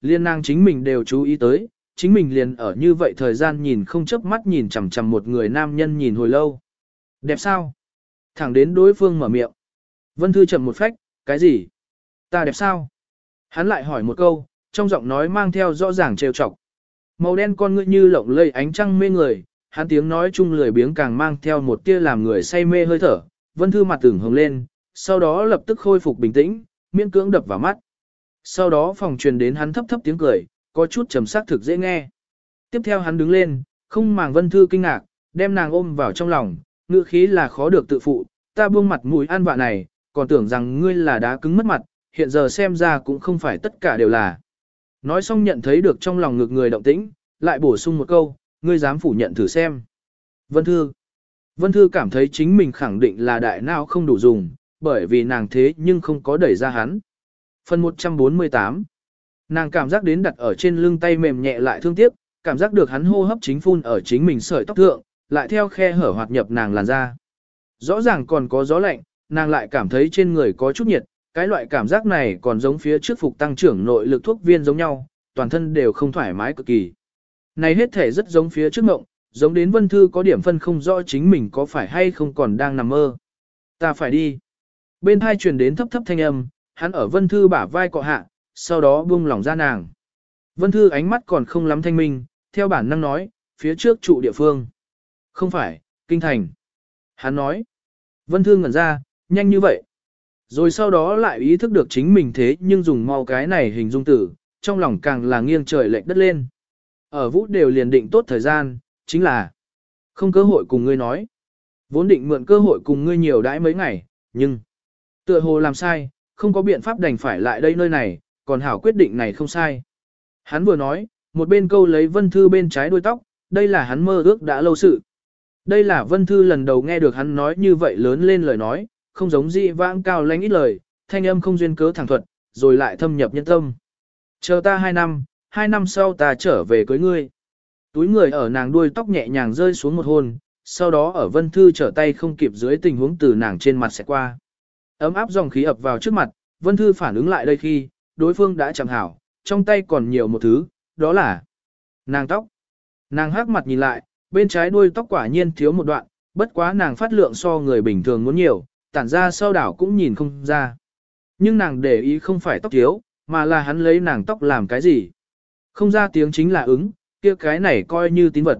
liên nàng chính mình đều chú ý tới, chính mình liền ở như vậy thời gian nhìn không chớp mắt nhìn chằm chằm một người nam nhân nhìn hồi lâu. Đẹp sao? Thẳng đến đối phương mở miệng. Vân Thư chậm một phách, cái gì? Ta đẹp sao? Hắn lại hỏi một câu, trong giọng nói mang theo rõ ràng trêu chọc. Màu đen con ngươi như lộng lây ánh trăng mê người, hắn tiếng nói chung lười biếng càng mang theo một tia làm người say mê hơi thở. Vân Thư mặt tưởng hồng lên, sau đó lập tức khôi phục bình tĩnh, miễn cưỡng đập vào mắt. Sau đó phòng truyền đến hắn thấp thấp tiếng cười, có chút trầm sắc thực dễ nghe. Tiếp theo hắn đứng lên, không màng Vân Thư kinh ngạc, đem nàng ôm vào trong lòng, ngữ khí là khó được tự phụ, ta buông mặt mũi an vạ này, còn tưởng rằng ngươi là đá cứng mất mặt, hiện giờ xem ra cũng không phải tất cả đều là. Nói xong nhận thấy được trong lòng ngực người động tĩnh, lại bổ sung một câu, ngươi dám phủ nhận thử xem. Vân Thư Vân Thư cảm thấy chính mình khẳng định là đại nào không đủ dùng, bởi vì nàng thế nhưng không có đẩy ra hắn. Phần 148 Nàng cảm giác đến đặt ở trên lưng tay mềm nhẹ lại thương tiếc, cảm giác được hắn hô hấp chính phun ở chính mình sợi tóc thượng, lại theo khe hở hoạt nhập nàng làn da. Rõ ràng còn có gió lạnh, nàng lại cảm thấy trên người có chút nhiệt, cái loại cảm giác này còn giống phía trước phục tăng trưởng nội lực thuốc viên giống nhau, toàn thân đều không thoải mái cực kỳ. Này hết thể rất giống phía trước mộng, giống đến vân thư có điểm phân không rõ chính mình có phải hay không còn đang nằm mơ. Ta phải đi. Bên hai truyền đến thấp thấp thanh âm, hắn ở vân thư bả vai cọ hạ, sau đó buông lỏng ra nàng. Vân thư ánh mắt còn không lắm thanh minh, theo bản năng nói, phía trước trụ địa phương. Không phải, kinh thành. Hắn nói. Vân thư ngẩn ra, nhanh như vậy. Rồi sau đó lại ý thức được chính mình thế nhưng dùng mau cái này hình dung tử, trong lòng càng là nghiêng trời lệch đất lên. Ở vũ đều liền định tốt thời gian, chính là không cơ hội cùng ngươi nói. Vốn định mượn cơ hội cùng ngươi nhiều đãi mấy ngày, nhưng tựa hồ làm sai, không có biện pháp đành phải lại đây nơi này, còn hảo quyết định này không sai. Hắn vừa nói, một bên câu lấy vân thư bên trái đuôi tóc, đây là hắn mơ ước đã lâu sự. Đây là vân thư lần đầu nghe được hắn nói như vậy lớn lên lời nói, không giống dị vãng cao lãnh ít lời, thanh âm không duyên cớ thẳng thuật, rồi lại thâm nhập nhân tâm. Chờ ta hai năm, hai năm sau ta trở về cưới ngươi. Túi người ở nàng đuôi tóc nhẹ nhàng rơi xuống một hôn, sau đó ở vân thư trở tay không kịp dưới tình huống từ nàng trên mặt sẽ qua. Ấm áp dòng khí ập vào trước mặt, vân thư phản ứng lại đây khi, đối phương đã chẳng hảo, trong tay còn nhiều một thứ, đó là nàng tóc. Nàng hắc mặt nhìn lại, bên trái đuôi tóc quả nhiên thiếu một đoạn, bất quá nàng phát lượng so người bình thường muốn nhiều, tản ra sau đảo cũng nhìn không ra. Nhưng nàng để ý không phải tóc thiếu, mà là hắn lấy nàng tóc làm cái gì. Không ra tiếng chính là ứng, kia cái này coi như tín vật.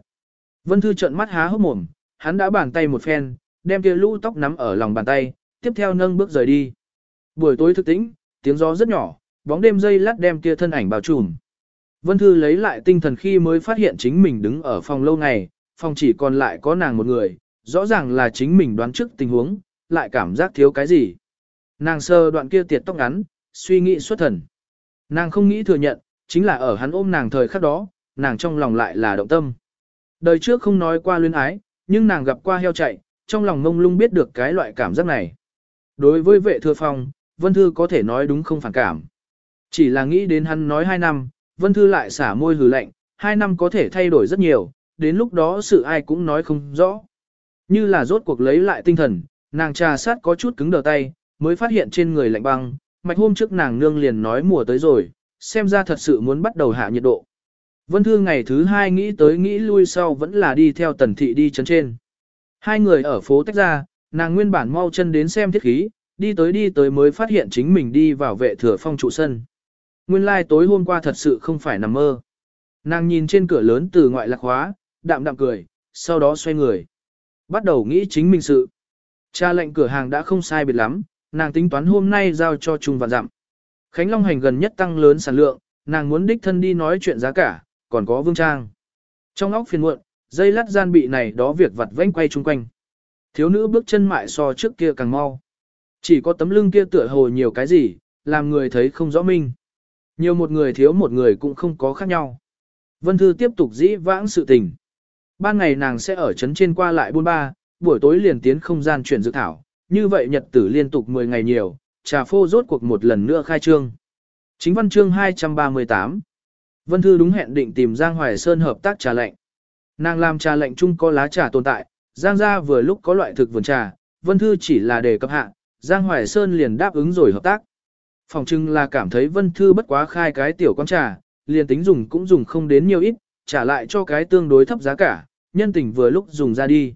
Vân Thư trợn mắt há hốc mồm, hắn đã bàn tay một phen, đem kia lũ tóc nắm ở lòng bàn tay, tiếp theo nâng bước rời đi. Buổi tối thức tĩnh, tiếng gió rất nhỏ, bóng đêm dây lát đem kia thân ảnh bao trùm. Vân Thư lấy lại tinh thần khi mới phát hiện chính mình đứng ở phòng lâu ngày, phòng chỉ còn lại có nàng một người, rõ ràng là chính mình đoán trước tình huống, lại cảm giác thiếu cái gì. Nàng sơ đoạn kia tiệt tóc ngắn, suy nghĩ xuất thần. Nàng không nghĩ thừa nhận, chính là ở hắn ôm nàng thời khắc đó, nàng trong lòng lại là động tâm. Đời trước không nói qua luyến ái, nhưng nàng gặp qua heo chạy, trong lòng mông lung biết được cái loại cảm giác này. Đối với vệ thừa phong, Vân Thư có thể nói đúng không phản cảm. Chỉ là nghĩ đến hắn nói hai năm, Vân Thư lại xả môi hừ lạnh, hai năm có thể thay đổi rất nhiều, đến lúc đó sự ai cũng nói không rõ. Như là rốt cuộc lấy lại tinh thần, nàng trà sát có chút cứng đờ tay, mới phát hiện trên người lạnh băng, mạch hôm trước nàng nương liền nói mùa tới rồi, xem ra thật sự muốn bắt đầu hạ nhiệt độ. Vân Thư ngày thứ hai nghĩ tới nghĩ lui sau vẫn là đi theo tần thị đi chân trên. Hai người ở phố tách ra, nàng nguyên bản mau chân đến xem thiết khí, đi tới đi tới mới phát hiện chính mình đi vào vệ thừa phong trụ sân. Nguyên lai like tối hôm qua thật sự không phải nằm mơ. Nàng nhìn trên cửa lớn từ ngoại lạc hóa, đạm đạm cười, sau đó xoay người. Bắt đầu nghĩ chính mình sự. Cha lệnh cửa hàng đã không sai biệt lắm, nàng tính toán hôm nay giao cho Trung Vạn Dặm. Khánh Long hành gần nhất tăng lớn sản lượng, nàng muốn đích thân đi nói chuyện giá cả, còn có vương trang. Trong óc phiền muộn, dây lát gian bị này đó việc vặt vãnh quay chung quanh. Thiếu nữ bước chân mại so trước kia càng mau. Chỉ có tấm lưng kia tựa hồ nhiều cái gì, làm người thấy không rõ minh. Nhiều một người thiếu một người cũng không có khác nhau. Vân Thư tiếp tục dĩ vãng sự tình. Ban ngày nàng sẽ ở trấn trên qua lại buôn ba, buổi tối liền tiến không gian chuyển dự thảo, như vậy nhật tử liên tục 10 ngày nhiều, trà phô rốt cuộc một lần nữa khai trương. Chính văn chương 238 Vân Thư đúng hẹn định tìm Giang Hoài Sơn hợp tác trà lệnh. Nàng làm trà lệnh chung có lá trà tồn tại, Giang gia vừa lúc có loại thực vườn trà, Vân Thư chỉ là đề cấp hạ, Giang Hoài Sơn liền đáp ứng rồi hợp tác. Phòng trưng là cảm thấy Vân Thư bất quá khai cái tiểu con trà, liền tính dùng cũng dùng không đến nhiều ít, trả lại cho cái tương đối thấp giá cả, nhân tình vừa lúc dùng ra đi.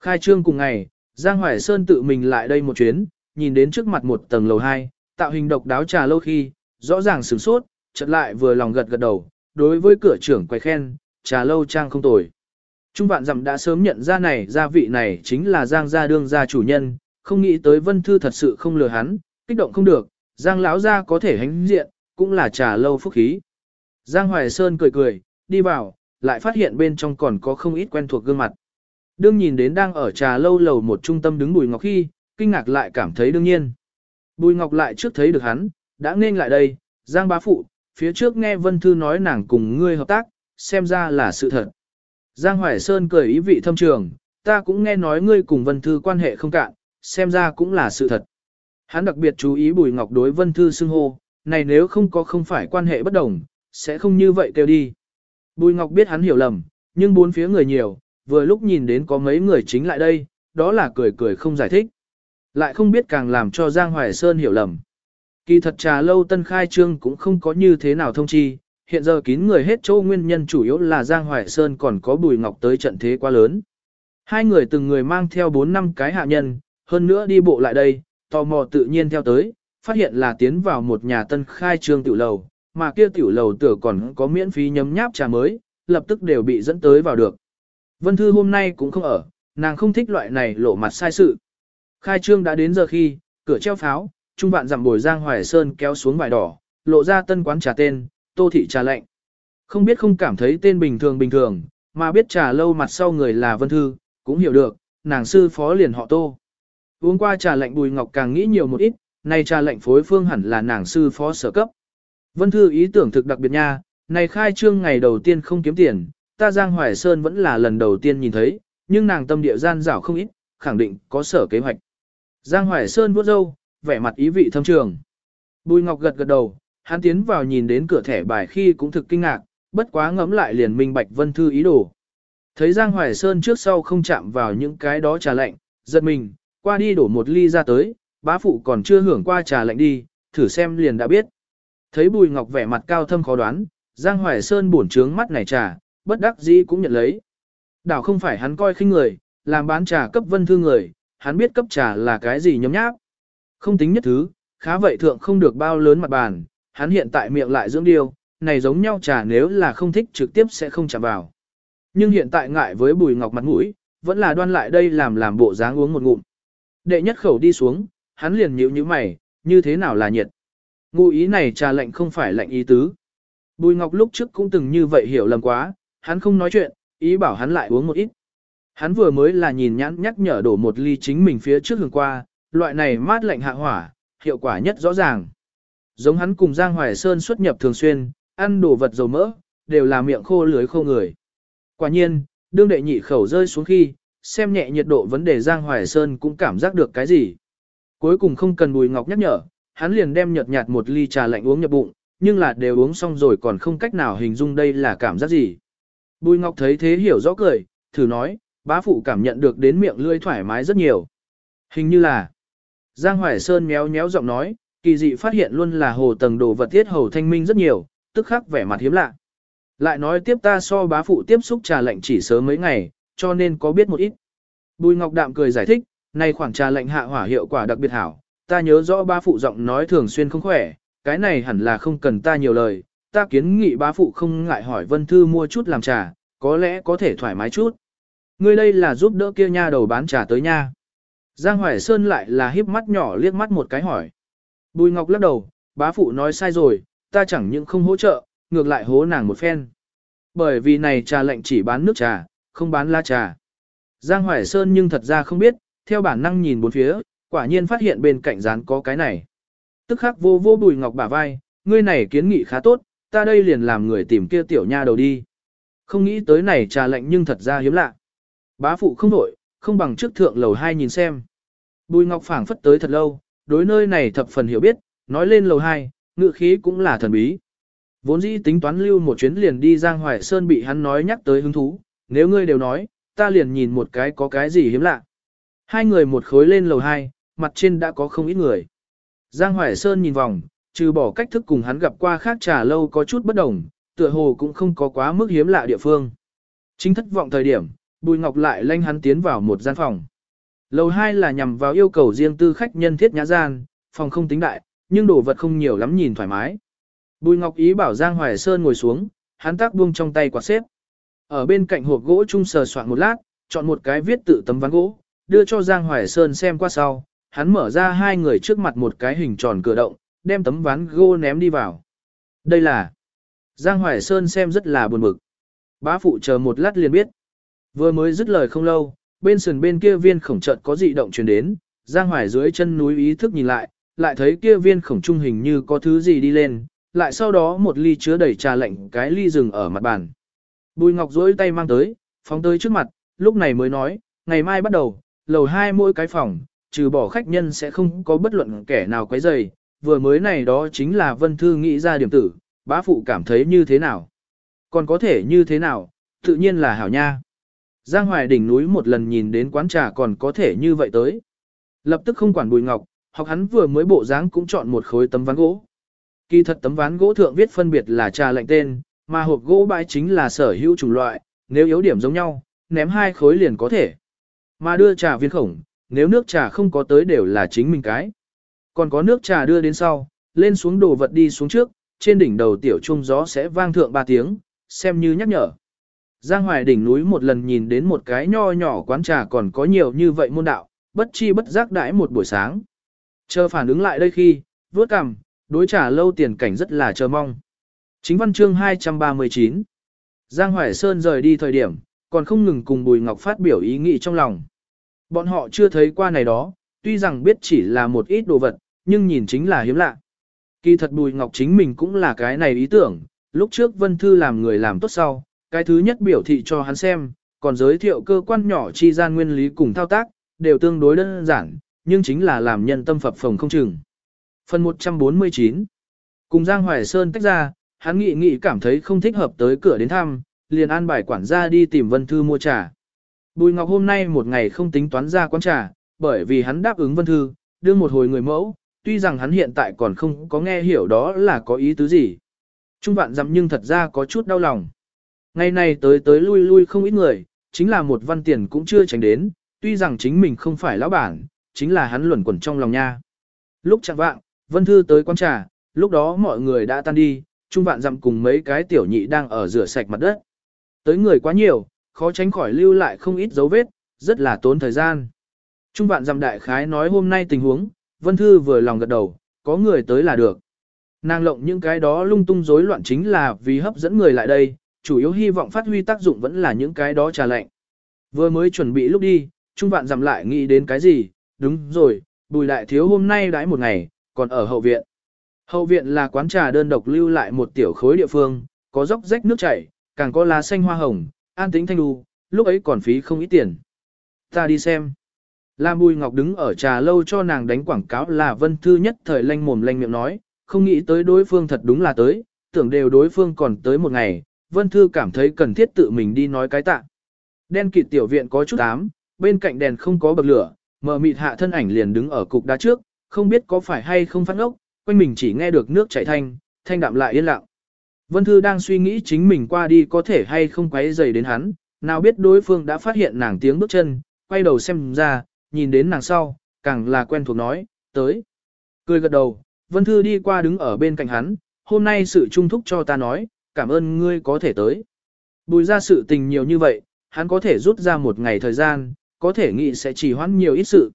Khai trương cùng ngày, Giang Hoài Sơn tự mình lại đây một chuyến, nhìn đến trước mặt một tầng lầu 2, tạo hình độc đáo trà lâu khi, rõ ràng sửng sốt, chợt lại vừa lòng gật gật đầu, đối với cửa trưởng quay khen, trà lâu trang không tồi. Trung vạn dặm đã sớm nhận ra này gia vị này chính là Giang gia đương gia chủ nhân, không nghĩ tới Vân Thư thật sự không lừa hắn, kích động không được, Giang lão gia có thể hánh diện, cũng là trà lâu phúc khí. Giang Hoài Sơn cười cười, đi vào, lại phát hiện bên trong còn có không ít quen thuộc gương mặt. Đương nhìn đến đang ở trà lâu lầu một trung tâm đứng Bùi Ngọc khi, kinh ngạc lại cảm thấy đương nhiên. Bùi Ngọc lại trước thấy được hắn, đã nên lại đây, Giang bá phụ, phía trước nghe Vân Thư nói nàng cùng ngươi hợp tác, xem ra là sự thật. Giang Hoài Sơn cười ý vị thâm trường, ta cũng nghe nói ngươi cùng Vân Thư quan hệ không cạn, xem ra cũng là sự thật. Hắn đặc biệt chú ý Bùi Ngọc đối Vân Thư xưng hô, này nếu không có không phải quan hệ bất đồng, sẽ không như vậy kêu đi. Bùi Ngọc biết hắn hiểu lầm, nhưng bốn phía người nhiều, vừa lúc nhìn đến có mấy người chính lại đây, đó là cười cười không giải thích. Lại không biết càng làm cho Giang Hoài Sơn hiểu lầm. Kỳ thật trà lâu tân khai trương cũng không có như thế nào thông chi, hiện giờ kín người hết chỗ nguyên nhân chủ yếu là Giang Hoài Sơn còn có Bùi Ngọc tới trận thế quá lớn. Hai người từng người mang theo 4 năm cái hạ nhân, hơn nữa đi bộ lại đây, tò mò tự nhiên theo tới, phát hiện là tiến vào một nhà tân khai trương tiểu lầu, mà kia tiểu lầu tựa còn có miễn phí nhấm nháp trà mới, lập tức đều bị dẫn tới vào được. Vân Thư hôm nay cũng không ở, nàng không thích loại này lộ mặt sai sự. Khai trương đã đến giờ khi, cửa treo pháo, trung vạn dặm bồi Giang Hoài Sơn kéo xuống vải đỏ, lộ ra tân quán trà tên, tô thị trà lạnh. Không biết không cảm thấy tên bình thường bình thường, mà biết trà lâu mặt sau người là Vân Thư, cũng hiểu được, nàng sư phó liền họ tô. Uống qua trà lạnh Bùi Ngọc càng nghĩ nhiều một ít, nay trà lạnh phối phương hẳn là nàng sư phó sở cấp. Vân Thư ý tưởng thực đặc biệt nha, này khai trương ngày đầu tiên không kiếm tiền, ta Giang Hoài Sơn vẫn là lần đầu tiên nhìn thấy, nhưng nàng tâm địa gian rảo không ít, khẳng định có sở kế hoạch. Giang Hoài Sơn vuốt râu, vẻ mặt ý vị thâm trường. Bùi Ngọc gật gật đầu, hắn tiến vào nhìn đến cửa thẻ bài khi cũng thực kinh ngạc, bất quá ngẫm lại liền minh bạch Vân Thư ý đồ. Thấy Giang Hoài Sơn trước sau không chạm vào những cái đó trà lạnh, giật mình, qua đi đổ một ly ra tới, bá phụ còn chưa hưởng qua trà lạnh đi, thử xem liền đã biết. Thấy Bùi Ngọc vẻ mặt cao thâm khó đoán, Giang Hoài Sơn buồn trướng mắt này trà, bất đắc dĩ cũng nhận lấy. Đảo không phải hắn coi khinh người, làm bán trà cấp vân thư người, hắn biết cấp trà là cái gì nhấm nháp. Không tính nhất thứ, khá vậy thượng không được bao lớn mặt bàn, hắn hiện tại miệng lại dưỡng điều, này giống nhau trà nếu là không thích trực tiếp sẽ không chạm vào. Nhưng hiện tại ngại với bùi ngọc mặt mũi, vẫn là đoan lại đây làm làm bộ dáng uống một ngụm. Đệ nhất khẩu đi xuống, hắn liền nhíu như mày, như thế nào là nhiệt. Ngụ ý này trà lạnh không phải lạnh ý tứ. Bùi ngọc lúc trước cũng từng như vậy hiểu lầm quá, hắn không nói chuyện, ý bảo hắn lại uống một ít. Hắn vừa mới là nhìn nhãn nhắc nhở đổ một ly chính mình phía trước hương qua, loại này mát lạnh hạ hỏa, hiệu quả nhất rõ ràng. Giống hắn cùng Giang Hoài Sơn xuất nhập thường xuyên, ăn đồ vật dầu mỡ, đều là miệng khô lưới khô người. Quả nhiên, đương đệ nhị khẩu rơi xuống khi, xem nhẹ nhiệt độ vấn đề Giang Hoài Sơn cũng cảm giác được cái gì. Cuối cùng không cần Bùi Ngọc nhắc nhở, hắn liền đem nhợt nhạt một ly trà lạnh uống nhập bụng, nhưng là đều uống xong rồi còn không cách nào hình dung đây là cảm giác gì. Bùi Ngọc thấy thế hiểu rõ cười, thử nói, bá phụ cảm nhận được đến miệng lưỡi thoải mái rất nhiều. Hình như là, Giang Hoài Sơn méo méo giọng nói, kỳ dị phát hiện luôn là hồ tầng đồ vật tiết hầu thanh minh rất nhiều, tức khắc vẻ mặt hiếm lạ. Lại nói tiếp ta so bá phụ tiếp xúc trà lạnh chỉ sớm mấy ngày, cho nên có biết một ít. Bùi Ngọc Đạm cười giải thích, này khoảng trà lạnh hạ hỏa hiệu quả đặc biệt hảo, ta nhớ rõ bá phụ giọng nói thường xuyên không khỏe, cái này hẳn là không cần ta nhiều lời, ta kiến nghị bá phụ không ngại hỏi Vân Thư mua chút làm trà, có lẽ có thể thoải mái chút. Ngươi đây là giúp đỡ kia nha đầu bán trà tới nha. Giang Hoài Sơn lại là híp mắt nhỏ liếc mắt một cái hỏi. Bùi Ngọc lắc đầu, bá phụ nói sai rồi, ta chẳng những không hỗ trợ, ngược lại hố nàng một phen. Bởi vì này trà lệnh chỉ bán nước trà, không bán la trà. Giang Hoài Sơn nhưng thật ra không biết, theo bản năng nhìn bốn phía, quả nhiên phát hiện bên cạnh rán có cái này. Tức khắc vô vô bùi ngọc bả vai, ngươi này kiến nghị khá tốt, ta đây liền làm người tìm kia tiểu nha đầu đi. Không nghĩ tới này trà lệnh nhưng thật ra hiếm lạ. Bá phụ không đổi, không bằng trước thượng lầu hai nhìn xem. Bùi ngọc phảng phất tới thật lâu, đối nơi này thập phần hiểu biết, nói lên lầu hai, ngự khí cũng là thần bí. Vốn dĩ tính toán lưu một chuyến liền đi Giang Hoài Sơn bị hắn nói nhắc tới hứng thú, nếu ngươi đều nói, ta liền nhìn một cái có cái gì hiếm lạ. Hai người một khối lên lầu hai, mặt trên đã có không ít người. Giang Hoài Sơn nhìn vòng, trừ bỏ cách thức cùng hắn gặp qua khác trà lâu có chút bất đồng, tựa hồ cũng không có quá mức hiếm lạ địa phương. Chính thất vọng thời điểm, Bùi Ngọc lại lanh hắn tiến vào một gian phòng. Lầu 2 là nhằm vào yêu cầu riêng tư khách nhân thiết nhã gian, phòng không tính đại, nhưng đồ vật không nhiều lắm nhìn thoải mái. Bùi Ngọc ý bảo Giang Hoài Sơn ngồi xuống, hắn tác buông trong tay quạt xếp. Ở bên cạnh hộp gỗ chung sờ soạn một lát, chọn một cái viết tự tấm ván gỗ, đưa cho Giang Hoài Sơn xem qua sau, hắn mở ra hai người trước mặt một cái hình tròn cửa động, đem tấm ván gỗ ném đi vào. Đây là... Giang Hoài Sơn xem rất là buồn bực. Bá phụ chờ một lát liền biết. Vừa mới dứt lời không lâu, bên sườn bên kia viên khổng chợt có dị động truyền đến, Giang Hoài dưới chân núi ý thức nhìn lại, lại thấy kia viên khổng trung hình như có thứ gì đi lên, lại sau đó một ly chứa đầy trà lạnh cái ly rừng ở mặt bàn. Bùi Ngọc dối tay mang tới, phóng tới trước mặt, lúc này mới nói, ngày mai bắt đầu, lầu hai mỗi cái phòng, trừ bỏ khách nhân sẽ không có bất luận kẻ nào quấy rầy. vừa mới này đó chính là Vân Thư nghĩ ra điểm tử, bá phụ cảm thấy như thế nào. Còn có thể như thế nào, tự nhiên là hảo nha. Giang Hoài đỉnh núi một lần nhìn đến quán trà còn có thể như vậy tới. Lập tức không quản Bùi Ngọc, học hắn vừa mới bộ dáng cũng chọn một khối tấm ván gỗ. Kỳ thật tấm ván gỗ thượng viết phân biệt là trà lệnh tên, mà hộp gỗ bãi chính là sở hữu chủng loại, nếu yếu điểm giống nhau, ném hai khối liền có thể. Mà đưa trà viên khổng, nếu nước trà không có tới đều là chính mình cái. Còn có nước trà đưa đến sau, lên xuống đồ vật đi xuống trước, trên đỉnh đầu tiểu trung gió sẽ vang thượng ba tiếng, xem như nhắc nhở. Giang Hoài đỉnh núi một lần nhìn đến một cái nho nhỏ quán trà còn có nhiều như vậy môn đạo, bất chi bất giác đãi một buổi sáng. Chờ phản ứng lại đây khi, vớt cằm, đối trả lâu tiền cảnh rất là chờ mong. Chính văn chương 239 Giang Hoài Sơn rời đi thời điểm, còn không ngừng cùng Bùi Ngọc phát biểu ý nghĩ trong lòng. Bọn họ chưa thấy qua này đó, tuy rằng biết chỉ là một ít đồ vật, nhưng nhìn chính là hiếm lạ. Kỳ thật Bùi Ngọc chính mình cũng là cái này ý tưởng, lúc trước Vân Thư làm người làm tốt sau, cái thứ nhất biểu thị cho hắn xem, còn giới thiệu cơ quan nhỏ chi gian nguyên lý cùng thao tác, đều tương đối đơn giản, nhưng chính là làm nhân tâm phập phồng không chừng. Phần 149 Cùng Giang Hoài Sơn tách ra, hắn nghị nghị cảm thấy không thích hợp tới cửa đến thăm, liền an bài quản gia đi tìm Vân Thư mua trà. Bùi Ngọc hôm nay một ngày không tính toán ra quán trà, bởi vì hắn đáp ứng Vân Thư, đưa một hồi người mẫu, tuy rằng hắn hiện tại còn không có nghe hiểu đó là có ý tứ gì. Trung vạn dặm nhưng thật ra có chút đau lòng. Ngày này tới tới lui lui không ít người, chính là một văn tiền cũng chưa tránh đến, tuy rằng chính mình không phải lão bản, chính là hắn luẩn quẩn trong lòng nha. Lúc chẳng vạng, Vân Thư tới quán trà, lúc đó mọi người đã tan đi, Trung vạn dặm cùng mấy cái tiểu nhị đang ở rửa sạch mặt đất. Tới người quá nhiều, khó tránh khỏi lưu lại không ít dấu vết, rất là tốn thời gian. Trung vạn dặm đại khái nói hôm nay tình huống, Vân Thư vừa lòng gật đầu, có người tới là được. Nàng lộng những cái đó lung tung rối loạn chính là vì hấp dẫn người lại đây, chủ yếu hy vọng phát huy tác dụng vẫn là những cái đó trà lạnh. Vừa mới chuẩn bị lúc đi, Trung vạn dặm lại nghĩ đến cái gì, đúng rồi, bùi lại thiếu hôm nay đãi một ngày, còn ở hậu viện. Hậu viện là quán trà đơn độc lưu lại một tiểu khối địa phương, có dốc rách nước chảy, càng có lá xanh hoa hồng, an tính thanh đu, lúc ấy còn phí không ít tiền. Ta đi xem. Lam Bùi Ngọc đứng ở trà lâu cho nàng đánh quảng cáo là Vân Thư nhất thời lanh mồm lanh miệng nói, không nghĩ tới đối phương thật đúng là tới, tưởng đều đối phương còn tới một ngày, Vân Thư cảm thấy cần thiết tự mình đi nói cái tạ. Đen kịt tiểu viện có chút ám, bên cạnh đèn không có bậc lửa, mờ mịt hạ thân ảnh liền đứng ở cục đá trước, không biết có phải hay không phát ngốc, quanh mình chỉ nghe được nước chảy thanh, thanh đạm lại yên lặng. Vân Thư đang suy nghĩ chính mình qua đi có thể hay không quấy rầy đến hắn, nào biết đối phương đã phát hiện nàng tiếng bước chân, quay đầu xem ra, nhìn đến nàng sau, càng là quen thuộc nói, tới. Cười gật đầu, Vân Thư đi qua đứng ở bên cạnh hắn, hôm nay sự trung thúc cho ta nói, cảm ơn ngươi có thể tới. Bùi ra sự tình nhiều như vậy, hắn có thể rút ra một ngày thời gian, có thể nghĩ sẽ chỉ hoãn nhiều ít sự.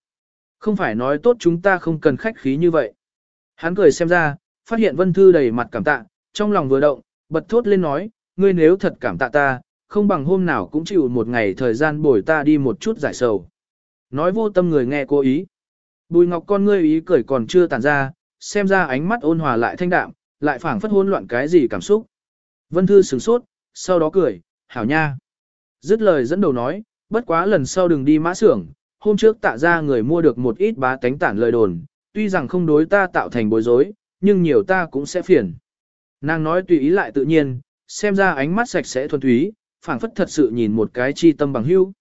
Không phải nói tốt chúng ta không cần khách khí như vậy. Hắn cười xem ra, phát hiện Vân Thư đầy mặt cảm tạ, trong lòng vừa động, bật thốt lên nói, ngươi nếu thật cảm tạ ta, không bằng hôm nào cũng chịu một ngày thời gian bồi ta đi một chút giải sầu. Nói vô tâm người nghe cố ý. Bùi ngọc con ngươi ý cười còn chưa tàn ra, xem ra ánh mắt ôn hòa lại thanh đạm, lại phảng phất hỗn loạn cái gì cảm xúc. Vân Thư sửng sốt, sau đó cười, hảo nha. Dứt lời dẫn đầu nói, bất quá lần sau đừng đi mã xưởng, hôm trước tạ ra người mua được một ít bá tánh tản lời đồn, tuy rằng không đối ta tạo thành bối rối, nhưng nhiều ta cũng sẽ phiền. Nàng nói tùy ý lại tự nhiên, xem ra ánh mắt sạch sẽ thuần túy, phảng phất thật sự nhìn một cái chi tâm bằng hữu.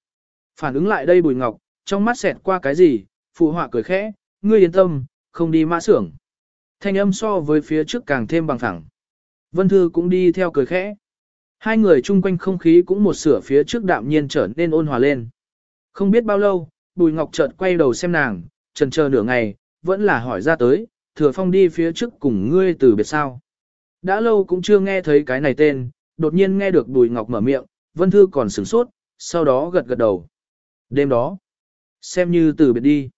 Phản ứng lại đây Bùi Ngọc, trong mắt xẹt qua cái gì, phụ họa cười khẽ, ngươi yên tâm, không đi mã xưởng. Thanh âm so với phía trước càng thêm bằng phẳng. Vân Thư cũng đi theo cười khẽ. Hai người chung quanh không khí cũng một sửa phía trước đạm nhiên trở nên ôn hòa lên. Không biết bao lâu, Bùi Ngọc chợt quay đầu xem nàng, trần chờ nửa ngày, vẫn là hỏi ra tới, thừa phong đi phía trước cùng ngươi từ biệt sao. Đã lâu cũng chưa nghe thấy cái này tên, đột nhiên nghe được Bùi Ngọc mở miệng, Vân Thư còn sửng sốt, sau đó gật gật đầu. Đêm đó, xem như từ biệt đi.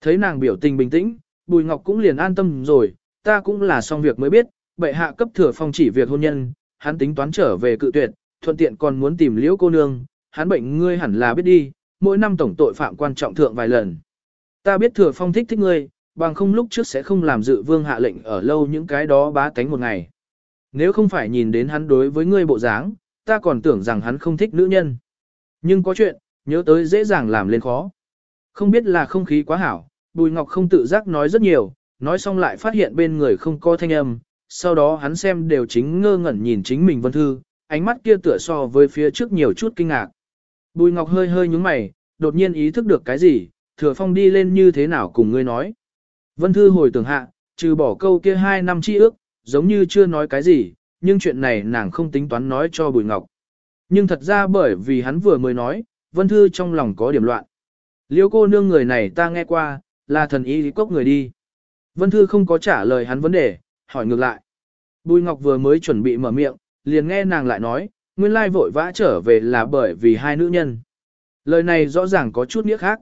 Thấy nàng biểu tình bình tĩnh, Bùi Ngọc cũng liền an tâm rồi, ta cũng là xong việc mới biết, bệ hạ cấp thừa phong chỉ việc hôn nhân, hắn tính toán trở về cự tuyệt, thuận tiện còn muốn tìm liễu cô nương, hắn bệnh ngươi hẳn là biết đi, mỗi năm tổng tội phạm quan trọng thượng vài lần. Ta biết thừa phong thích thích ngươi, bằng không lúc trước sẽ không làm dự vương hạ lệnh ở lâu những cái đó bá tánh một ngày. Nếu không phải nhìn đến hắn đối với ngươi bộ dáng, ta còn tưởng rằng hắn không thích nữ nhân. Nhưng có chuyện, nhớ tới dễ dàng làm lên khó. Không biết là không khí quá hảo, Bùi Ngọc không tự giác nói rất nhiều, nói xong lại phát hiện bên người không có thanh âm, sau đó hắn xem đều chính ngơ ngẩn nhìn chính mình Vân Thư, ánh mắt kia tựa so với phía trước nhiều chút kinh ngạc. Bùi Ngọc hơi hơi nhúng mày, đột nhiên ý thức được cái gì, thừa phong đi lên như thế nào cùng ngươi nói. Vân Thư hồi tưởng hạ, trừ bỏ câu kia hai năm chi ước, giống như chưa nói cái gì, nhưng chuyện này nàng không tính toán nói cho Bùi Ngọc. Nhưng thật ra bởi vì hắn vừa mới nói, Vân Thư trong lòng có điểm loạn. Liêu cô nương người này ta nghe qua, là thần y lý cốc người đi. Vân Thư không có trả lời hắn vấn đề, hỏi ngược lại. Bùi Ngọc vừa mới chuẩn bị mở miệng, liền nghe nàng lại nói, nguyên lai vội vã trở về là bởi vì hai nữ nhân. Lời này rõ ràng có chút nghĩa khác.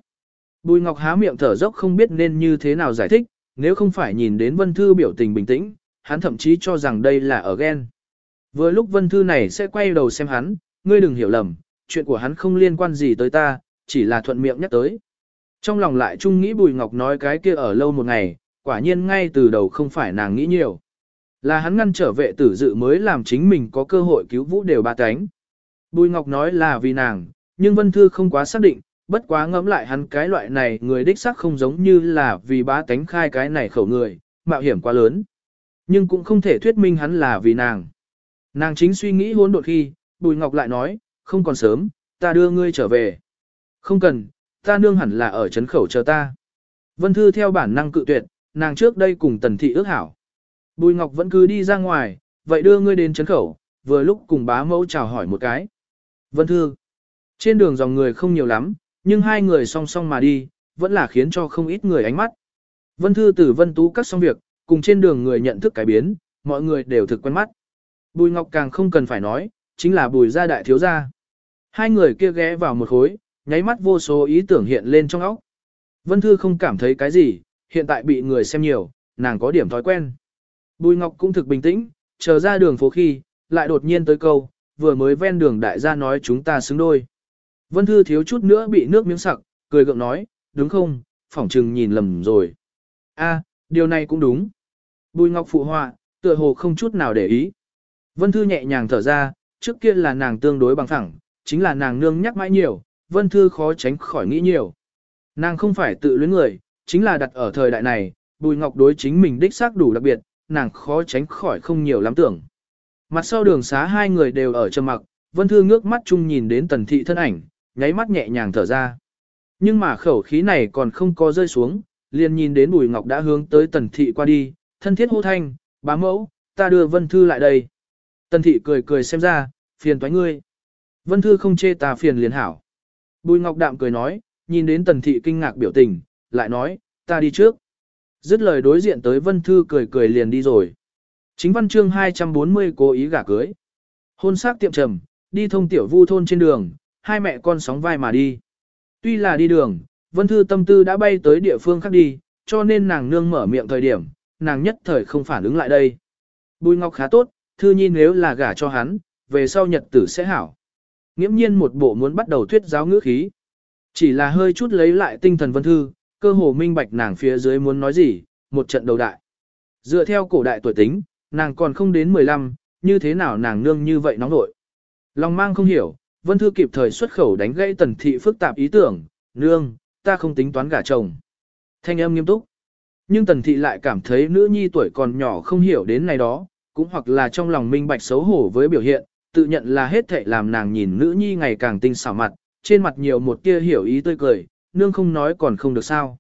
Bùi Ngọc há miệng thở dốc không biết nên như thế nào giải thích, nếu không phải nhìn đến Vân Thư biểu tình bình tĩnh, hắn thậm chí cho rằng đây là ở ghen. Vừa lúc Vân Thư này sẽ quay đầu xem hắn, ngươi đừng hiểu lầm, chuyện của hắn không liên quan gì tới ta, chỉ là thuận miệng nhắc tới. Trong lòng lại chung nghĩ Bùi Ngọc nói cái kia ở lâu một ngày, quả nhiên ngay từ đầu không phải nàng nghĩ nhiều. Là hắn ngăn trở vệ tử dự mới làm chính mình có cơ hội cứu vũ đều ba cánh. Bùi Ngọc nói là vì nàng, nhưng Vân Thư không quá xác định, bất quá ngẫm lại hắn cái loại này người đích xác không giống như là vì ba cánh khai cái này khẩu người, mạo hiểm quá lớn. Nhưng cũng không thể thuyết minh hắn là vì nàng. Nàng chính suy nghĩ hỗn độn khi, Bùi Ngọc lại nói, không còn sớm, ta đưa ngươi trở về. Không cần, ta nương hẳn là ở trấn khẩu chờ ta. Vân Thư theo bản năng cự tuyệt, nàng trước đây cùng Tần Thị ước hảo. Bùi Ngọc vẫn cứ đi ra ngoài, vậy đưa ngươi đến chấn khẩu, vừa lúc cùng bá mẫu chào hỏi một cái. Vân Thư, trên đường dòng người không nhiều lắm, nhưng hai người song song mà đi, vẫn là khiến cho không ít người ánh mắt. Vân Thư từ Vân Tú cắt xong việc, cùng trên đường người nhận thức cải biến, mọi người đều thực quen mắt. Bùi Ngọc càng không cần phải nói, chính là bùi gia đại thiếu gia. Hai người kia ghé vào một khối, nháy mắt vô số ý tưởng hiện lên trong óc. Vân Thư không cảm thấy cái gì, hiện tại bị người xem nhiều, nàng có điểm thói quen. Bùi Ngọc cũng thực bình tĩnh, chờ ra đường phố khi, lại đột nhiên tới câu, vừa mới ven đường đại gia nói chúng ta xứng đôi. Vân Thư thiếu chút nữa bị nước miếng sặc, cười gượng nói, đúng không, phỏng trừng nhìn lầm rồi. a điều này cũng đúng. Bùi Ngọc phụ họa, tựa hồ không chút nào để ý. Vân Thư nhẹ nhàng thở ra, trước kia là nàng tương đối bằng thẳng, chính là nàng nương nhắc mãi nhiều, Vân Thư khó tránh khỏi nghĩ nhiều. Nàng không phải tự luyến người, chính là đặt ở thời đại này, Bùi Ngọc đối chính mình đích xác đủ đặc biệt, nàng khó tránh khỏi không nhiều lắm tưởng. Mặt sau đường xá hai người đều ở trầm mặc, Vân Thư ngước mắt chung nhìn đến tần thị thân ảnh, nháy mắt nhẹ nhàng thở ra. Nhưng mà khẩu khí này còn không có rơi xuống, liền nhìn đến Bùi Ngọc đã hướng tới tần thị qua đi, thân thiết hô thanh, bá mẫu, ta đưa Vân Thư lại đây. Tần thị cười cười xem ra, phiền toái ngươi. Vân Thư không chê ta phiền liền hảo. Bùi Ngọc Đạm cười nói, nhìn đến Tần Thị kinh ngạc biểu tình, lại nói, ta đi trước. Dứt lời đối diện tới Vân Thư cười cười liền đi rồi. Chính văn chương 240 cố ý gả cưới. Hôn sắc tiệm trầm, đi thông tiểu vu thôn trên đường, hai mẹ con sóng vai mà đi. Tuy là đi đường, Vân Thư tâm tư đã bay tới địa phương khác đi, cho nên nàng nương mở miệng thời điểm, nàng nhất thời không phản ứng lại đây. Bùi Ngọc khá tốt, Thư Nhi nếu là gả cho hắn, về sau nhật tử sẽ hảo. Nghiễm nhiên một bộ muốn bắt đầu thuyết giáo ngữ khí. Chỉ là hơi chút lấy lại tinh thần vân thư, cơ hồ minh bạch nàng phía dưới muốn nói gì, một trận đầu đại. Dựa theo cổ đại tuổi tính, nàng còn không đến 15, như thế nào nàng nương như vậy nóng nội. Lòng mang không hiểu, vân thư kịp thời xuất khẩu đánh gãy tần thị phức tạp ý tưởng, nương, ta không tính toán gả chồng. Thanh âm nghiêm túc. Nhưng tần thị lại cảm thấy nữ nhi tuổi còn nhỏ không hiểu đến này đó, cũng hoặc là trong lòng minh bạch xấu hổ với biểu hiện, tự nhận là hết thệ làm nàng nhìn nữ nhi ngày càng tinh xảo mặt, trên mặt nhiều một tia hiểu ý tươi cười, nương không nói còn không được sao.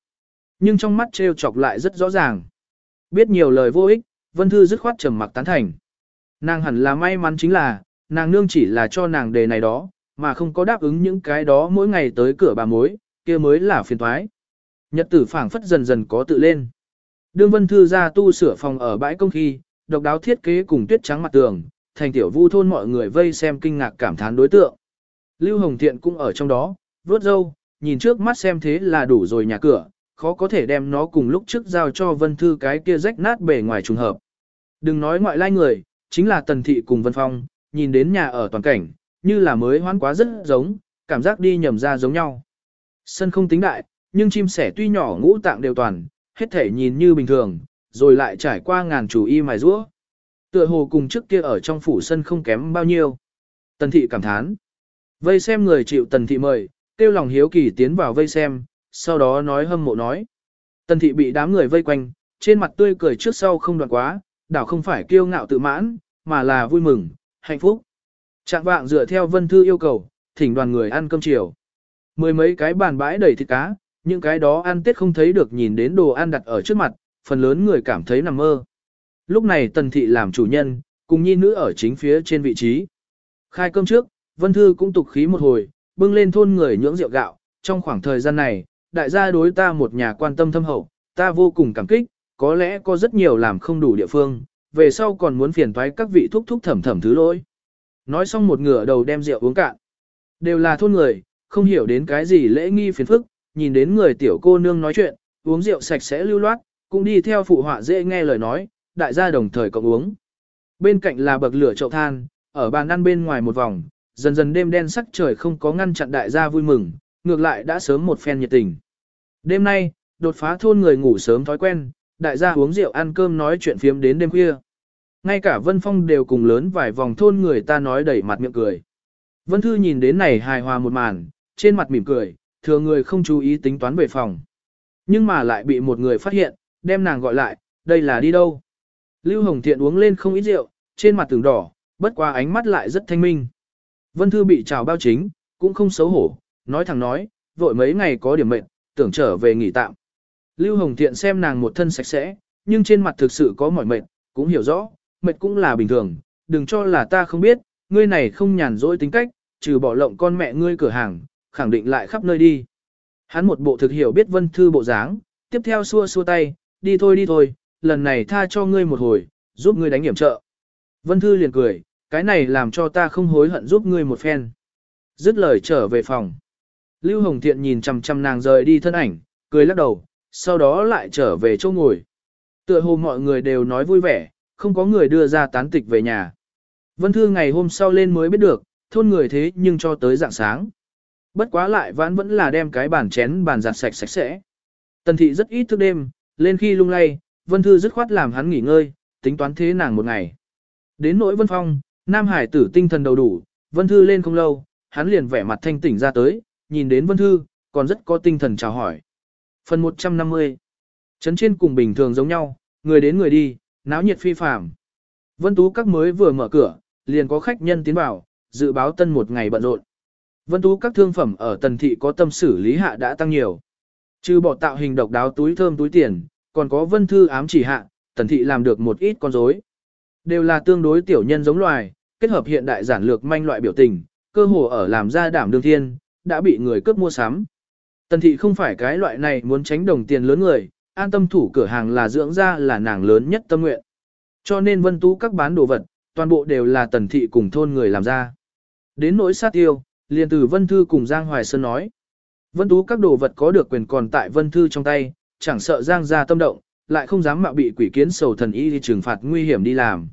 Nhưng trong mắt trêu chọc lại rất rõ ràng. Biết nhiều lời vô ích, Vân Thư dứt khoát trầm mặc tán thành. Nàng hẳn là may mắn chính là, nàng nương chỉ là cho nàng đề này đó, mà không có đáp ứng những cái đó mỗi ngày tới cửa bà mối, kia mới là phiền toái. Nhật tử phảng phất dần dần có tự lên. Đương Vân Thư ra tu sửa phòng ở bãi công khi, độc đáo thiết kế cùng tuyết trắng mặt tường, thành tiểu vu thôn mọi người vây xem kinh ngạc cảm thán đối tượng. Lưu Hồng Thiện cũng ở trong đó, vuốt râu, nhìn trước mắt xem thế là đủ rồi nhà cửa, khó có thể đem nó cùng lúc trước giao cho Vân Thư cái kia rách nát bề ngoài trùng hợp. Đừng nói ngoại lai người, chính là Tần Thị cùng Vân Phong, nhìn đến nhà ở toàn cảnh, như là mới hoán quá rất giống, cảm giác đi nhầm ra giống nhau. Sân không tính đại, nhưng chim sẻ tuy nhỏ ngũ tạng đều toàn, hết thể nhìn như bình thường, rồi lại trải qua ngàn chủ y mài rũa. Tựa hồ cùng trước kia ở trong phủ sân không kém bao nhiêu. Tần thị cảm thán. Vây xem người chịu tần thị mời, kêu lòng hiếu kỳ tiến vào vây xem, sau đó nói hâm mộ nói. Tần thị bị đám người vây quanh, trên mặt tươi cười trước sau không đoạn quá, đảo không phải kiêu ngạo tự mãn, mà là vui mừng, hạnh phúc. Trạng vạng dựa theo vân thư yêu cầu, thỉnh đoàn người ăn cơm chiều. Mười mấy cái bàn bãi đầy thịt cá, những cái đó ăn tết không thấy được nhìn đến đồ ăn đặt ở trước mặt, phần lớn người cảm thấy nằm mơ. Lúc này tần thị làm chủ nhân, cùng nhi nữ ở chính phía trên vị trí. Khai cơm trước, Vân Thư cũng tục khí một hồi, bưng lên thôn người nhưỡng rượu gạo, trong khoảng thời gian này, đại gia đối ta một nhà quan tâm thâm hậu, ta vô cùng cảm kích, có lẽ có rất nhiều làm không đủ địa phương, về sau còn muốn phiền toái các vị thúc thúc thầm thầm thứ lỗi. Nói xong một ngửa đầu đem rượu uống cạn. Đều là thôn người, không hiểu đến cái gì lễ nghi phiền phức, nhìn đến người tiểu cô nương nói chuyện, uống rượu sạch sẽ lưu loát, cũng đi theo phụ họa dễ nghe lời nói, đại gia đồng thời cộng uống. Bên cạnh là bậc lửa chậu than, ở bàn ăn bên ngoài một vòng, dần dần đêm đen sắc trời không có ngăn chặn đại gia vui mừng, ngược lại đã sớm một phen nhiệt tình. Đêm nay, đột phá thôn người ngủ sớm thói quen, đại gia uống rượu ăn cơm nói chuyện phiếm đến đêm khuya. Ngay cả Vân Phong đều cùng lớn vài vòng thôn người ta nói đẩy mặt miệng cười. Vân Thư nhìn đến này hài hòa một màn, trên mặt mỉm cười, thừa người không chú ý tính toán về phòng. Nhưng mà lại bị một người phát hiện, đem nàng gọi lại, đây là đi đâu? Lưu Hồng Thiện uống lên không ít rượu, trên mặt tường đỏ, bất qua ánh mắt lại rất thanh minh. Vân Thư bị trào bao chính, cũng không xấu hổ, nói thẳng nói, vội mấy ngày có điểm mệnh, tưởng trở về nghỉ tạm. Lưu Hồng Thiện xem nàng một thân sạch sẽ, nhưng trên mặt thực sự có mỏi mệt, cũng hiểu rõ, mệt cũng là bình thường, đừng cho là ta không biết, ngươi này không nhàn rỗi tính cách, trừ bỏ lộng con mẹ ngươi cửa hàng, khẳng định lại khắp nơi đi. Hắn một bộ thực hiểu biết Vân Thư bộ dáng, tiếp theo xua xua tay, đi thôi đi thôi, lần này tha cho ngươi một hồi, giúp ngươi đánh hiểm trợ. Vân Thư liền cười, cái này làm cho ta không hối hận giúp ngươi một phen. Dứt lời trở về phòng. Lưu Hồng Thiện nhìn chằm chằm nàng rời đi thân ảnh, cười lắc đầu, sau đó lại trở về chỗ ngồi. Tựa hồ mọi người đều nói vui vẻ, không có người đưa ra tán tịch về nhà. Vân Thư ngày hôm sau lên mới biết được, thôn người thế nhưng cho tới dạng sáng. Bất quá lại vãn vẫn là đem cái bàn chén bàn giặt sạch sạch sẽ. Tần thị rất ít thức đêm, lên khi lung lay, Vân Thư dứt khoát làm hắn nghỉ ngơi, tính toán thế nàng một ngày. Đến nỗi Vân Phong, Nam Hải tử tinh thần đầu đủ, Vân Thư lên không lâu, hắn liền vẻ mặt thanh tỉnh ra tới, nhìn đến Vân Thư, còn rất có tinh thần chào hỏi. Phần 150 Trấn trên cùng bình thường giống nhau, người đến người đi, náo nhiệt phi phàm. Vân Tú các mới vừa mở cửa, liền có khách nhân tiến vào, dự báo tân một ngày bận rộn. Vân Tú các thương phẩm ở tần thị có tâm xử lý hạ đã tăng nhiều. Trừ bỏ tạo hình độc đáo túi thơm túi tiền, còn có vân thư ám chỉ hạ, tần thị làm được một ít con rối. Đều là tương đối tiểu nhân giống loài, kết hợp hiện đại giản lược manh loại biểu tình, cơ hồ ở làm ra đảm đương thiên, đã bị người cướp mua sắm. Tần thị không phải cái loại này muốn tránh đồng tiền lớn người, an tâm thủ cửa hàng là dưỡng ra là nàng lớn nhất tâm nguyện. Cho nên vân tú các bán đồ vật, toàn bộ đều là tần thị cùng thôn người làm ra. Đến nỗi sát tiêu, liền từ Vân Thư cùng Giang Hoài Sơn nói. Vân Tú các đồ vật có được quyền còn tại Vân Thư trong tay, chẳng sợ Giang ra tâm động, lại không dám mạo bị quỷ kiến sầu thần y đi trừng phạt nguy hiểm đi làm.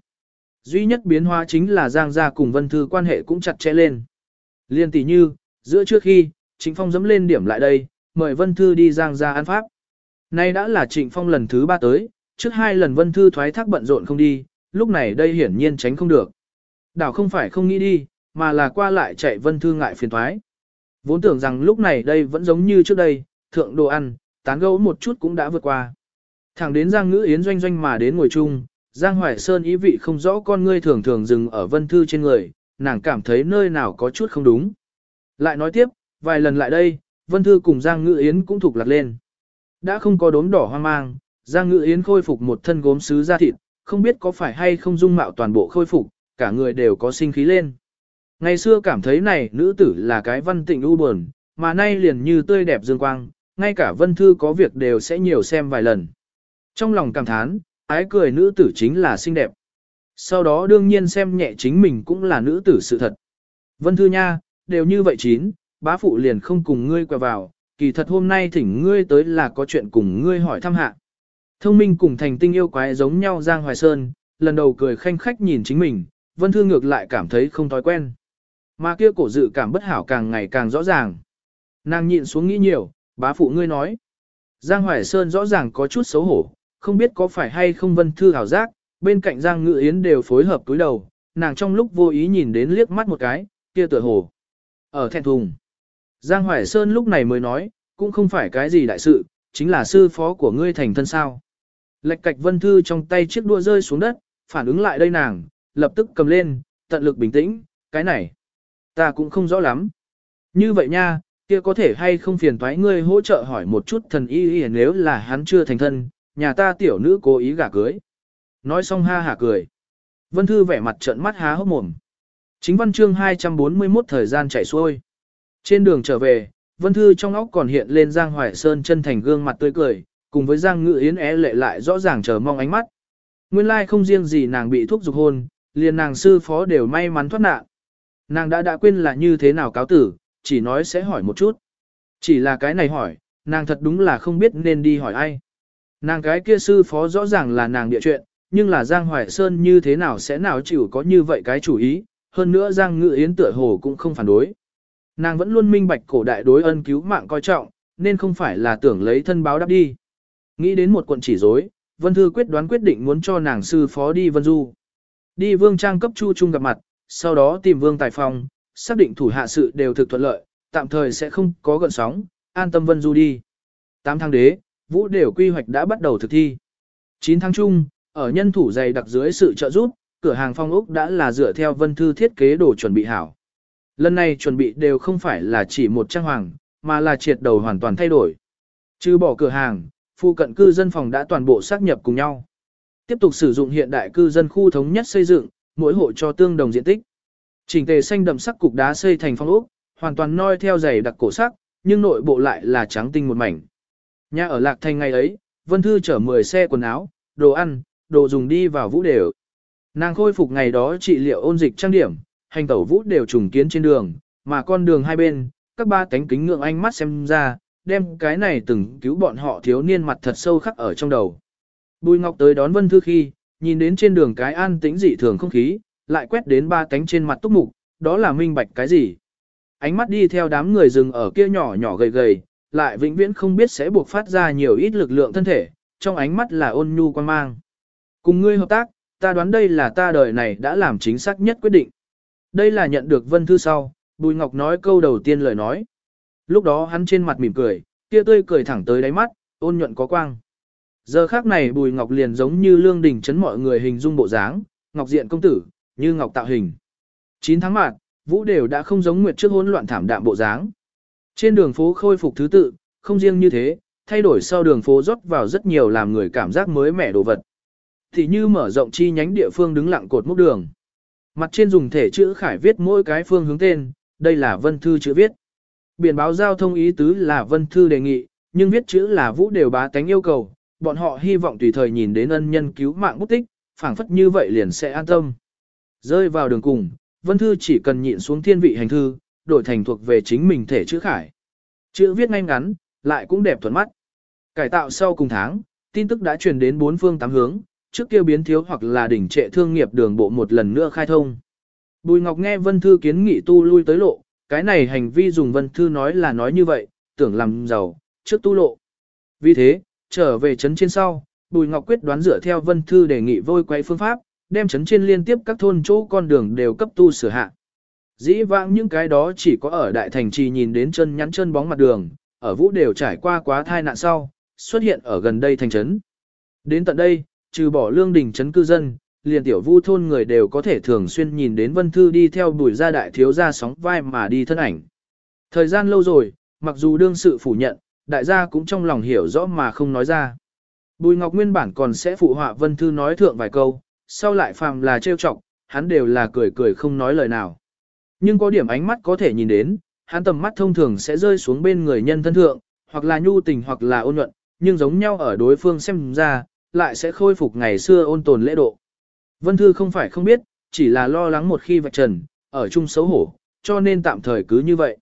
Duy nhất biến hóa chính là Giang gia cùng Vân Thư quan hệ cũng chặt chẽ lên. Liên tỷ như, giữa trước khi, Trịnh Phong dẫm lên điểm lại đây, mời Vân Thư đi Giang gia ăn pháp. Nay đã là Trịnh Phong lần thứ ba tới, trước hai lần Vân Thư thoái thác bận rộn không đi, lúc này đây hiển nhiên tránh không được. Đảo không phải không nghĩ đi, mà là qua lại chạy Vân Thư ngại phiền thoái. Vốn tưởng rằng lúc này đây vẫn giống như trước đây, thượng đồ ăn, tán gẫu một chút cũng đã vượt qua. Thẳng đến Giang Ngữ Yến doanh doanh mà đến ngồi chung, Giang Hoài Sơn ý vị không rõ con ngươi thường thường dừng ở Vân Thư trên người, nàng cảm thấy nơi nào có chút không đúng. Lại nói tiếp, vài lần lại đây, Vân Thư cùng Giang Ngữ Yến cũng thuộc lặt lên. Đã không có đốm đỏ hoang mang, Giang Ngữ Yến khôi phục một thân gốm sứ da thịt, không biết có phải hay không dung mạo toàn bộ khôi phục, cả người đều có sinh khí lên. Ngày xưa cảm thấy này nữ tử là cái văn tịnh u buồn, mà nay liền như tươi đẹp dương quang, ngay cả vân thư có việc đều sẽ nhiều xem vài lần. Trong lòng cảm thán, ái cười nữ tử chính là xinh đẹp. Sau đó đương nhiên xem nhẹ chính mình cũng là nữ tử sự thật. Vân thư nha, đều như vậy chín, bá phụ liền không cùng ngươi quẹo vào, kỳ thật hôm nay thỉnh ngươi tới là có chuyện cùng ngươi hỏi thăm hạ. Thông minh cùng thành tinh yêu quái giống nhau Giang Hoài Sơn, lần đầu cười khanh khách nhìn chính mình, Vân Thư ngược lại cảm thấy không thói quen. Mà kia cổ dự cảm bất hảo càng ngày càng rõ ràng. Nàng nhịn xuống nghĩ nhiều, bá phụ ngươi nói. Giang Hoài Sơn rõ ràng có chút xấu hổ, không biết có phải hay không Vân Thư hảo giác, bên cạnh Giang Ngự Yến đều phối hợp túi đầu, nàng trong lúc vô ý nhìn đến liếc mắt một cái, kia tựa hồ. Ở thẹn thùng. Giang Hoài Sơn lúc này mới nói, cũng không phải cái gì đại sự, chính là sư phó của ngươi thành thân sao. Lệch cạch vân thư trong tay chiếc đua rơi xuống đất, phản ứng lại đây nàng, lập tức cầm lên, tận lực bình tĩnh, cái này, ta cũng không rõ lắm. Như vậy nha, kia có thể hay không phiền thoái ngươi hỗ trợ hỏi một chút thần y y nếu là hắn chưa thành thân, nhà ta tiểu nữ cố ý gả cưới. Nói xong ha hả cười. Vân Thư vẻ mặt trợn mắt há hốc mồm. Chính văn chương 241 thời gian chảy xuôi. Trên đường trở về, Vân Thư trong óc còn hiện lên Giang Hoài Sơn chân thành gương mặt tươi cười, cùng với Giang Ngự Yến é lệ lại rõ ràng chờ mong ánh mắt. Nguyên lai like không riêng gì nàng bị thuốc dục hôn, liền nàng sư phó đều may mắn thoát nạn. Nàng đã đã quên là như thế nào cáo tử, chỉ nói sẽ hỏi một chút. Chỉ là cái này hỏi, nàng thật đúng là không biết nên đi hỏi ai. Nàng cái kia sư phó rõ ràng là nàng địa chuyện, nhưng là Giang Hoài Sơn như thế nào sẽ nào chịu có như vậy cái chủ ý, hơn nữa Giang Ngự Yến tựa hồ cũng không phản đối. Nàng vẫn luôn minh bạch cổ đại đối ân cứu mạng coi trọng, nên không phải là tưởng lấy thân báo đáp đi. Nghĩ đến một quận chỉ dối, Vân Thư quyết đoán quyết định muốn cho nàng sư phó đi Vân Du. Đi Vương Trang cấp Chu Trung gặp mặt, sau đó tìm Vương Tài Phong, xác định thủ hạ sự đều thực thuận lợi, tạm thời sẽ không có gợn sóng, an tâm Vân Du đi. 8 tháng đế, vũ đều quy hoạch đã bắt đầu thực thi. 9 tháng chung, ở nhân thủ dày đặc dưới sự trợ giúp, cửa hàng phong ốc đã là dựa theo Vân Thư thiết kế đồ chuẩn bị hảo. Lần này chuẩn bị đều không phải là chỉ một trang hoàng, mà là triệt đầu hoàn toàn thay đổi. Trừ bỏ cửa hàng, Phu cận cư dân phòng đã toàn bộ xác nhập cùng nhau. Tiếp tục sử dụng hiện đại cư dân khu thống nhất xây dựng, mỗi hộ cho tương đồng diện tích. Trình tề xanh đậm sắc cục đá xây thành phong ốc, hoàn toàn noi theo dày đặc cổ sắc, nhưng nội bộ lại là trắng tinh một mảnh. Nhà ở Lạc Thành ngày ấy, Vân Thư chở 10 xe quần áo, đồ ăn, đồ dùng đi vào vũ đều. Nàng khôi phục ngày đó trị liệu ôn dịch trang điểm, hành tẩu vũ đều trùng kiến trên đường, mà con đường hai bên, các ba cánh kính ngưỡng ánh mắt xem ra, đem cái này từng cứu bọn họ thiếu niên mặt thật sâu khắc ở trong đầu. Bùi Ngọc tới đón Vân Thư khi, nhìn đến trên đường cái an tĩnh dị thường không khí, lại quét đến ba cánh trên mặt túc mục, đó là minh bạch cái gì. Ánh mắt đi theo đám người rừng ở kia nhỏ nhỏ gầy gầy, lại vĩnh viễn không biết sẽ buộc phát ra nhiều ít lực lượng thân thể, trong ánh mắt là ôn nhu quan mang. Cùng ngươi hợp tác, ta đoán đây là ta đời này đã làm chính xác nhất quyết định. Đây là nhận được Vân Thư sau, Bùi Ngọc nói câu đầu tiên lời nói. Lúc đó hắn trên mặt mỉm cười, kia tươi cười thẳng tới đáy mắt, ôn nhuận có quang. Giờ khác này Bùi Ngọc liền giống như lương đình chấn mọi người hình dung bộ dáng, Ngọc diện công tử, như Ngọc tạo hình. 9 tháng mạt, Vũ đều đã không giống nguyệt trước hỗn loạn thảm đạm bộ dáng. Trên đường phố khôi phục thứ tự, không riêng như thế, thay đổi sau đường phố rót vào rất nhiều làm người cảm giác mới mẻ đồ vật. Thì như mở rộng chi nhánh địa phương đứng lặng cột mốc đường. Mặt trên dùng thể chữ khải viết mỗi cái phương hướng tên, đây là vân thư chữ viết. Biển báo giao thông ý tứ là vân thư đề nghị, nhưng viết chữ là vũ đều bá tánh yêu cầu, bọn họ hy vọng tùy thời nhìn đến ân nhân cứu mạng bút tích, phảng phất như vậy liền sẽ an tâm. Rơi vào đường cùng, vân thư chỉ cần nhịn xuống thiên vị hành thư, đổi thành thuộc về chính mình thể chữ khải. Chữ viết ngay ngắn, lại cũng đẹp thuận mắt. Cải tạo sau cùng tháng, tin tức đã truyền đến bốn phương tám hướng, trước kia biến thiếu hoặc là đỉnh trệ thương nghiệp đường bộ một lần nữa khai thông. Bùi Ngọc nghe Vân Thư kiến nghị tu lui tới lộ, cái này hành vi dùng Vân Thư nói là nói như vậy, tưởng làm giàu, trước tu lộ. Vì thế, trở về trấn trên sau, Bùi Ngọc quyết đoán dựa theo Vân Thư đề nghị vôi quay phương pháp, đem trấn trên liên tiếp các thôn chỗ con đường đều cấp tu sửa hạ. Dĩ vãng những cái đó chỉ có ở đại thành trì nhìn đến chân nhắn chân bóng mặt đường, ở vũ đều trải qua quá thai nạn sau, xuất hiện ở gần đây thành trấn. Đến tận đây, trừ bỏ lương đình trấn cư dân, liền tiểu vu thôn người đều có thể thường xuyên nhìn đến Vân Thư đi theo bùi gia đại thiếu gia sóng vai mà đi thân ảnh. Thời gian lâu rồi, mặc dù đương sự phủ nhận, đại gia cũng trong lòng hiểu rõ mà không nói ra. Bùi Ngọc nguyên bản còn sẽ phụ họa Vân Thư nói thượng vài câu, sau lại phàm là trêu chọc, hắn đều là cười cười không nói lời nào. Nhưng có điểm ánh mắt có thể nhìn đến, hắn tầm mắt thông thường sẽ rơi xuống bên người nhân thân thượng, hoặc là nhu tình hoặc là ôn nhuận, nhưng giống nhau ở đối phương xem ra, lại sẽ khôi phục ngày xưa ôn tồn lễ độ. Vân Thư không phải không biết, chỉ là lo lắng một khi vạch trần, ở chung xấu hổ, cho nên tạm thời cứ như vậy.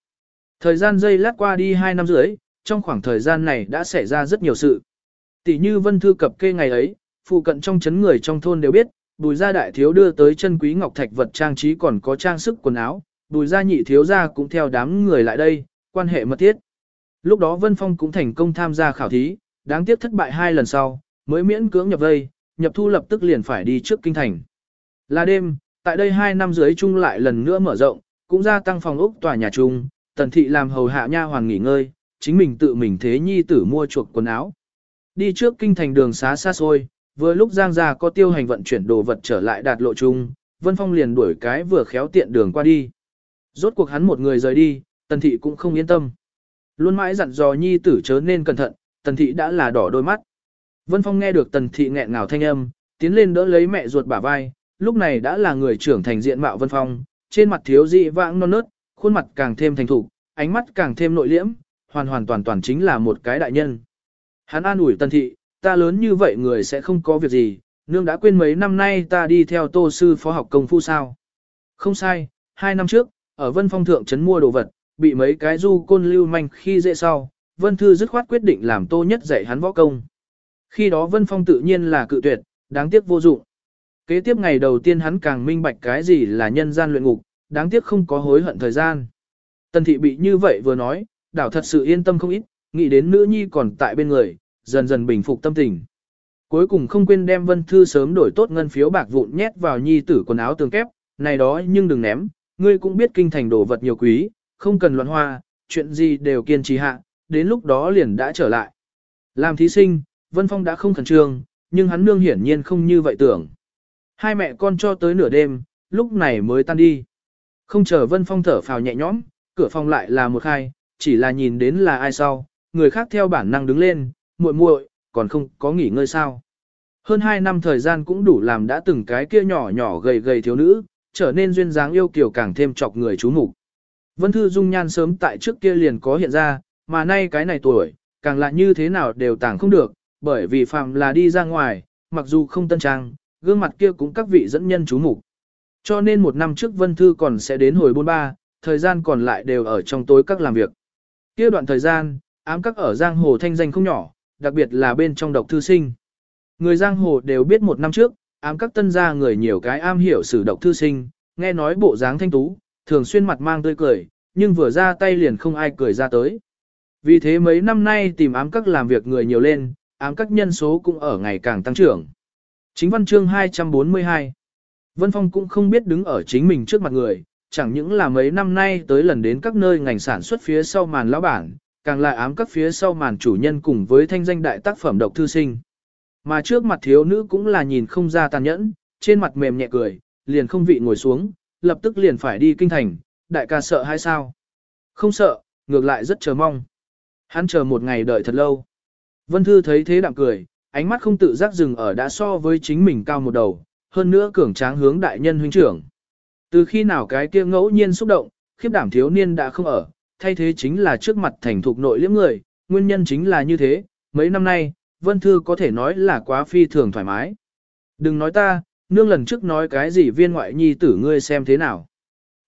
Thời gian dây lát qua đi 2 năm rưỡi, trong khoảng thời gian này đã xảy ra rất nhiều sự. Tỷ như Vân Thư cập kê ngày ấy, phụ cận trong chấn người trong thôn đều biết, bùi gia đại thiếu đưa tới chân quý ngọc thạch vật trang trí còn có trang sức quần áo, bùi gia nhị thiếu gia cũng theo đám người lại đây, quan hệ mật thiết. Lúc đó Vân Phong cũng thành công tham gia khảo thí, đáng tiếc thất bại hai lần sau, mới miễn cưỡng nhập vây, nhập thu lập tức liền phải đi trước kinh thành. Là đêm, tại đây hai năm dưới chung lại lần nữa mở rộng, cũng gia tăng phòng ốc tòa nhà chung, tần thị làm hầu hạ nha hoàng nghỉ ngơi, chính mình tự mình thế nhi tử mua chuộc quần áo. Đi trước kinh thành đường xá xa xôi, vừa lúc Giang gia có tiêu hành vận chuyển đồ vật trở lại đạt lộ chung, Vân Phong liền đuổi cái vừa khéo tiện đường qua đi. Rốt cuộc hắn một người rời đi, tần thị cũng không yên tâm. Luôn mãi dặn dò nhi tử chớ nên cẩn thận, tần thị đã là đỏ đôi mắt. Vân Phong nghe được tần thị nghẹn ngào thanh âm, tiến lên đỡ lấy mẹ ruột bả vai, lúc này đã là người trưởng thành diện mạo Vân Phong, trên mặt thiếu dị vãng non nớt, khuôn mặt càng thêm thành thục, ánh mắt càng thêm nội liễm, hoàn hoàn toàn toàn chính là một cái đại nhân. Hắn an ủi tần thị, ta lớn như vậy người sẽ không có việc gì, nương đã quên mấy năm nay ta đi theo tô sư phó học công phu sao. Không sai, hai năm trước, ở Vân Phong Thượng Trấn mua đồ vật, bị mấy cái du côn lưu manh khi dễ sau, Vân Thư dứt khoát quyết định làm tô nhất dạy hắn võ công. Khi đó Vân Phong tự nhiên là cự tuyệt, đáng tiếc vô dụng. Kế tiếp ngày đầu tiên hắn càng minh bạch cái gì là nhân gian luyện ngục, đáng tiếc không có hối hận thời gian. Tần thị bị như vậy vừa nói, đảo thật sự yên tâm không ít, nghĩ đến nữ nhi còn tại bên người, dần dần bình phục tâm tình. Cuối cùng không quên đem Vân Thư sớm đổi tốt ngân phiếu bạc vụn nhét vào nhi tử quần áo tường kép, này đó nhưng đừng ném, ngươi cũng biết kinh thành đồ vật nhiều quý, không cần loạn hoa, chuyện gì đều kiên trì hạ, đến lúc đó liền đã trở lại. Làm thí sinh, Vân Phong đã không khẩn trương, nhưng hắn nương hiển nhiên không như vậy tưởng. Hai mẹ con cho tới nửa đêm, lúc này mới tan đi. Không chờ Vân Phong thở phào nhẹ nhõm, cửa phòng lại là một khai, chỉ là nhìn đến là ai sau, người khác theo bản năng đứng lên, muội muội, còn không có nghỉ ngơi sao. Hơn hai năm thời gian cũng đủ làm đã từng cái kia nhỏ nhỏ gầy gầy thiếu nữ, trở nên duyên dáng yêu kiều càng thêm chọc người chú mục. Vân Thư dung nhan sớm tại trước kia liền có hiện ra, mà nay cái này tuổi, càng là như thế nào đều tàng không được, bởi vì phàm là đi ra ngoài, mặc dù không tân trang, gương mặt kia cũng các vị dẫn nhân chú mục. Cho nên một năm trước Vân Thư còn sẽ đến hồi bôn ba, thời gian còn lại đều ở trong tối các làm việc. Kia đoạn thời gian, ám các ở giang hồ thanh danh không nhỏ, đặc biệt là bên trong độc thư sinh. Người giang hồ đều biết một năm trước, ám các tân gia người nhiều cái am hiểu sử độc thư sinh, nghe nói bộ dáng thanh tú, thường xuyên mặt mang tươi cười, nhưng vừa ra tay liền không ai cười ra tới. Vì thế mấy năm nay tìm ám các làm việc người nhiều lên, ám các nhân số cũng ở ngày càng tăng trưởng. Chính văn chương 242 Vân Phong cũng không biết đứng ở chính mình trước mặt người, chẳng những là mấy năm nay tới lần đến các nơi ngành sản xuất phía sau màn lão bản, càng là ám các phía sau màn chủ nhân cùng với thanh danh đại tác phẩm độc thư sinh. Mà trước mặt thiếu nữ cũng là nhìn không ra tàn nhẫn, trên mặt mềm nhẹ cười, liền không vị ngồi xuống, lập tức liền phải đi kinh thành, đại ca sợ hay sao? Không sợ, ngược lại rất chờ mong. Hắn chờ một ngày đợi thật lâu. Vân Thư thấy thế đạm cười, ánh mắt không tự giác dừng ở đã so với chính mình cao một đầu, hơn nữa cường tráng hướng đại nhân huynh trưởng. Từ khi nào cái kia ngẫu nhiên xúc động, khiếp đảm thiếu niên đã không ở, thay thế chính là trước mặt thành thục nội liễm người, nguyên nhân chính là như thế, mấy năm nay, Vân Thư có thể nói là quá phi thường thoải mái. Đừng nói ta, nương lần trước nói cái gì viên ngoại nhi tử ngươi xem thế nào.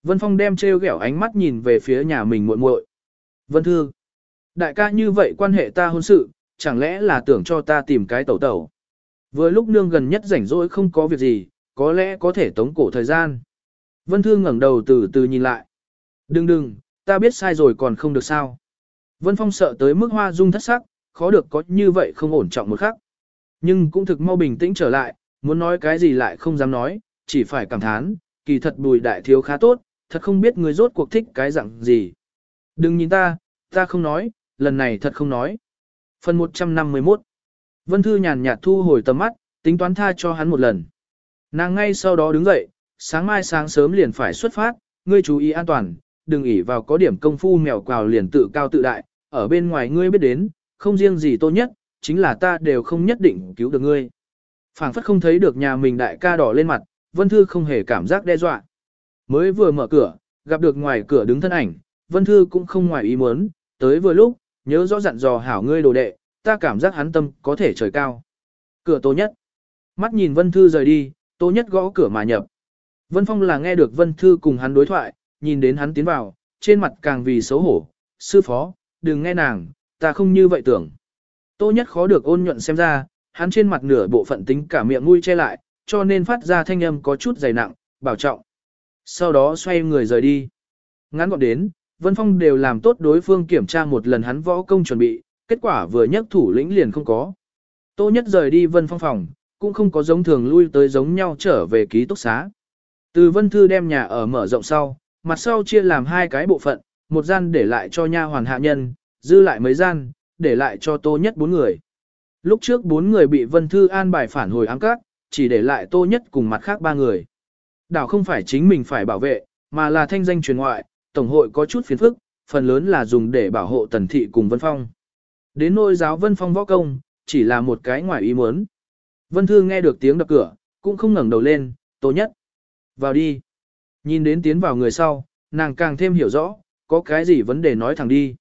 Vân Phong đem treo ghẹo ánh mắt nhìn về phía nhà mình muội muội. Vân Thư, đại ca như vậy quan hệ ta hôn sự, chẳng lẽ là tưởng cho ta tìm cái tẩu tẩu. Vừa lúc nương gần nhất rảnh rỗi không có việc gì, có lẽ có thể tống cổ thời gian. Vân Thư ngẩng đầu từ từ nhìn lại. Đừng đừng, ta biết sai rồi còn không được sao. Vân Phong sợ tới mức hoa dung thất sắc, khó được có như vậy không ổn trọng một khắc. Nhưng cũng thực mau bình tĩnh trở lại, muốn nói cái gì lại không dám nói, chỉ phải cảm thán, kỳ thật bùi đại thiếu khá tốt, thật không biết người rốt cuộc thích cái dạng gì. Đừng nhìn ta, ta không nói, lần này thật không nói. Phần 151 Vân Thư nhàn nhạt thu hồi tầm mắt, tính toán tha cho hắn một lần. Nàng ngay sau đó đứng dậy, sáng mai sáng sớm liền phải xuất phát, ngươi chú ý an toàn, đừng ỉ vào có điểm công phu mèo quào liền tự cao tự đại, ở bên ngoài ngươi biết đến, không riêng gì tốt nhất, chính là ta đều không nhất định cứu được ngươi. phảng phất không thấy được nhà mình đại ca đỏ lên mặt, Vân Thư không hề cảm giác đe dọa. Mới vừa mở cửa, gặp được ngoài cửa đứng thân ảnh, Vân Thư cũng không ngoài ý muốn, tới vừa lúc, nhớ rõ dặn dò hảo ngươi đồ đệ, ta cảm giác hắn tâm có thể trời cao. Cửa Tô Nhất. Mắt nhìn Vân Thư rời đi, Tô Nhất gõ cửa mà nhập. Vân Phong là nghe được Vân Thư cùng hắn đối thoại, nhìn đến hắn tiến vào, trên mặt càng vì xấu hổ. Sư phó, đừng nghe nàng, ta không như vậy tưởng. Tô Nhất khó được ôn nhuận xem ra, hắn trên mặt nửa bộ phận tính cả miệng mũi che lại, cho nên phát ra thanh âm có chút dày nặng, bảo trọng. Sau đó xoay người rời đi. Ngắn gọn đến, Vân Phong đều làm tốt đối phương kiểm tra một lần hắn võ công chuẩn bị, kết quả vừa nhắc thủ lĩnh liền không có. Tô Nhất rời đi Vân Phong phòng, cũng không có giống thường lui tới giống nhau trở về ký túc xá. Từ Vân Thư đem nhà ở mở rộng sau, mặt sau chia làm hai cái bộ phận, một gian để lại cho nha hoàn hạ nhân, dư lại mấy gian, để lại cho Tô Nhất bốn người. Lúc trước bốn người bị Vân Thư an bài phản hồi ám cát, chỉ để lại Tô Nhất cùng mặt khác ba người. Đảo không phải chính mình phải bảo vệ, mà là thanh danh truyền ngoại, Tổng hội có chút phiền phức, phần lớn là dùng để bảo hộ Tần Thị cùng Vân Phong. Đến nôi giáo Vân Phong võ công, chỉ là một cái ngoài ý muốn. Vân Thư nghe được tiếng đập cửa, cũng không ngẩng đầu lên, Tô Nhất. Vào đi. Nhìn đến tiến vào người sau, nàng càng thêm hiểu rõ, có cái gì vấn đề nói thẳng đi.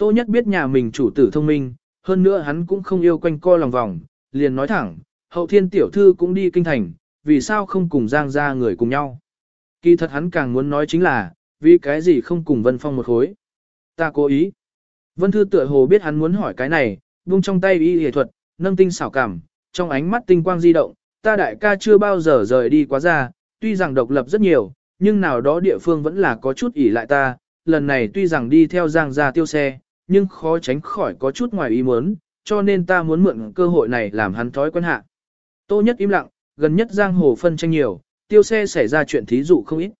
Tô Nhất biết nhà mình chủ tử thông minh, hơn nữa hắn cũng không yêu quanh co lòng vòng, liền nói thẳng, hậu thiên tiểu thư cũng đi kinh thành, vì sao không cùng Giang ra người cùng nhau. Kỳ thật hắn càng muốn nói chính là, vì cái gì không cùng Vân Phong một khối. Ta cố ý. Vân Thư tựa hồ biết hắn muốn hỏi cái này, buông trong tay y hề thuật, nâng tinh xảo cảm, trong ánh mắt tinh quang di động, ta đại ca chưa bao giờ rời đi quá ra, tuy rằng độc lập rất nhiều, nhưng nào đó địa phương vẫn là có chút ỉ lại ta, lần này tuy rằng đi theo Giang ra tiêu xe, nhưng khó tránh khỏi có chút ngoài ý muốn, cho nên ta muốn mượn cơ hội này làm hắn thói quen hạ. Tô nhất im lặng, gần nhất giang hồ phân tranh nhiều, tiêu xe xảy ra chuyện thí dụ không ít.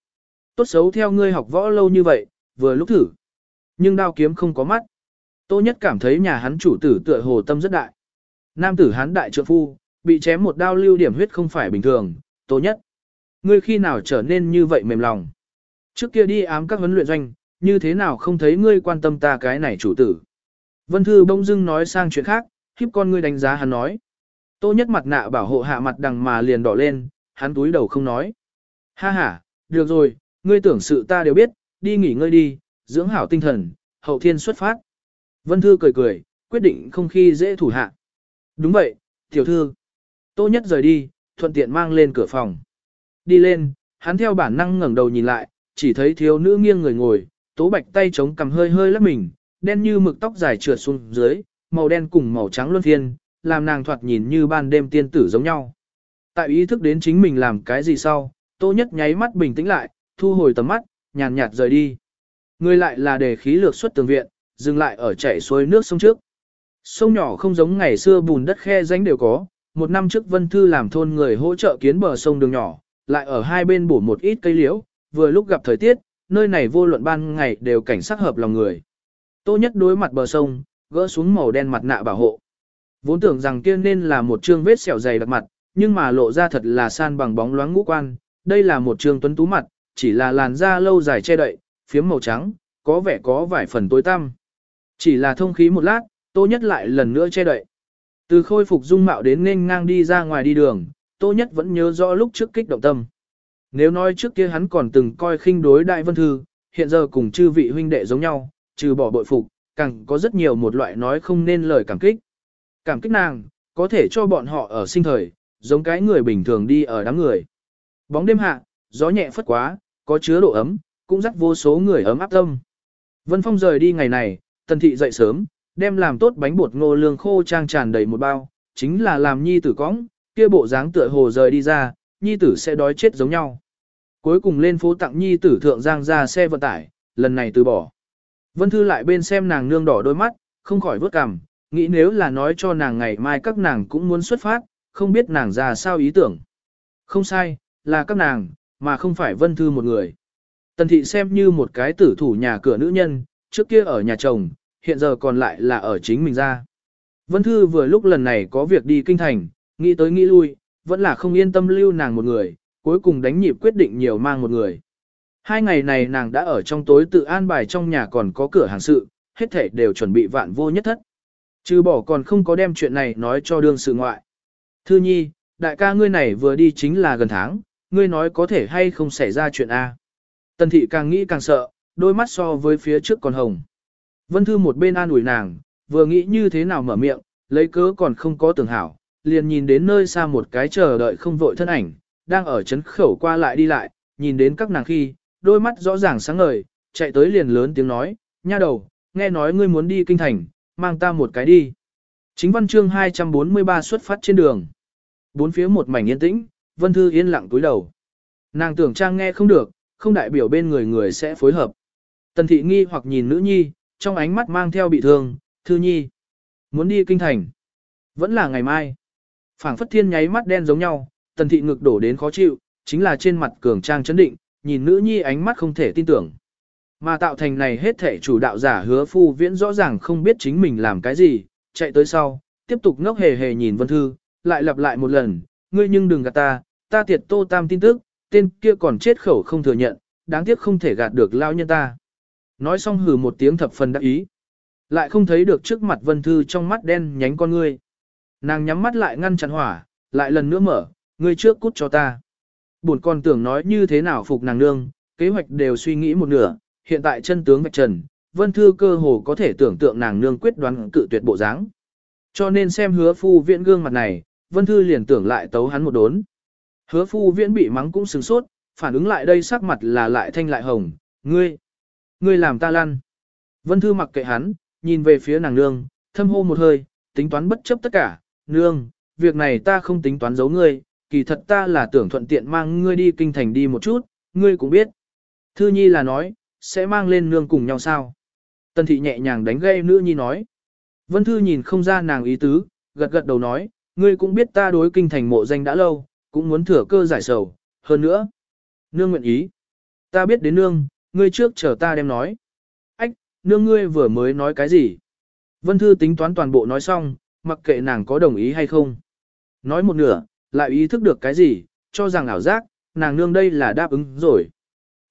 Tốt xấu theo ngươi học võ lâu như vậy, vừa lúc thử. Nhưng đao kiếm không có mắt. Tô nhất cảm thấy nhà hắn chủ tử tựa hồ tâm rất đại. Nam tử hắn đại trượng phu, bị chém một đao lưu điểm huyết không phải bình thường, tô nhất. Ngươi khi nào trở nên như vậy mềm lòng. Trước kia đi ám các huấn luyện doanh, như thế nào không thấy ngươi quan tâm ta cái này chủ tử. Vân Thư bỗng dưng nói sang chuyện khác, khiếp con ngươi đánh giá hắn nói. Tô nhất mặt nạ bảo hộ hạ mặt đằng mà liền đỏ lên, hắn túi đầu không nói. Ha ha, được rồi, ngươi tưởng sự ta đều biết, đi nghỉ ngơi đi, dưỡng hảo tinh thần, hậu thiên xuất phát. Vân Thư cười cười, quyết định không khi dễ thủ hạ. Đúng vậy, tiểu thư. Tô nhất rời đi, thuận tiện mang lên cửa phòng. Đi lên, hắn theo bản năng ngẩng đầu nhìn lại, chỉ thấy thiếu nữ nghiêng người ngồi, tố bạch tay chống cầm hơi hơi lắc mình, đen như mực tóc dài trượt xuống dưới, màu đen cùng màu trắng luân phiên, làm nàng thoạt nhìn như ban đêm tiên tử giống nhau. Tại ý thức đến chính mình làm cái gì sau, tô nhất nháy mắt bình tĩnh lại, thu hồi tầm mắt, nhàn nhạt rời đi. Người lại là để khí lược xuất tường viện, dừng lại ở chảy xuôi nước sông trước. Sông nhỏ không giống ngày xưa bùn đất khe rãnh đều có, một năm trước Vân Thư làm thôn người hỗ trợ kiến bờ sông đường nhỏ, lại ở hai bên bổ một ít cây liễu, vừa lúc gặp thời tiết, nơi này vô luận ban ngày đều cảnh sắc hợp lòng người. Tô nhất đối mặt bờ sông, gỡ xuống màu đen mặt nạ bảo hộ. Vốn tưởng rằng kia nên là một trương vết sẹo dày đặc mặt, nhưng mà lộ ra thật là san bằng bóng loáng ngũ quan, đây là một trương tuấn tú mặt, chỉ là làn da lâu dài che đậy, phiếm màu trắng, có vẻ có vài phần tối tăm. Chỉ là thông khí một lát, Tô Nhất lại lần nữa che đậy. Từ khôi phục dung mạo đến nên ngang đi ra ngoài đi đường, Tô Nhất vẫn nhớ rõ lúc trước kích động tâm. Nếu nói trước kia hắn còn từng coi khinh đối đại vân thư, hiện giờ cùng chư vị huynh đệ giống nhau, trừ bỏ bội phục, càng có rất nhiều một loại nói không nên lời cảm kích. Cảm kích nàng, có thể cho bọn họ ở sinh thời, giống cái người bình thường đi ở đám người. Bóng đêm hạ, gió nhẹ phất quá, có chứa độ ấm, cũng dắt vô số người ấm áp tâm. Vân Phong rời đi ngày này, tần thị dậy sớm, đem làm tốt bánh bột ngô lương khô trang tràn đầy một bao, chính là làm nhi tử cõng, kia bộ dáng tựa hồ rời đi ra, nhi tử sẽ đói chết giống nhau. Cuối cùng lên phố tặng nhi tử thượng giang ra xe vận tải, lần này từ bỏ. Vân Thư lại bên xem nàng nương đỏ đôi mắt, không khỏi vớt cằm, nghĩ nếu là nói cho nàng ngày mai các nàng cũng muốn xuất phát, không biết nàng ra sao ý tưởng. Không sai, là các nàng, mà không phải Vân Thư một người. Tần thị xem như một cái tử thủ nhà cửa nữ nhân, trước kia ở nhà chồng, hiện giờ còn lại là ở chính mình ra. Vân Thư vừa lúc lần này có việc đi kinh thành, nghĩ tới nghĩ lui, vẫn là không yên tâm lưu nàng một người, cuối cùng đánh nhịp quyết định nhiều mang một người. Hai ngày này nàng đã ở trong tối tự an bài trong nhà còn có cửa hàng sự, hết thể đều chuẩn bị vạn vô nhất thất. Trừ bỏ còn không có đem chuyện này nói cho đương sự ngoại. Thư nhi, đại ca ngươi này vừa đi chính là gần tháng, ngươi nói có thể hay không xảy ra chuyện A. Tần thị càng nghĩ càng sợ, đôi mắt so với phía trước còn hồng. Vân Thư một bên an ủi nàng, vừa nghĩ như thế nào mở miệng, lấy cớ còn không có tưởng hảo, liền nhìn đến nơi xa một cái chờ đợi không vội thân ảnh, đang ở chấn khẩu qua lại đi lại, nhìn đến các nàng khi, đôi mắt rõ ràng sáng ngời, chạy tới liền lớn tiếng nói, nha đầu, nghe nói ngươi muốn đi kinh thành, mang ta một cái đi. Chính văn chương 243 xuất phát trên đường. Bốn phía một mảnh yên tĩnh, Vân Thư yên lặng túi đầu. Nàng tưởng trang nghe không được, không đại biểu bên người người sẽ phối hợp. Tần thị nghi hoặc nhìn nữ nhi, trong ánh mắt mang theo bị thương, thư nhi. Muốn đi kinh thành. Vẫn là ngày mai phảng phất thiên nháy mắt đen giống nhau, tần thị ngực đổ đến khó chịu, chính là trên mặt cường trang chấn định, nhìn nữ nhi ánh mắt không thể tin tưởng. Mà tạo thành này hết thể chủ đạo giả hứa phu viễn rõ ràng không biết chính mình làm cái gì, chạy tới sau, tiếp tục ngốc hề hề nhìn vân thư, lại lặp lại một lần, ngươi nhưng đừng gạt ta, ta tiệt tô tam tin tức, tên kia còn chết khẩu không thừa nhận, đáng tiếc không thể gạt được lao nhân ta. Nói xong hừ một tiếng thập phần đắc ý. Lại không thấy được trước mặt vân thư trong mắt đen nhánh con ngươi. Nàng nhắm mắt lại ngăn chặn hỏa, lại lần nữa mở, ngươi trước cút cho ta. Buồn con tưởng nói như thế nào phục nàng nương, kế hoạch đều suy nghĩ một nửa, hiện tại chân tướng vạch trần, vân thư cơ hồ có thể tưởng tượng nàng nương quyết đoán cự tuyệt bộ dáng. Cho nên xem hứa phu viện gương mặt này, vân thư liền tưởng lại tấu hắn một đốn. Hứa phu viễn bị mắng cũng sừng sốt, phản ứng lại đây sắc mặt là lại thanh lại hồng, ngươi, ngươi làm ta lăn. Vân thư mặc kệ hắn, nhìn về phía nàng nương, thâm hô một hơi, tính toán bất chấp tất cả, nương, việc này ta không tính toán giấu ngươi, kỳ thật ta là tưởng thuận tiện mang ngươi đi kinh thành đi một chút, ngươi cũng biết. Thư nhi là nói, sẽ mang lên nương cùng nhau sao? Tần thị nhẹ nhàng đánh gây nữ nhi nói. Vân Thư nhìn không ra nàng ý tứ, gật gật đầu nói, ngươi cũng biết ta đối kinh thành mộ danh đã lâu, cũng muốn thừa cơ giải sầu, hơn nữa. Nương nguyện ý. Ta biết đến nương, ngươi trước chờ ta đem nói. Ách, nương ngươi vừa mới nói cái gì? Vân Thư tính toán toàn bộ nói xong, mặc kệ nàng có đồng ý hay không. Nói một nửa, lại ý thức được cái gì, cho rằng ảo giác, nàng nương đây là đáp ứng rồi.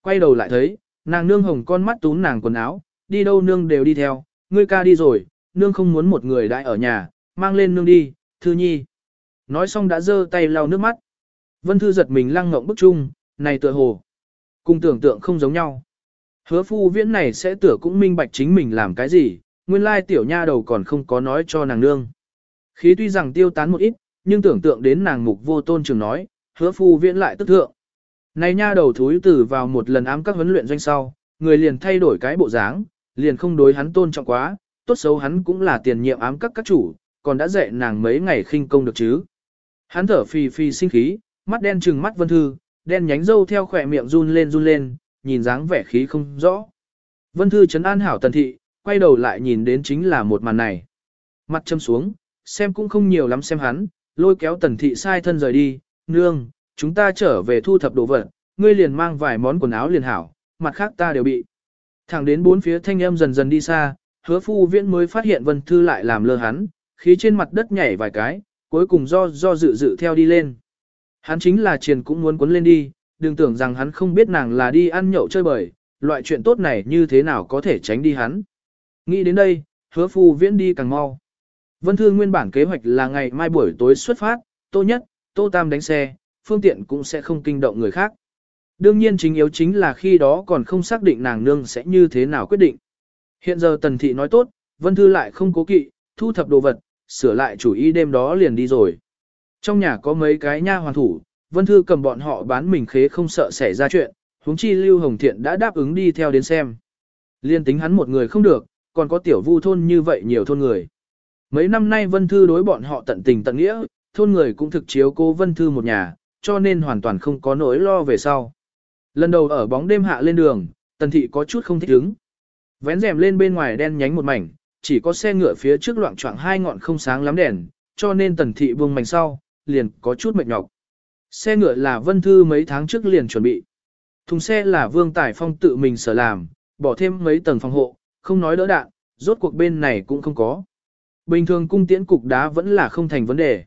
Quay đầu lại thấy, nàng nương hồng con mắt tún nàng quần áo, đi đâu nương đều đi theo, ngươi ca đi rồi, nương không muốn một người đại ở nhà, mang lên nương đi, thư nhi. Nói xong đã giơ tay lau nước mắt. Vân Thư giật mình lăng ngộng bức chung, này tựa hồ. Cùng tưởng tượng không giống nhau. Hứa phu viễn này sẽ tựa cũng minh bạch chính mình làm cái gì, nguyên lai tiểu nha đầu còn không có nói cho nàng nương. Khí tuy rằng tiêu tán một ít, nhưng tưởng tượng đến nàng mục vô tôn trường nói, hứa phu viễn lại tức thượng. Này nha đầu thúi tử vào một lần ám các huấn luyện doanh sau, người liền thay đổi cái bộ dáng, liền không đối hắn tôn trọng quá, tốt xấu hắn cũng là tiền nhiệm ám các các chủ, còn đã dạy nàng mấy ngày khinh công được chứ. Hắn thở phì phì sinh khí, mắt đen trừng mắt vân thư, đen nhánh dâu theo khỏe miệng run lên run lên, nhìn dáng vẻ khí không rõ. Vân thư chấn an hảo tần thị, quay đầu lại nhìn đến chính là một màn này. Mặt châm xuống, xem cũng không nhiều lắm xem hắn, lôi kéo tần thị sai thân rời đi, nương, chúng ta trở về thu thập đồ vật, ngươi liền mang vài món quần áo liền hảo, mặt khác ta đều bị. Thẳng đến bốn phía thanh âm dần dần đi xa, hứa phu viễn mới phát hiện vân thư lại làm lơ hắn, khí trên mặt đất nhảy vài cái, cuối cùng do do dự dự theo đi lên. Hắn chính là triền cũng muốn cuốn lên đi, đừng tưởng rằng hắn không biết nàng là đi ăn nhậu chơi bời, loại chuyện tốt này như thế nào có thể tránh đi hắn. Nghĩ đến đây, hứa phu viễn đi càng mau. Vân Thư nguyên bản kế hoạch là ngày mai buổi tối xuất phát, tô nhất, tô tam đánh xe, phương tiện cũng sẽ không kinh động người khác. Đương nhiên chính yếu chính là khi đó còn không xác định nàng nương sẽ như thế nào quyết định. Hiện giờ Tần Thị nói tốt, Vân Thư lại không cố kỵ, thu thập đồ vật, sửa lại chủ ý đêm đó liền đi rồi. Trong nhà có mấy cái nha hoàn thủ, Vân Thư cầm bọn họ bán mình khế không sợ xảy ra chuyện, huống chi Lưu Hồng Thiện đã đáp ứng đi theo đến xem. Liên tính hắn một người không được, còn có tiểu vu thôn như vậy nhiều thôn người. Mấy năm nay Vân Thư đối bọn họ tận tình tận nghĩa, thôn người cũng thực chiếu cô Vân Thư một nhà, cho nên hoàn toàn không có nỗi lo về sau. Lần đầu ở bóng đêm hạ lên đường, Tần Thị có chút không thích ứng. Vén rèm lên bên ngoài đen nhánh một mảnh, chỉ có xe ngựa phía trước loạn choạng hai ngọn không sáng lắm đèn, cho nên Tần Thị buông mảnh sau, liền có chút mệt nhọc. Xe ngựa là Vân Thư mấy tháng trước liền chuẩn bị. Thùng xe là Vương Tài Phong tự mình sở làm, bỏ thêm mấy tầng phòng hộ, không nói đỡ đạn, rốt cuộc bên này cũng không có. Bình thường cung tiễn cục đá vẫn là không thành vấn đề.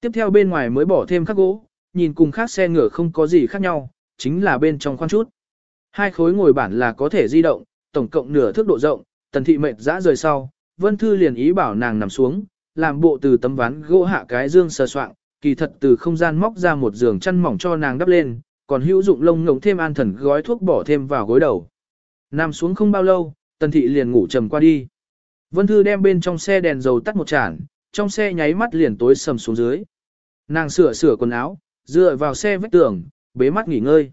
Tiếp theo bên ngoài mới bỏ thêm khắc gỗ, nhìn cùng khác xe ngựa không có gì khác nhau, chính là bên trong khoan chút. Hai khối ngồi bản là có thể di động, tổng cộng nửa thước độ rộng, tần thị mệt dã rời sau, vân thư liền ý bảo nàng nằm xuống, làm bộ từ tấm ván gỗ hạ cái dương sờ soạng, kỳ thật từ không gian móc ra một giường chăn mỏng cho nàng đắp lên, còn hữu dụng lông ngỗng thêm an thần gói thuốc bỏ thêm vào gối đầu. Nằm xuống không bao lâu, tần thị liền ngủ trầm qua đi. Vân Thư đem bên trong xe đèn dầu tắt một chản, trong xe nháy mắt liền tối sầm xuống dưới. Nàng sửa sửa quần áo, dựa vào xe vách tường, bế mắt nghỉ ngơi.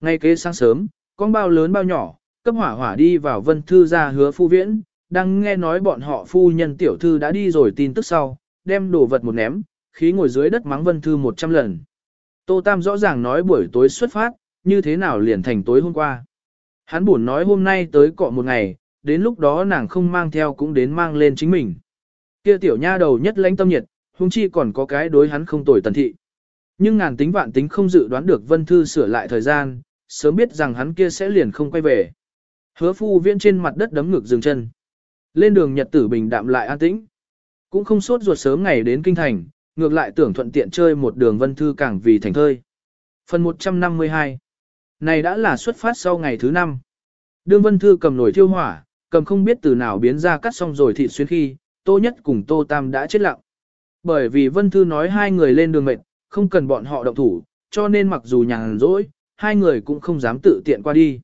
Ngay kế sáng sớm, con bao lớn bao nhỏ, cấp hỏa hỏa đi vào Vân Thư ra hứa phu viễn, đang nghe nói bọn họ phu nhân tiểu thư đã đi rồi tin tức sau, đem đồ vật một ném, khí ngồi dưới đất mắng Vân Thư một trăm lần. Tô Tam rõ ràng nói buổi tối xuất phát, như thế nào liền thành tối hôm qua. Hắn buồn nói hôm nay tới cọ một ngày, đến lúc đó nàng không mang theo cũng đến mang lên chính mình. Kia tiểu nha đầu nhất lãnh tâm nhiệt, huống chi còn có cái đối hắn không tồi tần thị. Nhưng ngàn tính vạn tính không dự đoán được Vân Thư sửa lại thời gian, sớm biết rằng hắn kia sẽ liền không quay về. Hứa phu viễn trên mặt đất đấm ngực dừng chân. Lên đường nhật tử bình đạm lại an tĩnh. Cũng không sốt ruột sớm ngày đến kinh thành, ngược lại tưởng thuận tiện chơi một đường Vân Thư càng vì thành thơi. Phần 152 Này đã là xuất phát sau ngày thứ năm. Đương Vân Thư cầm nổi thiêu hỏa, cầm không biết từ nào biến ra cắt xong rồi thịt xuyên khi, Tô Nhất cùng Tô Tam đã chết lặng. Bởi vì Vân Thư nói hai người lên đường mệt, không cần bọn họ động thủ, cho nên mặc dù nhàn rỗi, hai người cũng không dám tự tiện qua đi.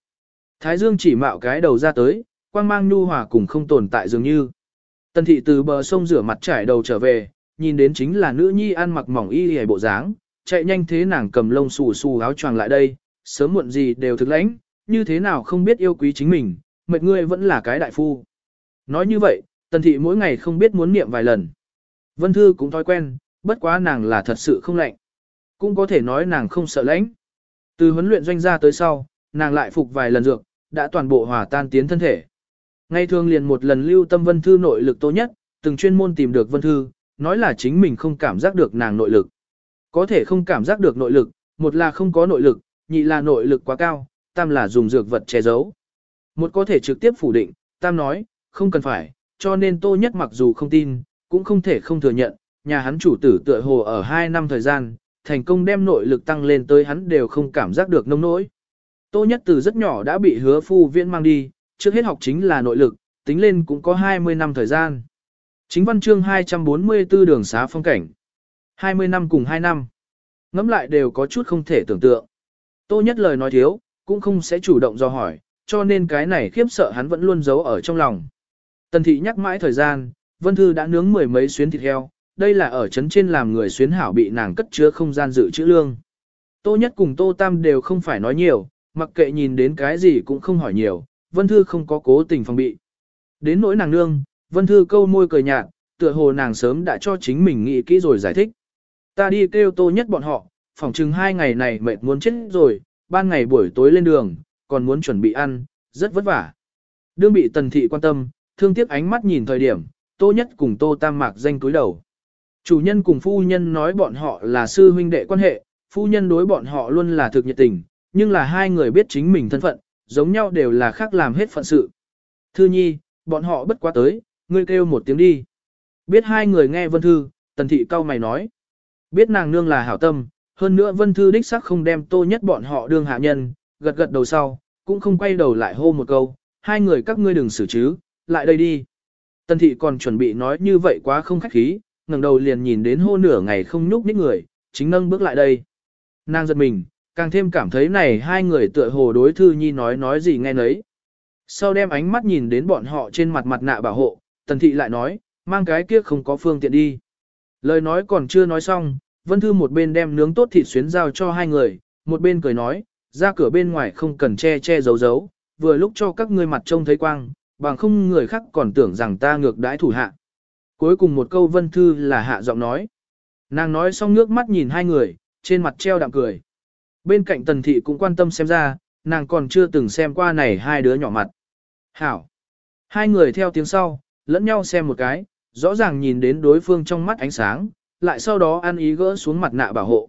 Thái Dương chỉ mạo cái đầu ra tới, quang mang nhu hòa cùng không tồn tại dường như. Tần thị từ bờ sông rửa mặt trải đầu trở về, nhìn đến chính là nữ nhi ăn mặc mỏng y hề bộ dáng, chạy nhanh thế nàng cầm lông xù xù áo choàng lại đây, sớm muộn gì đều thực lãnh, như thế nào không biết yêu quý chính mình, mệt ngươi vẫn là cái đại phu. Nói như vậy, tần thị mỗi ngày không biết muốn niệm vài lần. Vân Thư cũng thói quen, bất quá nàng là thật sự không lạnh. Cũng có thể nói nàng không sợ lãnh. Từ huấn luyện doanh gia tới sau, nàng lại phục vài lần dược, đã toàn bộ hòa tan tiến thân thể. Ngay thường liền một lần lưu tâm Vân Thư nội lực tố nhất, từng chuyên môn tìm được Vân Thư, nói là chính mình không cảm giác được nàng nội lực. Có thể không cảm giác được nội lực, một là không có nội lực, nhị là nội lực quá cao, tam là dùng dược vật che giấu. Một có thể trực tiếp phủ định, tam nói, không cần phải, cho nên tô nhất mặc dù không tin, cũng không thể không thừa nhận, nhà hắn chủ tử tựa hồ ở 2 năm thời gian, thành công đem nội lực tăng lên tới hắn đều không cảm giác được nông nỗi. Tô nhất từ rất nhỏ đã bị hứa phu viễn mang đi, trước hết học chính là nội lực, tính lên cũng có 20 năm thời gian. Chính văn chương 244 đường xá phong cảnh. 20 năm cùng 2 năm. Ngắm lại đều có chút không thể tưởng tượng. Tô nhất lời nói thiếu, cũng không sẽ chủ động do hỏi, cho nên cái này khiếp sợ hắn vẫn luôn giấu ở trong lòng. Tần thị nhắc mãi thời gian, Vân Thư đã nướng mười mấy xuyến thịt heo, đây là ở trấn trên làm người xuyến hảo bị nàng cất chứa không gian dự trữ lương. Tô Nhất cùng Tô Tam đều không phải nói nhiều, mặc kệ nhìn đến cái gì cũng không hỏi nhiều, Vân Thư không có cố tình phòng bị. Đến nỗi nàng nương, Vân Thư câu môi cười nhạt, tựa hồ nàng sớm đã cho chính mình nghĩ kỹ rồi giải thích. Ta đi kêu Tô Nhất bọn họ, phỏng chừng hai ngày này mệt muốn chết rồi, ban ngày buổi tối lên đường, còn muốn chuẩn bị ăn, rất vất vả. Đương bị tần thị quan tâm, thương tiếc ánh mắt nhìn thời điểm, tô nhất cùng tô tam mạc danh túi đầu. Chủ nhân cùng phu nhân nói bọn họ là sư huynh đệ quan hệ, phu nhân đối bọn họ luôn là thực nhiệt tình, nhưng là hai người biết chính mình thân phận, giống nhau đều là khác làm hết phận sự. Thư nhi, bọn họ bất quá tới, ngươi kêu một tiếng đi. Biết hai người nghe vân thư, tần thị cao mày nói. Biết nàng nương là hảo tâm, hơn nữa vân thư đích sắc không đem tô nhất bọn họ đương hạ nhân, gật gật đầu sau, cũng không quay đầu lại hô một câu, hai người các ngươi đừng xử chứ, lại đây đi. Tần thị còn chuẩn bị nói như vậy quá không khách khí, ngẩng đầu liền nhìn đến hô nửa ngày không nhúc nhích người, chính nâng bước lại đây. Nàng giật mình, càng thêm cảm thấy này hai người tựa hồ đối thư nhi nói nói gì nghe nấy. Sau đem ánh mắt nhìn đến bọn họ trên mặt mặt nạ bảo hộ, tần thị lại nói, mang cái kia không có phương tiện đi. Lời nói còn chưa nói xong, Vân Thư một bên đem nướng tốt thịt xuyến giao cho hai người, một bên cười nói, ra cửa bên ngoài không cần che che giấu giấu, vừa lúc cho các ngươi mặt trông thấy quang, bằng không người khác còn tưởng rằng ta ngược đãi thủ hạ. Cuối cùng một câu Vân Thư là hạ giọng nói. Nàng nói xong nước mắt nhìn hai người, trên mặt treo đạm cười. Bên cạnh tần thị cũng quan tâm xem ra, nàng còn chưa từng xem qua này hai đứa nhỏ mặt. Hảo. Hai người theo tiếng sau, lẫn nhau xem một cái, rõ ràng nhìn đến đối phương trong mắt ánh sáng, lại sau đó ăn ý gỡ xuống mặt nạ bảo hộ.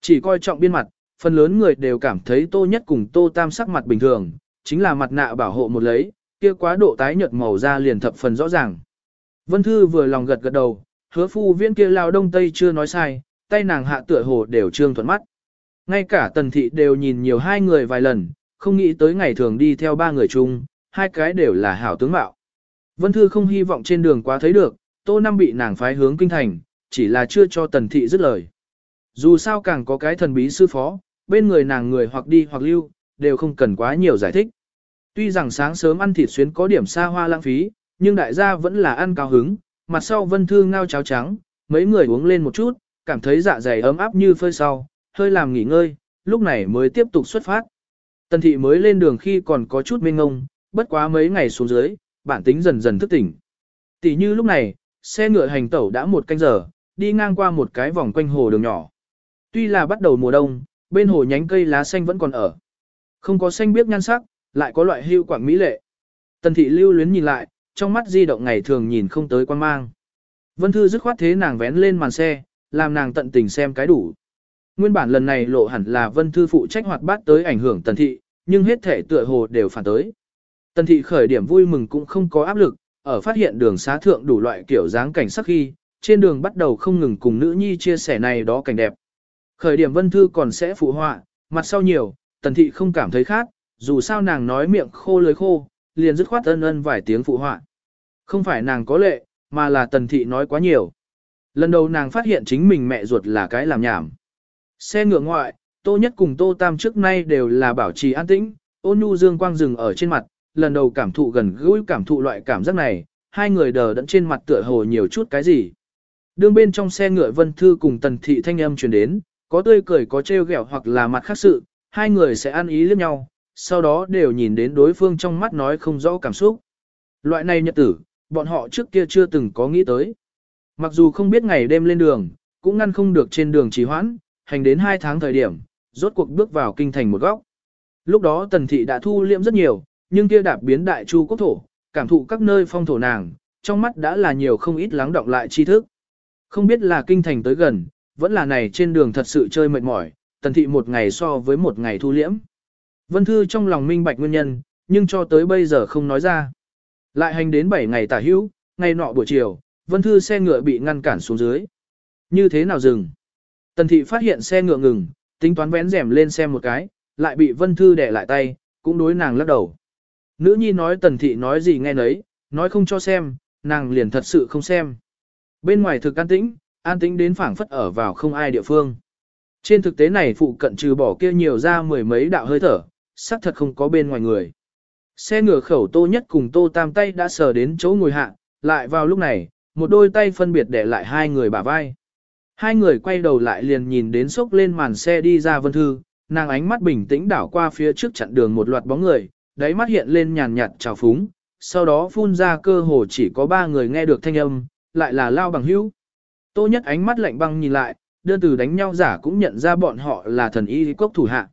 Chỉ coi trọng biên mặt, phần lớn người đều cảm thấy tô nhất cùng tô tam sắc mặt bình thường, chính là mặt nạ bảo hộ một lấy, kia quá độ tái nhợt màu da liền thập phần rõ ràng. Vân Thư vừa lòng gật gật đầu, hứa phu viên kia lao đông tây chưa nói sai, tay nàng hạ tựa hồ đều trương thuận mắt. Ngay cả tần thị đều nhìn nhiều hai người vài lần, không nghĩ tới ngày thường đi theo ba người chung, hai cái đều là hảo tướng mạo. Vân Thư không hy vọng trên đường quá thấy được, tô năm bị nàng phái hướng kinh thành, chỉ là chưa cho tần thị dứt lời. Dù sao càng có cái thần bí sư phó, bên người nàng người hoặc đi hoặc lưu, đều không cần quá nhiều giải thích. Tuy rằng sáng sớm ăn thịt xuyến có điểm xa hoa lãng phí, nhưng đại gia vẫn là ăn cao hứng, mặt sau vân thư ngao cháo trắng, mấy người uống lên một chút, cảm thấy dạ dày ấm áp như phơi sau, hơi làm nghỉ ngơi, lúc này mới tiếp tục xuất phát. Tần thị mới lên đường khi còn có chút mênh ngông, bất quá mấy ngày xuống dưới, bản tính dần dần thức tỉnh. Tỷ như lúc này, xe ngựa hành tẩu đã một canh giờ, đi ngang qua một cái vòng quanh hồ đường nhỏ. Tuy là bắt đầu mùa đông, bên hồ nhánh cây lá xanh vẫn còn ở. Không có xanh biếc nhan sắc, lại có loại hưu quảng mỹ lệ. Tần thị lưu luyến nhìn lại, trong mắt di động ngày thường nhìn không tới quan mang. Vân Thư dứt khoát thế nàng vén lên màn xe, làm nàng tận tình xem cái đủ. Nguyên bản lần này lộ hẳn là Vân Thư phụ trách hoạt bát tới ảnh hưởng Tần Thị, nhưng hết thể tựa hồ đều phản tới. Tần Thị khởi điểm vui mừng cũng không có áp lực, ở phát hiện đường xá thượng đủ loại kiểu dáng cảnh sắc khi, trên đường bắt đầu không ngừng cùng nữ nhi chia sẻ này đó cảnh đẹp. Khởi điểm Vân Thư còn sẽ phụ họa, mặt sau nhiều, Tần Thị không cảm thấy khác, dù sao nàng nói miệng khô lưới khô, liền dứt khoát ân ân vài tiếng phụ họa. Không phải nàng có lệ, mà là Tần Thị nói quá nhiều. Lần đầu nàng phát hiện chính mình mẹ ruột là cái làm nhảm. Xe ngựa ngoại, Tô Nhất cùng Tô Tam trước nay đều là bảo trì an tĩnh, ôn nhu dương quang rừng ở trên mặt, lần đầu cảm thụ gần gũi cảm thụ loại cảm giác này, hai người đờ đẫn trên mặt tựa hồ nhiều chút cái gì. Đương bên trong xe ngựa Vân Thư cùng Tần Thị thanh âm truyền đến, có tươi cười có trêu ghẹo hoặc là mặt khác sự, hai người sẽ ăn ý liếc nhau, sau đó đều nhìn đến đối phương trong mắt nói không rõ cảm xúc. Loại này nhật tử, bọn họ trước kia chưa từng có nghĩ tới. Mặc dù không biết ngày đêm lên đường, cũng ngăn không được trên đường trì hoãn, hành đến hai tháng thời điểm, rốt cuộc bước vào kinh thành một góc. Lúc đó tần thị đã thu liệm rất nhiều, nhưng kia đạp biến đại chu quốc thổ, cảm thụ các nơi phong thổ nàng, trong mắt đã là nhiều không ít lắng động lại tri thức. Không biết là kinh thành tới gần, vẫn là này trên đường thật sự chơi mệt mỏi, tần thị một ngày so với một ngày thu liễm. Vân Thư trong lòng minh bạch nguyên nhân, nhưng cho tới bây giờ không nói ra. Lại hành đến 7 ngày tả hữu, ngày nọ buổi chiều, Vân Thư xe ngựa bị ngăn cản xuống dưới. Như thế nào dừng? Tần thị phát hiện xe ngựa ngừng, tính toán vén rèm lên xem một cái, lại bị Vân Thư đè lại tay, cũng đối nàng lắc đầu. Nữ nhi nói tần thị nói gì nghe nấy, nói không cho xem, nàng liền thật sự không xem. Bên ngoài thực an tĩnh, an tĩnh đến phảng phất ở vào không ai địa phương. Trên thực tế này phụ cận trừ bỏ kia nhiều ra mười mấy đạo hơi thở, xác thật không có bên ngoài người. Xe ngựa khẩu tô nhất cùng tô tam tay đã sờ đến chỗ ngồi hạ, lại vào lúc này, một đôi tay phân biệt để lại hai người bả vai. Hai người quay đầu lại liền nhìn đến sốc lên màn xe đi ra vân thư, nàng ánh mắt bình tĩnh đảo qua phía trước chặn đường một loạt bóng người, đáy mắt hiện lên nhàn nhạt trào phúng, sau đó phun ra cơ hồ chỉ có ba người nghe được thanh âm, lại là lao bằng hữu. Tô nhất ánh mắt lạnh băng nhìn lại, đơn từ đánh nhau giả cũng nhận ra bọn họ là thần y cốc thủ hạ.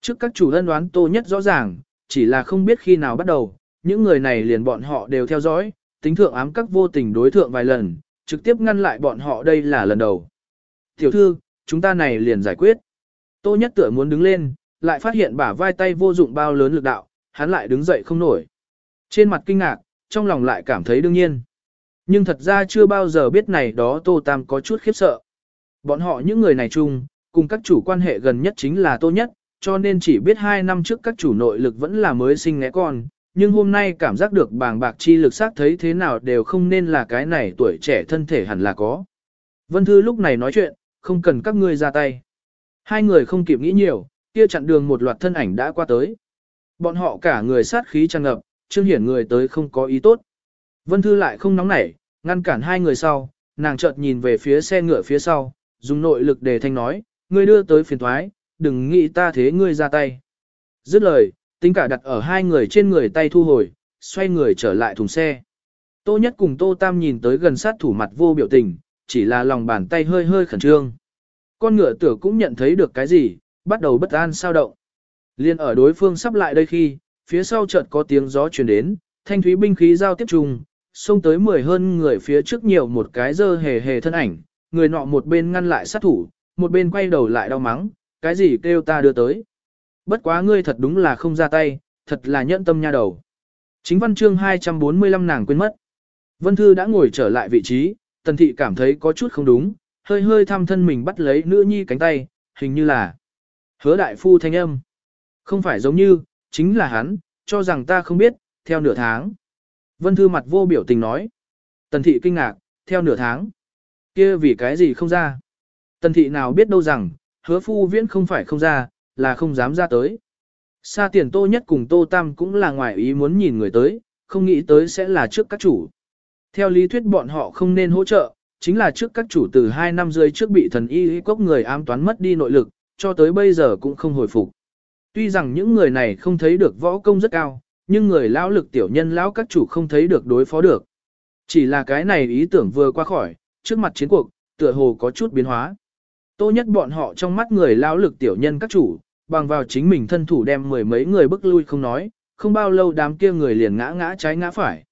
Trước các chủ ân đoán tô nhất rõ ràng, chỉ là không biết khi nào bắt đầu, những người này liền bọn họ đều theo dõi, tính thượng ám các vô tình đối thượng vài lần, trực tiếp ngăn lại bọn họ đây là lần đầu. Tiểu thư, chúng ta này liền giải quyết. Tô nhất tựa muốn đứng lên, lại phát hiện bả vai tay vô dụng bao lớn lực đạo, hắn lại đứng dậy không nổi. Trên mặt kinh ngạc, trong lòng lại cảm thấy đương nhiên. Nhưng thật ra chưa bao giờ biết này đó Tô Tam có chút khiếp sợ. Bọn họ những người này chung, cùng các chủ quan hệ gần nhất chính là Tô Nhất, cho nên chỉ biết hai năm trước các chủ nội lực vẫn là mới sinh ngẽ con, nhưng hôm nay cảm giác được bàng bạc chi lực xác thấy thế nào đều không nên là cái này tuổi trẻ thân thể hẳn là có. Vân Thư lúc này nói chuyện, không cần các ngươi ra tay. Hai người không kịp nghĩ nhiều, kia chặn đường một loạt thân ảnh đã qua tới. Bọn họ cả người sát khí tràn ngập, trương hiển người tới không có ý tốt. Vân Thư lại không nóng nảy, ngăn cản hai người sau, nàng chợt nhìn về phía xe ngựa phía sau, dùng nội lực để thanh nói, ngươi đưa tới phiền thoái, đừng nghĩ ta thế ngươi ra tay. Dứt lời, tính cả đặt ở hai người trên người tay thu hồi, xoay người trở lại thùng xe. Tô Nhất cùng Tô Tam nhìn tới gần sát thủ mặt vô biểu tình, chỉ là lòng bàn tay hơi hơi khẩn trương. Con ngựa tử cũng nhận thấy được cái gì, bắt đầu bất an sao động. Liên ở đối phương sắp lại đây khi, phía sau chợt có tiếng gió truyền đến, thanh thúy binh khí giao tiếp trùng, xông tới mười hơn người phía trước nhiều một cái dơ hề hề thân ảnh, người nọ một bên ngăn lại sát thủ, một bên quay đầu lại đau mắng, cái gì kêu ta đưa tới. Bất quá ngươi thật đúng là không ra tay, thật là nhẫn tâm nha đầu. Chính văn chương 245 nàng quên mất. Vân Thư đã ngồi trở lại vị trí, tần thị cảm thấy có chút không đúng, hơi hơi thăm thân mình bắt lấy nữ nhi cánh tay, hình như là hứa đại phu thanh âm. Không phải giống như, chính là hắn, cho rằng ta không biết, theo nửa tháng. Vân Thư mặt vô biểu tình nói. Tần thị kinh ngạc, theo nửa tháng. kia vì cái gì không ra? Tần thị nào biết đâu rằng, hứa phu viễn không phải không ra, là không dám ra tới. Sa tiền tô nhất cùng tô tam cũng là ngoài ý muốn nhìn người tới, không nghĩ tới sẽ là trước các chủ. Theo lý thuyết bọn họ không nên hỗ trợ, chính là trước các chủ từ 2 năm rưỡi trước bị thần y cốc người ám toán mất đi nội lực, cho tới bây giờ cũng không hồi phục. Tuy rằng những người này không thấy được võ công rất cao, nhưng người lão lực tiểu nhân lão các chủ không thấy được đối phó được. Chỉ là cái này ý tưởng vừa qua khỏi, trước mặt chiến cuộc, tựa hồ có chút biến hóa. Tô nhất bọn họ trong mắt người lão lực tiểu nhân các chủ, bằng vào chính mình thân thủ đem mười mấy người bức lui không nói, không bao lâu đám kia người liền ngã ngã trái ngã phải.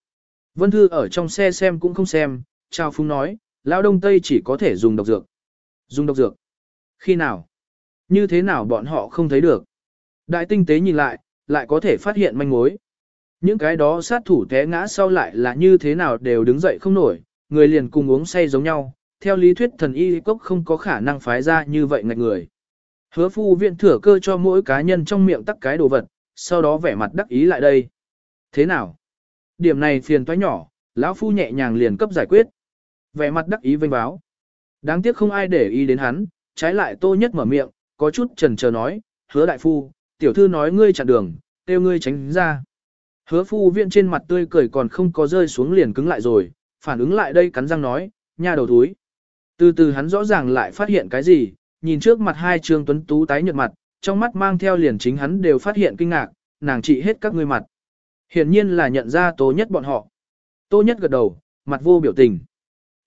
Vân Thư ở trong xe xem cũng không xem, Trao Phúng nói, lão đông tây chỉ có thể dùng độc dược. Dùng độc dược. Khi nào? Như thế nào bọn họ không thấy được? Đại tinh tế nhìn lại, lại có thể phát hiện manh mối. Những cái đó sát thủ té ngã sau lại là như thế nào đều đứng dậy không nổi, người liền cùng uống say giống nhau, theo lý thuyết thần y cốc không có khả năng phái ra như vậy ngạch người. Hứa phu viện thừa cơ cho mỗi cá nhân trong miệng tắc cái đồ vật, sau đó vẻ mặt đắc ý lại đây. Thế nào? Điểm này phiền toái nhỏ, lão phu nhẹ nhàng liền cấp giải quyết. Vẻ mặt đắc ý vênh báo. Đáng tiếc không ai để ý đến hắn, trái lại tô nhất mở miệng, có chút trần chờ nói, hứa đại phu, tiểu thư nói ngươi chặn đường, kêu ngươi tránh ra. Hứa phu viện trên mặt tươi cười còn không có rơi xuống liền cứng lại rồi, phản ứng lại đây cắn răng nói, nha đầu túi. Từ từ hắn rõ ràng lại phát hiện cái gì, nhìn trước mặt hai trương tuấn tú tái nhợt mặt, trong mắt mang theo liền chính hắn đều phát hiện kinh ngạc, nàng trị hết các ngươi mặt. Hiển nhiên là nhận ra tố nhất bọn họ. Tô nhất gật đầu, mặt vô biểu tình.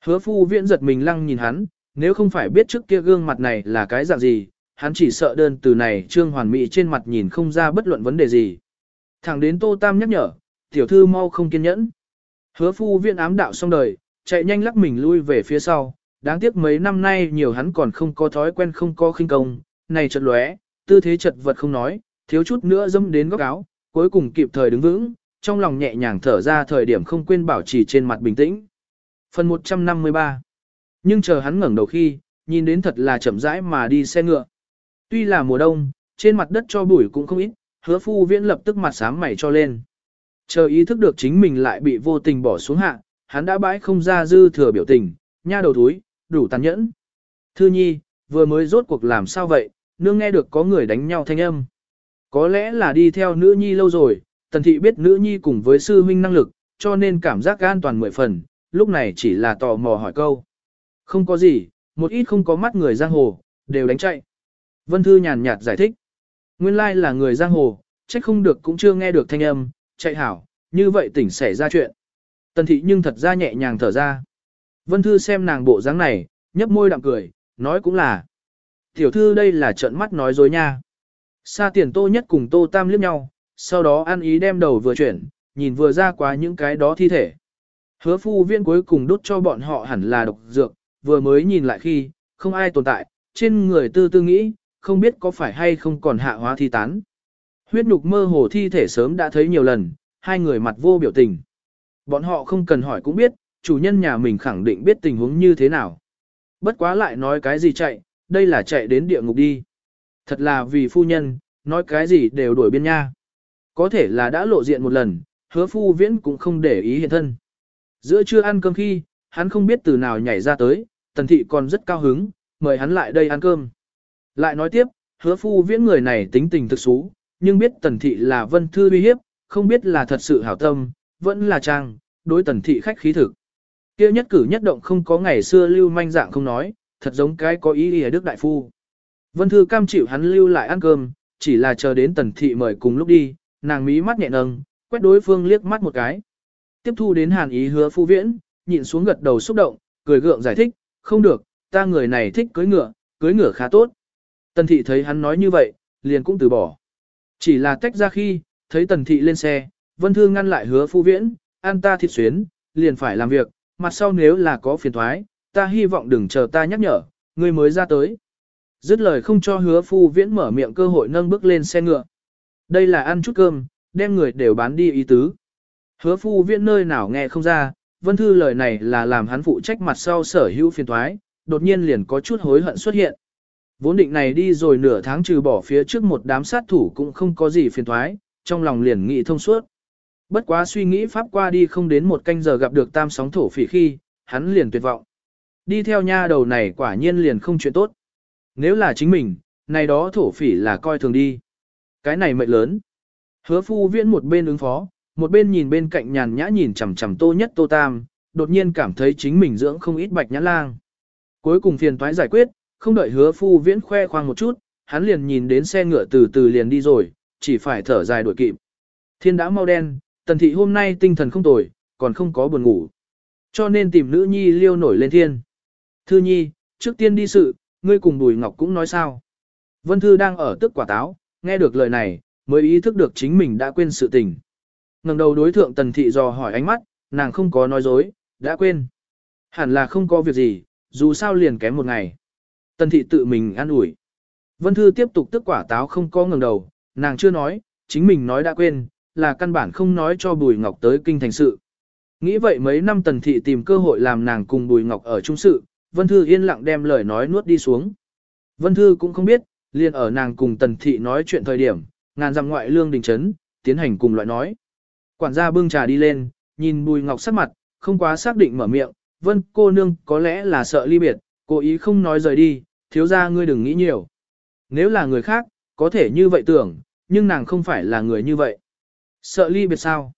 Hứa phu viện giật mình lăng nhìn hắn, nếu không phải biết trước kia gương mặt này là cái dạng gì, hắn chỉ sợ đơn từ này trương hoàn mỹ trên mặt nhìn không ra bất luận vấn đề gì. Thẳng đến Tô Tam nhắc nhở, tiểu thư mau không kiên nhẫn. Hứa phu viện ám đạo xong đời, chạy nhanh lắc mình lui về phía sau, đáng tiếc mấy năm nay nhiều hắn còn không có thói quen không có khinh công, này chật lóe, tư thế chật vật không nói, thiếu chút nữa dâm đến góc áo, cuối cùng kịp thời đứng vững, trong lòng nhẹ nhàng thở ra thời điểm không quên bảo trì trên mặt bình tĩnh. Phần 153 Nhưng chờ hắn ngẩng đầu khi, nhìn đến thật là chậm rãi mà đi xe ngựa. Tuy là mùa đông, trên mặt đất cho bụi cũng không ít, hứa phu viễn lập tức mặt sám mày cho lên. Chờ ý thức được chính mình lại bị vô tình bỏ xuống hạ, hắn đã bãi không ra dư thừa biểu tình, nha đầu túi, đủ tàn nhẫn. Thư nhi, vừa mới rốt cuộc làm sao vậy, nương nghe được có người đánh nhau thanh âm. Có lẽ là đi theo nữ nhi lâu rồi, tần thị biết nữ nhi cùng với sư huynh năng lực, cho nên cảm giác an toàn mười phần, lúc này chỉ là tò mò hỏi câu. Không có gì, một ít không có mắt người giang hồ, đều đánh chạy. Vân Thư nhàn nhạt giải thích. Nguyên lai là người giang hồ, trách không được cũng chưa nghe được thanh âm, chạy hảo, như vậy tỉnh xảy ra chuyện. Tần thị nhưng thật ra nhẹ nhàng thở ra. Vân Thư xem nàng bộ dáng này, nhấp môi đạm cười, nói cũng là. Tiểu thư đây là trận mắt nói dối nha. Sa tiền tô nhất cùng tô tam liếc nhau, sau đó ăn ý đem đầu vừa chuyển, nhìn vừa ra qua những cái đó thi thể. Hứa phu viên cuối cùng đốt cho bọn họ hẳn là độc dược, vừa mới nhìn lại khi, không ai tồn tại, trên người tư tư nghĩ, không biết có phải hay không còn hạ hóa thi tán. Huyết nhục mơ hồ thi thể sớm đã thấy nhiều lần, hai người mặt vô biểu tình. Bọn họ không cần hỏi cũng biết, chủ nhân nhà mình khẳng định biết tình huống như thế nào. Bất quá lại nói cái gì chạy, đây là chạy đến địa ngục đi. Thật là vì phu nhân, nói cái gì đều đuổi biên nha. Có thể là đã lộ diện một lần, hứa phu viễn cũng không để ý hiện thân. Giữa trưa ăn cơm khi, hắn không biết từ nào nhảy ra tới, tần thị còn rất cao hứng, mời hắn lại đây ăn cơm. Lại nói tiếp, hứa phu viễn người này tính tình thực xú, nhưng biết tần thị là vân thư uy hiếp, không biết là thật sự hảo tâm, vẫn là trang, đối tần thị khách khí thực. Kia nhất cử nhất động không có ngày xưa lưu manh dạng không nói, thật giống cái có ý ý đức đại phu. Vân thư cam chịu hắn lưu lại ăn cơm, chỉ là chờ đến tần thị mời cùng lúc đi, nàng mí mắt nhẹ nâng, quét đối phương liếc mắt một cái. Tiếp thu đến hàn ý hứa phu viễn, nhịn xuống gật đầu xúc động, cười gượng giải thích, không được, ta người này thích cưới ngựa, cưới ngựa khá tốt. Tần thị thấy hắn nói như vậy, liền cũng từ bỏ. Chỉ là tách ra khi, thấy tần thị lên xe, vân thư ngăn lại hứa phu viễn, an ta thịt xuyến, liền phải làm việc, mặt sau nếu là có phiền thoái, ta hy vọng đừng chờ ta nhắc nhở, ngươi mới ra tới. Dứt lời không cho hứa phu viễn mở miệng cơ hội nâng bước lên xe ngựa. Đây là ăn chút cơm, đem người đều bán đi ý tứ. Hứa phu viễn nơi nào nghe không ra, vân thư lời này là làm hắn phụ trách mặt sau sở hữu phiền thoái, đột nhiên liền có chút hối hận xuất hiện. Vốn định này đi rồi nửa tháng trừ bỏ phía trước một đám sát thủ cũng không có gì phiền thoái, trong lòng liền nghĩ thông suốt. Bất quá suy nghĩ pháp qua đi không đến một canh giờ gặp được tam sóng thổ phỉ khi, hắn liền tuyệt vọng. đi theo nha đầu này quả nhiên liền không chuyện tốt. Nếu là chính mình, này đó thổ phỉ là coi thường đi. Cái này mệnh lớn. Hứa phu viễn một bên ứng phó, một bên nhìn bên cạnh nhàn nhã nhìn chằm chằm tô nhất tô tam, đột nhiên cảm thấy chính mình dưỡng không ít bạch nhã lang. Cuối cùng phiền toái giải quyết, không đợi hứa phu viễn khoe khoang một chút, hắn liền nhìn đến xe ngựa từ từ liền đi rồi, chỉ phải thở dài đuổi kịp. Thiên đã mau đen, tần thị hôm nay tinh thần không tồi, còn không có buồn ngủ. Cho nên tìm nữ nhi liêu nổi lên thiên. Thư nhi, trước tiên đi sự, ngươi cùng Bùi Ngọc cũng nói sao. Vân Thư đang ở tức quả táo, nghe được lời này, mới ý thức được chính mình đã quên sự tình. ngẩng đầu đối thượng tần thị dò hỏi ánh mắt, nàng không có nói dối, đã quên. Hẳn là không có việc gì, dù sao liền kém một ngày. Tần thị tự mình an ủi. Vân Thư tiếp tục tức quả táo không có ngẩng đầu, nàng chưa nói, chính mình nói đã quên, là căn bản không nói cho Bùi Ngọc tới kinh thành sự. Nghĩ vậy mấy năm tần thị tìm cơ hội làm nàng cùng Bùi Ngọc ở trung sự, Vân Thư yên lặng đem lời nói nuốt đi xuống. Vân Thư cũng không biết, liền ở nàng cùng tần thị nói chuyện thời điểm, ngàn dặm ngoại lương đình chấn, tiến hành cùng loại nói. Quản gia bưng trà đi lên, nhìn Bùi Ngọc sắc mặt, không quá xác định mở miệng, Vân cô nương có lẽ là sợ ly biệt, cố ý không nói rời đi, thiếu ra ngươi đừng nghĩ nhiều. Nếu là người khác, có thể như vậy tưởng, nhưng nàng không phải là người như vậy. Sợ ly biệt sao?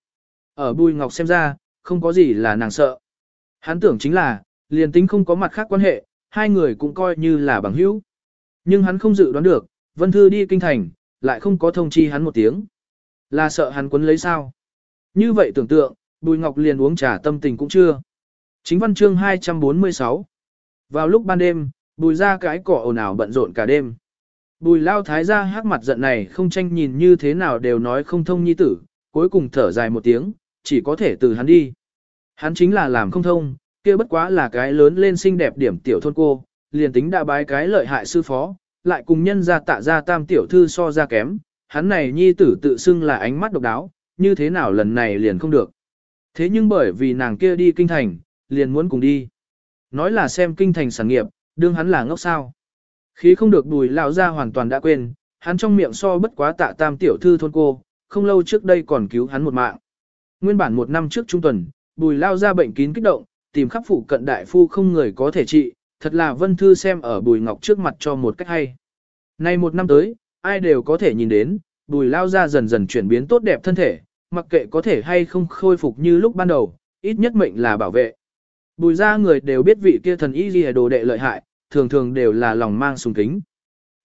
Ở Bùi Ngọc xem ra, không có gì là nàng sợ. Hắn tưởng chính là, liền tính không có mặt khác quan hệ, hai người cũng coi như là bằng hữu. Nhưng hắn không dự đoán được, Vân Thư đi kinh thành, lại không có thông chi hắn một tiếng. Là sợ hắn quấn lấy sao? Như vậy tưởng tượng, Bùi Ngọc liền uống trà tâm tình cũng chưa. Chính văn chương 246 vào lúc ban đêm, Bùi ra cái cỏ ồn ào bận rộn cả đêm. Bùi lao thái ra hát mặt giận này không tranh nhìn như thế nào đều nói không thông nhi tử, cuối cùng thở dài một tiếng, chỉ có thể từ hắn đi. Hắn chính là làm không thông, kia bất quá là cái lớn lên xinh đẹp điểm tiểu thôn cô, liền tính đã bái cái lợi hại sư phó, lại cùng nhân ra tạ ra tam tiểu thư so ra kém, hắn này nhi tử tự xưng là ánh mắt độc đáo, như thế nào lần này liền không được. Thế nhưng bởi vì nàng kia đi kinh thành, liền muốn cùng đi. Nói là xem kinh thành sản nghiệp, đương hắn là ngốc sao. Khí không được bùi lão ra hoàn toàn đã quên, hắn trong miệng so bất quá tạ tam tiểu thư thôn cô, không lâu trước đây còn cứu hắn một mạng. Nguyên bản một năm trước trung tuần, bùi lao ra bệnh kín kích động, tìm khắp phụ cận đại phu không người có thể trị, thật là vân thư xem ở bùi ngọc trước mặt cho một cách hay. Nay một năm tới, ai đều có thể nhìn đến, bùi lao ra dần dần chuyển biến tốt đẹp thân thể, mặc kệ có thể hay không khôi phục như lúc ban đầu, ít nhất mệnh là bảo vệ. Bùi ra người đều biết vị kia thần y gì đồ đệ lợi hại, thường thường đều là lòng mang sùng kính.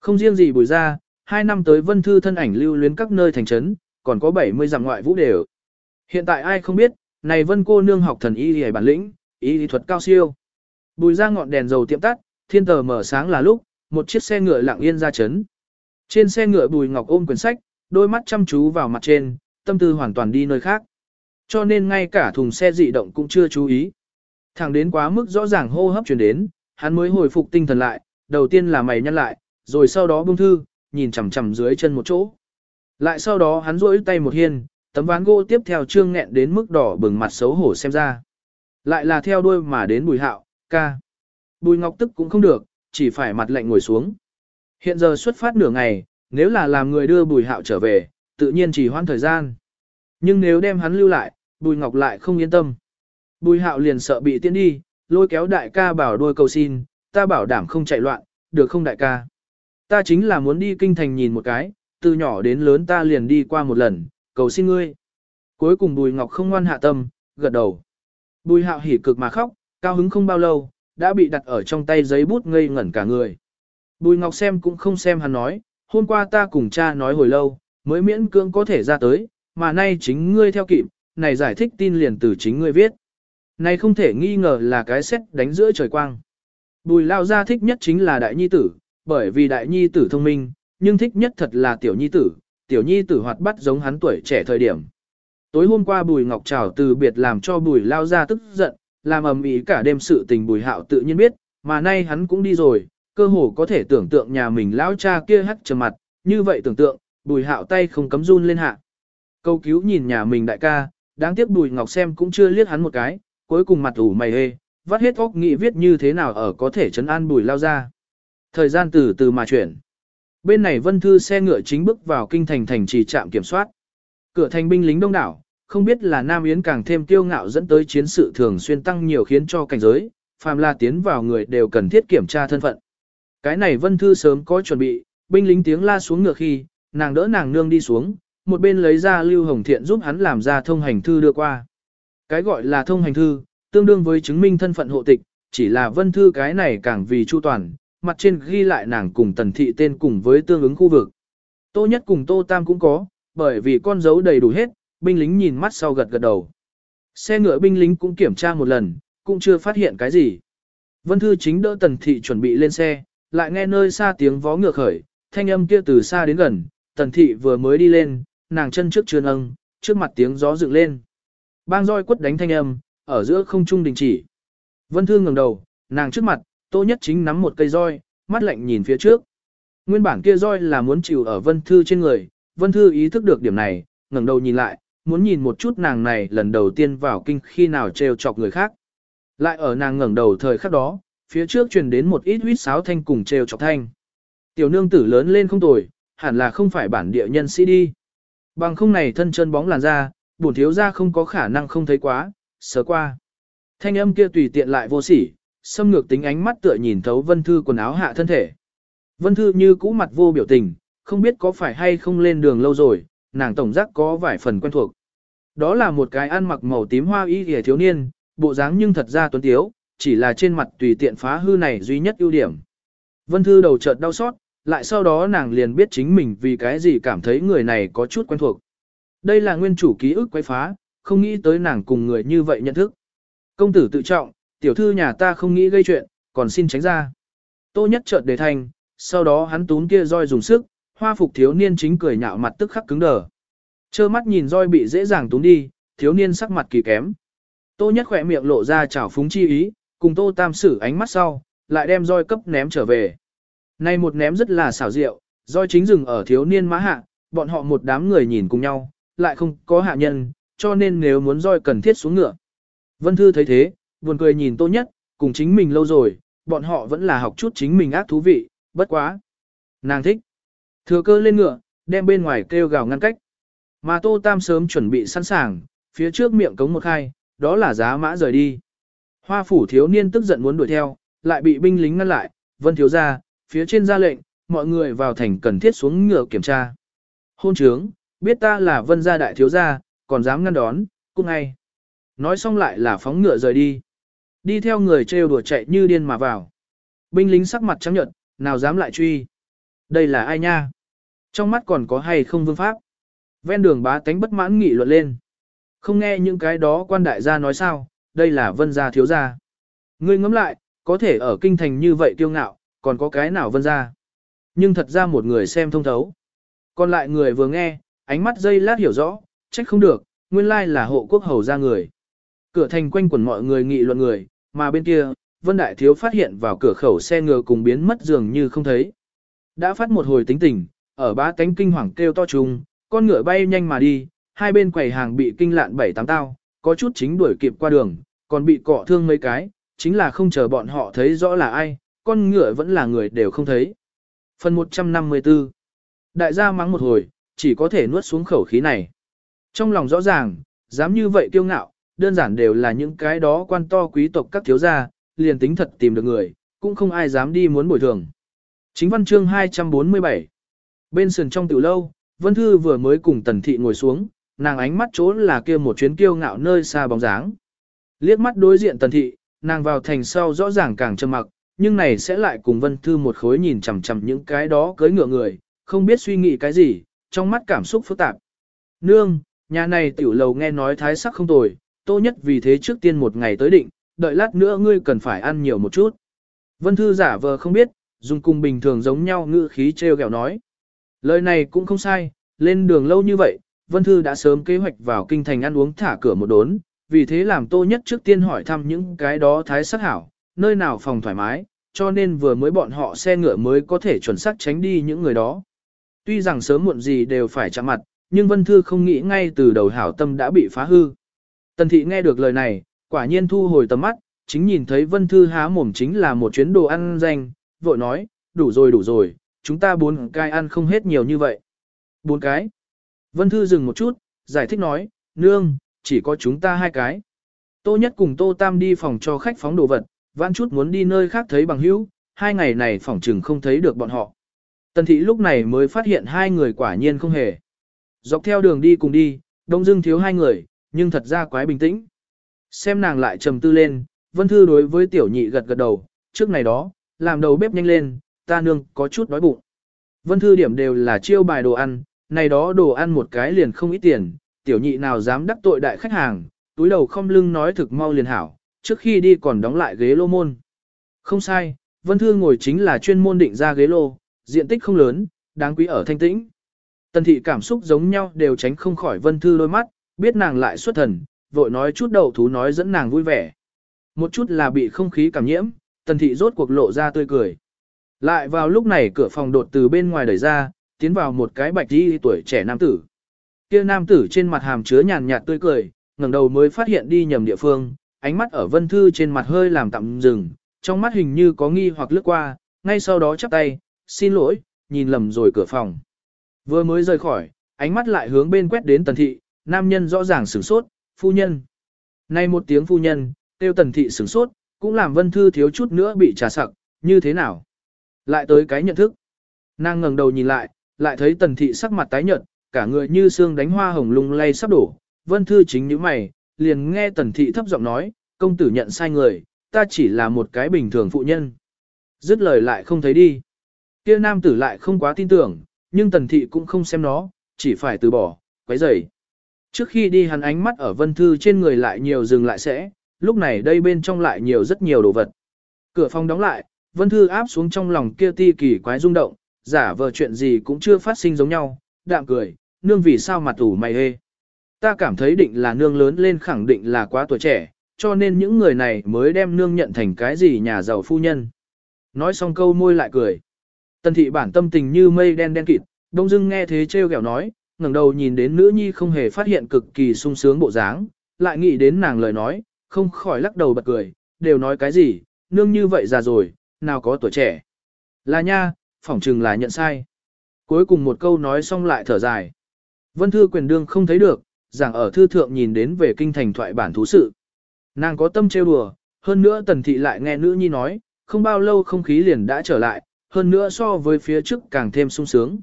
Không riêng gì bùi ra, hai năm tới vân thư thân ảnh lưu luyến các nơi thành trấn, còn có 70 dặm ngoại vũ đều. Hiện tại ai không biết, này vân cô nương học thần y gì bản lĩnh, y lý thuật cao siêu. Bùi ra ngọn đèn dầu tiệm tắt, thiên tờ mở sáng là lúc, một chiếc xe ngựa lặng yên ra chấn. Trên xe ngựa bùi ngọc ôm quyển sách, đôi mắt chăm chú vào mặt trên, tâm tư hoàn toàn đi nơi khác. Cho nên ngay cả thùng xe dị động cũng chưa chú ý. Thẳng đến quá mức rõ ràng hô hấp chuyển đến, hắn mới hồi phục tinh thần lại, đầu tiên là mày nhăn lại, rồi sau đó bông thư, nhìn chằm chằm dưới chân một chỗ. Lại sau đó hắn rỗi tay một hiên, tấm ván gỗ tiếp theo trương nghẹn đến mức đỏ bừng mặt xấu hổ xem ra. Lại là theo đuôi mà đến bùi hạo, ca. Bùi ngọc tức cũng không được, chỉ phải mặt lạnh ngồi xuống. Hiện giờ xuất phát nửa ngày, nếu là làm người đưa bùi hạo trở về, tự nhiên chỉ hoãn thời gian. Nhưng nếu đem hắn lưu lại, bùi ngọc lại không yên tâm. Bùi hạo liền sợ bị tiễn đi, lôi kéo đại ca bảo đôi cầu xin, ta bảo đảm không chạy loạn, được không đại ca. Ta chính là muốn đi kinh thành nhìn một cái, từ nhỏ đến lớn ta liền đi qua một lần, cầu xin ngươi. Cuối cùng Bùi Ngọc không ngoan hạ tâm, gật đầu. Bùi Hạo hỉ cực mà khóc, cao hứng không bao lâu, đã bị đặt ở trong tay giấy bút ngây ngẩn cả người. Bùi Ngọc xem cũng không xem hắn nói, hôm qua ta cùng cha nói hồi lâu, mới miễn cưỡng có thể ra tới, mà nay chính ngươi theo kịp, này giải thích tin liền từ chính ngươi viết. Này không thể nghi ngờ là cái xét đánh giữa trời quang. Bùi lao gia thích nhất chính là đại nhi tử, bởi vì đại nhi tử thông minh, nhưng thích nhất thật là tiểu nhi tử, tiểu nhi tử hoạt bắt giống hắn tuổi trẻ thời điểm. Tối hôm qua Bùi Ngọc Trào từ biệt làm cho Bùi lao ra tức giận, làm ầm ĩ cả đêm sự tình Bùi Hạo tự nhiên biết, mà nay hắn cũng đi rồi, cơ hồ có thể tưởng tượng nhà mình lão cha kia hắt trầm mặt, như vậy tưởng tượng, Bùi Hạo tay không cấm run lên hạ. Câu cứu nhìn nhà mình đại ca, đáng tiếc Bùi Ngọc xem cũng chưa liếc hắn một cái, cuối cùng mặt ủ mày hê, vắt hết óc nghĩ viết như thế nào ở có thể chấn an Bùi lao ra. Thời gian từ từ mà chuyển. Bên này Vân Thư xe ngựa chính bước vào kinh thành thành trì trạm kiểm soát. Cửa thành binh lính đông đảo, không biết là Nam Yến càng thêm kiêu ngạo dẫn tới chiến sự thường xuyên tăng nhiều khiến cho cảnh giới, phàm là tiến vào người đều cần thiết kiểm tra thân phận. Cái này Vân Thư sớm có chuẩn bị, binh lính tiếng la xuống ngựa khi, nàng đỡ nàng nương đi xuống, một bên lấy ra Lưu Hồng Thiện giúp hắn làm ra thông hành thư đưa qua. Cái gọi là thông hành thư, tương đương với chứng minh thân phận hộ tịch, chỉ là Vân Thư cái này càng vì chu toàn, mặt trên ghi lại nàng cùng tần thị tên cùng với tương ứng khu vực. Tô Nhất cùng Tô Tam cũng có, bởi vì con dấu đầy đủ hết, binh lính nhìn mắt sau gật gật đầu. Xe ngựa binh lính cũng kiểm tra một lần, cũng chưa phát hiện cái gì. Vân Thư chính đỡ tần thị chuẩn bị lên xe, lại nghe nơi xa tiếng vó ngựa khởi, thanh âm kia từ xa đến gần, tần thị vừa mới đi lên, nàng chân trước chưa nâng, trước mặt tiếng gió dựng lên. Bang roi quất đánh thanh âm, ở giữa không trung đình chỉ. Vân Thư ngẩng đầu, nàng trước mặt, Tô Nhất Chính nắm một cây roi, mắt lạnh nhìn phía trước. Nguyên bản kia roi là muốn chịu ở Vân Thư trên người, Vân Thư ý thức được điểm này, ngẩng đầu nhìn lại, muốn nhìn một chút nàng này lần đầu tiên vào kinh khi nào trêu chọc người khác. Lại ở nàng ngẩng đầu thời khắc đó, phía trước truyền đến một ít huýt sáo thanh cùng trêu chọc thanh. Tiểu nương tử lớn lên không tồi, hẳn là không phải bản địa nhân sĩ đi. Bằng không này thân chân bóng làn da, bổn thiếu gia không có khả năng không thấy quá, sờ qua. Thanh âm kia tùy tiện lại vô sỉ, xâm ngược tính ánh mắt tựa nhìn thấu Vân Thư quần áo hạ thân thể. Vân Thư như cũ mặt vô biểu tình, không biết có phải hay không lên đường lâu rồi, nàng tổng giác có vài phần quen thuộc. Đó là một cái ăn mặc màu tím hoa y hề thiếu niên, bộ dáng nhưng thật ra tuấn tiếu, chỉ là trên mặt tùy tiện phá hư này duy nhất ưu điểm. Vân Thư đầu chợt đau xót, lại sau đó nàng liền biết chính mình vì cái gì cảm thấy người này có chút quen thuộc. Đây là nguyên chủ ký ức quay phá, không nghĩ tới nàng cùng người như vậy nhận thức. Công tử tự trọng, tiểu thư nhà ta không nghĩ gây chuyện, còn xin tránh ra. Tô nhất chợt đề thành, sau đó hắn túm kia roi dùng sức, hoa phục thiếu niên chính cười nhạo mặt tức khắc cứng đờ. Chơ mắt nhìn roi bị dễ dàng túm đi, thiếu niên sắc mặt kỳ kém. Tô nhất khỏe miệng lộ ra chảo phúng chi ý, cùng tô tam sử ánh mắt sau, lại đem roi cấp ném trở về. Này một ném rất là xảo diệu, roi chính dừng ở thiếu niên má hạ, bọn họ một đám người nhìn cùng nhau, lại không có hạ nhân, cho nên nếu muốn roi cần thiết xuống ngựa. Vân Thư thấy thế, buồn cười nhìn Tô Nhất, cùng chính mình lâu rồi, bọn họ vẫn là học chút chính mình ác thú vị, bất quá. Nàng thích. Thừa cơ lên ngựa, đem bên ngoài kêu gào ngăn cách. Mà Tô Tam sớm chuẩn bị sẵn sàng, phía trước miệng cống một khai, đó là giá mã rời đi. Hoa phủ thiếu niên tức giận muốn đuổi theo, lại bị binh lính ngăn lại, vân thiếu ra, phía trên ra lệnh, mọi người vào thành cần thiết xuống ngựa kiểm tra. Hôn trướng, biết ta là vân gia đại thiếu gia, còn dám ngăn đón, cũng ngay. Nói xong lại là phóng ngựa rời đi. Đi theo người trêu đùa chạy như điên mà vào. Binh lính sắc mặt trắng nhợt, nào dám lại truy. Đây là ai nha? Trong mắt còn có hay không vương pháp? Ven đường bá tánh bất mãn nghị luận lên. Không nghe những cái đó quan đại gia nói sao, đây là vân gia thiếu gia. Ngươi ngẫm lại, có thể ở kinh thành như vậy kiêu ngạo, còn có cái nào vân gia. Nhưng thật ra một người xem thông thấu. Còn lại người vừa nghe, ánh mắt dây lát hiểu rõ, trách không được, nguyên lai là hộ quốc hầu ra người. Cửa thành quanh quần mọi người nghị luận người, mà bên kia, Vân Đại Thiếu phát hiện vào cửa khẩu xe ngựa cùng biến mất dường như không thấy. Đã phát một hồi tính tình, ở ba cánh kinh hoàng kêu to trùng, con ngựa bay nhanh mà đi, hai bên quầy hàng bị kinh lạn bảy tám tao, có chút chính đuổi kịp qua đường, còn bị cọ thương mấy cái, chính là không chờ bọn họ thấy rõ là ai, con ngựa vẫn là người đều không thấy. Phần 154 Đại gia mắng một hồi, chỉ có thể nuốt xuống khẩu khí này. Trong lòng rõ ràng, dám như vậy kiêu ngạo, đơn giản đều là những cái đó quan to quý tộc các thiếu gia, liền tính thật tìm được người, cũng không ai dám đi muốn bồi thường. Chính văn chương 247 Bên sườn trong tiểu lâu, Vân Thư vừa mới cùng Tần Thị ngồi xuống, nàng ánh mắt trốn là kia một chuyến kiêu ngạo nơi xa bóng dáng. Liếc mắt đối diện Tần Thị, nàng vào thành sau rõ ràng càng trầm mặc, nhưng này sẽ lại cùng Vân Thư một khối nhìn chằm chằm những cái đó cưới ngựa người, không biết suy nghĩ cái gì, trong mắt cảm xúc phức tạp. Nương, nhà này tiểu lầu nghe nói thái sắc không tồi, tô nhất vì thế trước tiên một ngày tới định, đợi lát nữa ngươi cần phải ăn nhiều một chút. Vân Thư giả vờ không biết, dùng cùng bình thường giống nhau ngữ khí treo gẹo nói. Lời này cũng không sai, lên đường lâu như vậy, Vân Thư đã sớm kế hoạch vào kinh thành ăn uống thả cửa một đốn, vì thế làm tô nhất trước tiên hỏi thăm những cái đó thái sắc hảo, nơi nào phòng thoải mái, cho nên vừa mới bọn họ xe ngựa mới có thể chuẩn xác tránh đi những người đó. Tuy rằng sớm muộn gì đều phải chạm mặt, nhưng Vân Thư không nghĩ ngay từ đầu hảo tâm đã bị phá hư. Tần thị nghe được lời này, quả nhiên thu hồi tầm mắt, chính nhìn thấy Vân Thư há mồm chính là một chuyến đồ ăn danh, vội nói, đủ rồi đủ rồi, chúng ta bốn cái ăn không hết nhiều như vậy. Bốn cái. Vân Thư dừng một chút, giải thích nói, nương, chỉ có chúng ta hai cái. Tô Nhất cùng Tô Tam đi phòng cho khách phóng đồ vật, vãn chút muốn đi nơi khác thấy bằng hữu, hai ngày này phòng trừng không thấy được bọn họ. Tần thị lúc này mới phát hiện hai người quả nhiên không hề. Dọc theo đường đi cùng đi, đông dưng thiếu hai người, nhưng thật ra quái bình tĩnh. Xem nàng lại trầm tư lên, vân thư đối với tiểu nhị gật gật đầu, trước này đó, làm đầu bếp nhanh lên, ta nương có chút đói bụng. Vân thư điểm đều là chiêu bài đồ ăn, này đó đồ ăn một cái liền không ít tiền, tiểu nhị nào dám đắc tội đại khách hàng, túi đầu không lưng nói thực mau liền hảo, trước khi đi còn đóng lại ghế lô môn. Không sai, Vân Thư ngồi chính là chuyên môn định ra ghế lô, diện tích không lớn, đáng quý ở thanh tĩnh. Tần thị cảm xúc giống nhau đều tránh không khỏi Vân Thư đôi mắt, biết nàng lại xuất thần, vội nói chút đầu thú nói dẫn nàng vui vẻ. Một chút là bị không khí cảm nhiễm, tần thị rốt cuộc lộ ra tươi cười. Lại vào lúc này cửa phòng đột từ bên ngoài đẩy ra, tiến vào một cái bạch đi tuổi trẻ nam tử. Kia nam tử trên mặt hàm chứa nhàn nhạt tươi cười, ngẩng đầu mới phát hiện đi nhầm địa phương, ánh mắt ở vân thư trên mặt hơi làm tạm dừng, trong mắt hình như có nghi hoặc lướt qua, ngay sau đó chắp tay, xin lỗi, nhìn lầm rồi cửa phòng. Vừa mới rời khỏi, ánh mắt lại hướng bên quét đến tần thị, nam nhân rõ ràng sửng sốt, phu nhân. Nay một tiếng phu nhân, tiêu tần thị sửng sốt, cũng làm vân thư thiếu chút nữa bị trà sặc, như thế nào? Lại tới cái nhận thức. Nàng ngẩng đầu nhìn lại, lại thấy tần thị sắc mặt tái nhợt, cả người như xương đánh hoa hồng lung lay sắp đổ. Vân thư chính như mày, liền nghe tần thị thấp giọng nói, công tử nhận sai người, ta chỉ là một cái bình thường phụ nhân. Dứt lời lại không thấy đi. Kia nam tử lại không quá tin tưởng, nhưng tần thị cũng không xem nó, chỉ phải từ bỏ, quấy rầy. Trước khi đi hắn ánh mắt ở vân thư trên người lại nhiều dừng lại sẽ, lúc này đây bên trong lại nhiều rất nhiều đồ vật. Cửa phòng đóng lại, vân thư áp xuống trong lòng kia ti kỳ quái rung động, giả vờ chuyện gì cũng chưa phát sinh giống nhau, đạm cười, nương vì sao mặt ủ mày hê. Ta cảm thấy định là nương lớn lên khẳng định là quá tuổi trẻ, cho nên những người này mới đem nương nhận thành cái gì nhà giàu phu nhân. Nói xong câu môi lại cười. Tần thị bản tâm tình như mây đen đen kịt, đông dưng nghe thế trêu ghẹo nói, ngẩng đầu nhìn đến nữ nhi không hề phát hiện cực kỳ sung sướng bộ dáng, lại nghĩ đến nàng lời nói, không khỏi lắc đầu bật cười, đều nói cái gì, nương như vậy già rồi, nào có tuổi trẻ. Là nha, phỏng chừng là nhận sai. Cuối cùng một câu nói xong lại thở dài. Vân thư quyền đương không thấy được, rằng ở thư thượng nhìn đến về kinh thành thoại bản thú sự. Nàng có tâm trêu đùa, hơn nữa tần thị lại nghe nữ nhi nói, không bao lâu không khí liền đã trở lại, hơn nữa so với phía trước càng thêm sung sướng.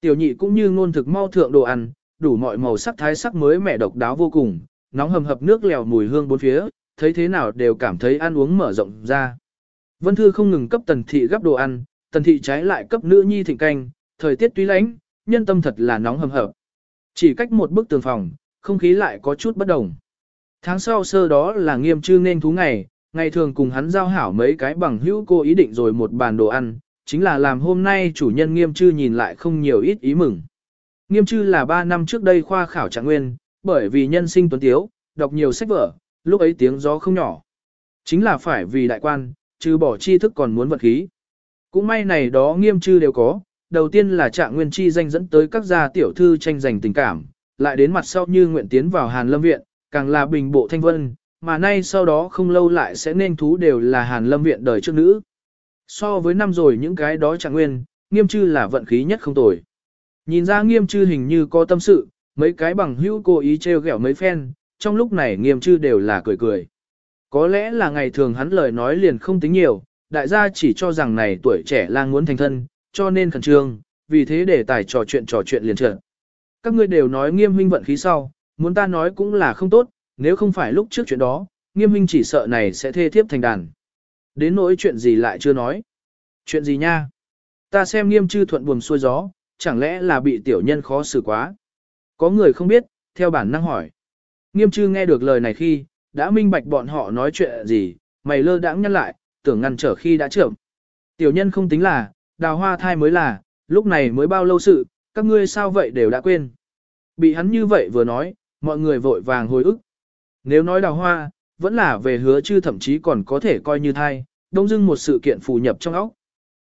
Tiểu nhị cũng như ngôn thực mau thượng đồ ăn, đủ mọi màu sắc thái sắc mới mẻ độc đáo vô cùng, nóng hầm hập nước lèo mùi hương bốn phía, thấy thế nào đều cảm thấy ăn uống mở rộng ra. Vân Thư không ngừng cấp tần thị gấp đồ ăn, tần thị trái lại cấp nữ nhi thịnh canh, thời tiết tuy lạnh, nhân tâm thật là nóng hầm hập. Chỉ cách một bức tường phòng, không khí lại có chút bất đồng. Tháng sau sơ đó là nghiêm trương nên thú ngày, ngày thường cùng hắn giao hảo mấy cái bằng hữu cô ý định rồi một bàn đồ ăn, chính là làm hôm nay chủ nhân nghiêm trư nhìn lại không nhiều ít ý mừng. Nghiêm trư là 3 năm trước đây khoa khảo trạng nguyên, bởi vì nhân sinh tuấn tiếu, đọc nhiều sách vở, lúc ấy tiếng gió không nhỏ. Chính là phải vì đại quan, trừ bỏ tri thức còn muốn vật khí. Cũng may này đó nghiêm trư đều có, đầu tiên là trạng nguyên chi danh dẫn tới các gia tiểu thư tranh giành tình cảm, lại đến mặt sau như nguyện tiến vào Hàn Lâm Viện, càng là bình bộ thanh vân, mà nay sau đó không lâu lại sẽ nên thú đều là Hàn Lâm Viện đời trước nữ. So với năm rồi những cái đó chẳng nguyên, nghiêm chư là vận khí nhất không tồi. Nhìn ra nghiêm chư hình như có tâm sự, mấy cái bằng hữu cố ý treo ghẹo mấy phen, trong lúc này nghiêm chư đều là cười cười. Có lẽ là ngày thường hắn lời nói liền không tính nhiều, đại gia chỉ cho rằng này tuổi trẻ lang muốn thành thân, cho nên khẩn trương, vì thế để tài trò chuyện trò chuyện liền trợn. Các ngươi đều nói nghiêm huynh vận khí sau, muốn ta nói cũng là không tốt, nếu không phải lúc trước chuyện đó, nghiêm huynh chỉ sợ này sẽ thê thiếp thành đàn. Đến nỗi chuyện gì lại chưa nói. Chuyện gì nha? Ta xem nghiêm chư thuận buồm xuôi gió, chẳng lẽ là bị tiểu nhân khó xử quá. Có người không biết, theo bản năng hỏi. Nghiêm chư nghe được lời này khi, đã minh bạch bọn họ nói chuyện gì, mày lơ đãng nhăn lại, tưởng ngăn trở khi đã trưởng. Tiểu nhân không tính là, đào hoa thai mới là, lúc này mới bao lâu sự, các ngươi sao vậy đều đã quên. Bị hắn như vậy vừa nói, mọi người vội vàng hồi ức. Nếu nói đào hoa, vẫn là về hứa chứ thậm chí còn có thể coi như thai, đông dưng một sự kiện phù nhập trong óc.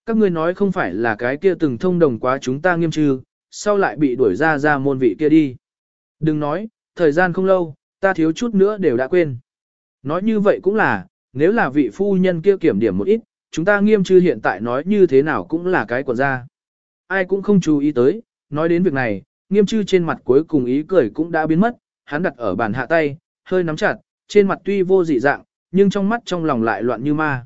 Các ngươi nói không phải là cái kia từng thông đồng quá chúng ta nghiêm trừ, sau lại bị đuổi ra ra môn vị kia đi. Đừng nói, thời gian không lâu, ta thiếu chút nữa đều đã quên. Nói như vậy cũng là, nếu là vị phu nhân kia kiểm điểm một ít, chúng ta nghiêm trừ hiện tại nói như thế nào cũng là cái quần ra. Ai cũng không chú ý tới, nói đến việc này, nghiêm trư trên mặt cuối cùng ý cười cũng đã biến mất, hắn đặt ở bàn hạ tay, hơi nắm chặt, trên mặt tuy vô dị dạng, nhưng trong mắt trong lòng lại loạn như ma.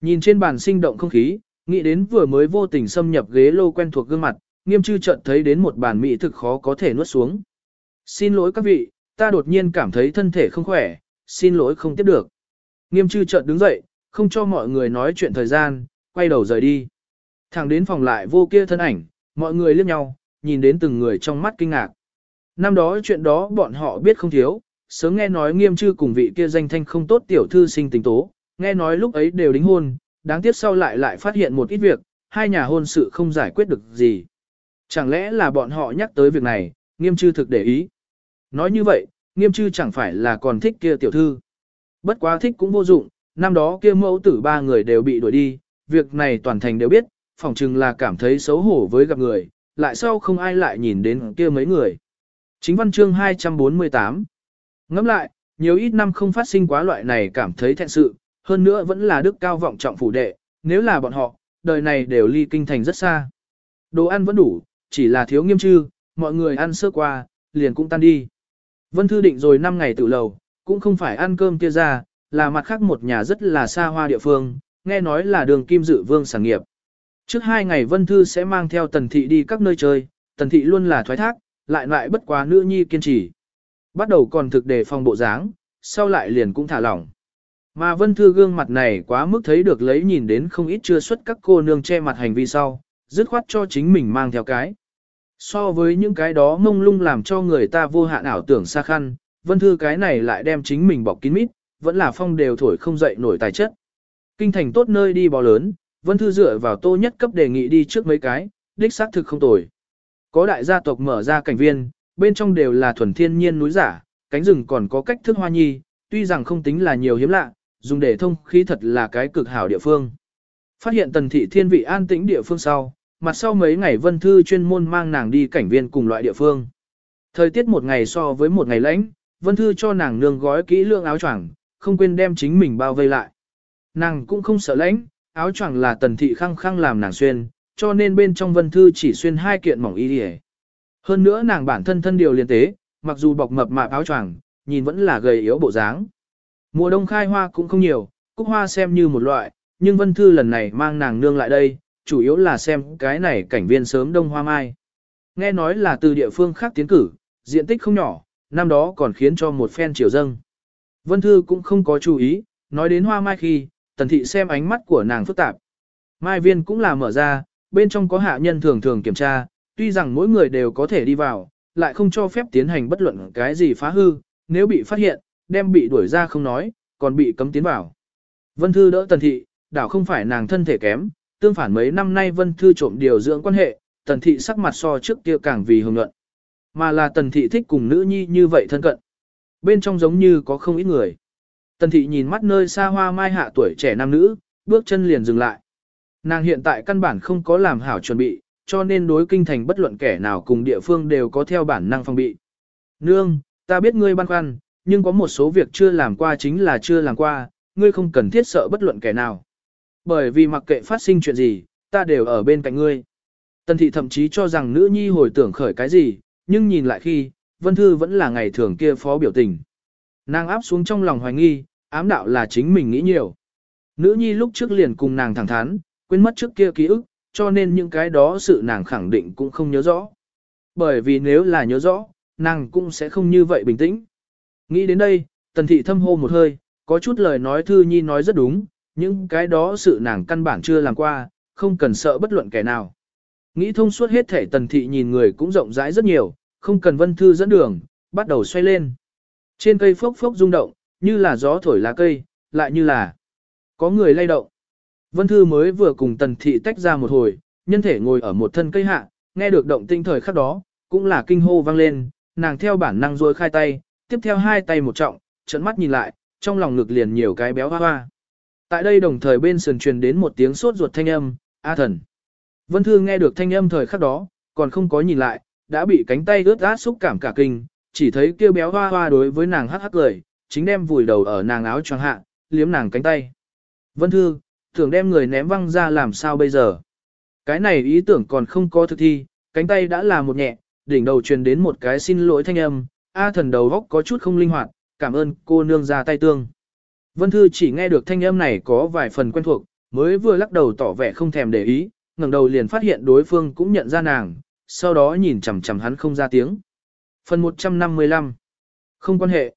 Nhìn trên bàn sinh động không khí, nghĩ đến vừa mới vô tình xâm nhập ghế lô quen thuộc gương mặt, nghiêm chư chợt thấy đến một bàn mỹ thực khó có thể nuốt xuống. Xin lỗi các vị, ta đột nhiên cảm thấy thân thể không khỏe, xin lỗi không tiếp được. Nghiêm chư chợt đứng dậy, không cho mọi người nói chuyện thời gian, quay đầu rời đi. Thẳng đến phòng lại vô kia thân ảnh, mọi người liếc nhau, nhìn đến từng người trong mắt kinh ngạc. Năm đó chuyện đó bọn họ biết không thiếu, sớm nghe nói nghiêm chư cùng vị kia danh thanh không tốt tiểu thư sinh tình tố, nghe nói lúc ấy đều đính hôn, đáng tiếc sau lại lại phát hiện một ít việc, hai nhà hôn sự không giải quyết được gì. Chẳng lẽ là bọn họ nhắc tới việc này, nghiêm chư thực để ý. Nói như vậy, nghiêm chư chẳng phải là còn thích kia tiểu thư. Bất quá thích cũng vô dụng, năm đó kia mẫu tử ba người đều bị đuổi đi, việc này toàn thành đều biết, phỏng chừng là cảm thấy xấu hổ với gặp người, lại sau không ai lại nhìn đến kia mấy người. Chính văn chương 248 Ngẫm lại, nhiều ít năm không phát sinh quá loại này cảm thấy thẹn sự, hơn nữa vẫn là đức cao vọng trọng phủ đệ, nếu là bọn họ, đời này đều ly kinh thành rất xa. Đồ ăn vẫn đủ, chỉ là thiếu nghiêm trư, mọi người ăn sơ qua, liền cũng tan đi. Vân Thư định rồi 5 ngày tự lầu, cũng không phải ăn cơm kia ra, là mặt khác một nhà rất là xa hoa địa phương, nghe nói là đường kim dự vương sản nghiệp. Trước hai ngày Vân Thư sẽ mang theo Tần Thị đi các nơi chơi, Tần Thị luôn là thoái thác, lại lại bất quá nữ nhi kiên trì. Bắt đầu còn thực đề phòng bộ dáng, sau lại liền cũng thả lỏng. Mà Vân Thư gương mặt này quá mức thấy được lấy nhìn đến không ít chưa xuất các cô nương che mặt hành vi sau, dứt khoát cho chính mình mang theo cái. So với những cái đó mông lung làm cho người ta vô hạn ảo tưởng xa khăn, Vân Thư cái này lại đem chính mình bọc kín mít, vẫn là phong đều thổi không dậy nổi tài chất. Kinh thành tốt nơi đi bò lớn, Vân Thư dựa vào tô nhất cấp đề nghị đi trước mấy cái, đích xác thực không tồi. Có đại gia tộc mở ra cảnh viên, bên trong đều là thuần thiên nhiên núi giả, cánh rừng còn có cách thức hoa nhi, tuy rằng không tính là nhiều hiếm lạ, dùng để thông khí thật là cái cực hảo địa phương. Phát hiện tần thị thiên vị an tĩnh địa phương sau, mặt sau mấy ngày Vân Thư chuyên môn mang nàng đi cảnh viên cùng loại địa phương. Thời tiết một ngày so với một ngày lãnh, Vân Thư cho nàng nương gói kỹ lương áo choàng, không quên đem chính mình bao vây lại. Nàng cũng không sợ lãnh, áo choàng là tần thị khăng khăng làm nàng xuyên, cho nên bên trong Vân Thư chỉ xuyên hai kiện mỏng y đi hơn nữa nàng bản thân thân điều liên tế, mặc dù bọc mập mạp áo choàng, nhìn vẫn là gầy yếu bộ dáng. Mùa đông khai hoa cũng không nhiều, cúc hoa xem như một loại, nhưng Vân Thư lần này mang nàng nương lại đây, chủ yếu là xem cái này cảnh viên sớm đông hoa mai. Nghe nói là từ địa phương khác tiến cử, diện tích không nhỏ, năm đó còn khiến cho một phen triều dâng. Vân Thư cũng không có chú ý, nói đến hoa mai khi, tần thị xem ánh mắt của nàng phức tạp. Mai viên cũng là mở ra, bên trong có hạ nhân thường thường kiểm tra, tuy rằng mỗi người đều có thể đi vào, lại không cho phép tiến hành bất luận cái gì phá hư, nếu bị phát hiện, đem bị đuổi ra không nói, còn bị cấm tiến vào. Vân Thư đỡ tần thị, đảo không phải nàng thân thể kém, tương phản mấy năm nay Vân Thư trộm điều dưỡng quan hệ, tần thị sắc mặt so trước kia càng vì hồng luận, Mà là tần thị thích cùng nữ nhi như vậy thân cận. Bên trong giống như có không ít người. Tần thị nhìn mắt nơi xa hoa mai hạ tuổi trẻ nam nữ, bước chân liền dừng lại. Nàng hiện tại căn bản không có làm hảo chuẩn bị, cho nên đối kinh thành bất luận kẻ nào cùng địa phương đều có theo bản năng phòng bị. Nương, ta biết ngươi băn khoăn, nhưng có một số việc chưa làm qua chính là chưa làm qua, ngươi không cần thiết sợ bất luận kẻ nào. Bởi vì mặc kệ phát sinh chuyện gì, ta đều ở bên cạnh ngươi. Tần thị thậm chí cho rằng nữ nhi hồi tưởng khởi cái gì, nhưng nhìn lại khi, Vân Thư vẫn là ngày thường kia phó biểu tình. Nàng áp xuống trong lòng hoài nghi, ám đạo là chính mình nghĩ nhiều. Nữ nhi lúc trước liền cùng nàng thẳng thắn, quên mất trước kia ký ức, cho nên những cái đó sự nàng khẳng định cũng không nhớ rõ. Bởi vì nếu là nhớ rõ, nàng cũng sẽ không như vậy bình tĩnh. Nghĩ đến đây, tần thị thâm hô một hơi, có chút lời nói thư nhi nói rất đúng, những cái đó sự nàng căn bản chưa làm qua, không cần sợ bất luận kẻ nào. Nghĩ thông suốt hết thể tần thị nhìn người cũng rộng rãi rất nhiều, không cần vân thư dẫn đường, bắt đầu xoay lên. Trên cây phốc phốc rung động, như là gió thổi lá cây, lại như là có người lay động. Vân thư mới vừa cùng tần thị tách ra một hồi, nhân thể ngồi ở một thân cây hạ, nghe được động tinh thời khắc đó, cũng là kinh hô vang lên, nàng theo bản năng rồi khai tay, tiếp theo hai tay một trọng, trận mắt nhìn lại, trong lòng ngực liền nhiều cái béo hoa hoa. Tại đây đồng thời bên sườn truyền đến một tiếng sốt ruột thanh âm, A thần. Vân Thư nghe được thanh âm thời khắc đó, còn không có nhìn lại, đã bị cánh tay ướt át xúc cảm cả kinh, chỉ thấy kêu béo hoa hoa đối với nàng hắc hắc cười, chính đem vùi đầu ở nàng áo choàng hạ, liếm nàng cánh tay. Vân Thư, tưởng đem người ném văng ra làm sao bây giờ. Cái này ý tưởng còn không có thực thi, cánh tay đã là một nhẹ, đỉnh đầu truyền đến một cái xin lỗi thanh âm, A thần đầu góc có chút không linh hoạt, cảm ơn cô nương ra tay tương. Vân Thư chỉ nghe được thanh âm này có vài phần quen thuộc, mới vừa lắc đầu tỏ vẻ không thèm để ý, ngẩng đầu liền phát hiện đối phương cũng nhận ra nàng, sau đó nhìn chằm chằm hắn không ra tiếng. Phần 155 Không quan hệ.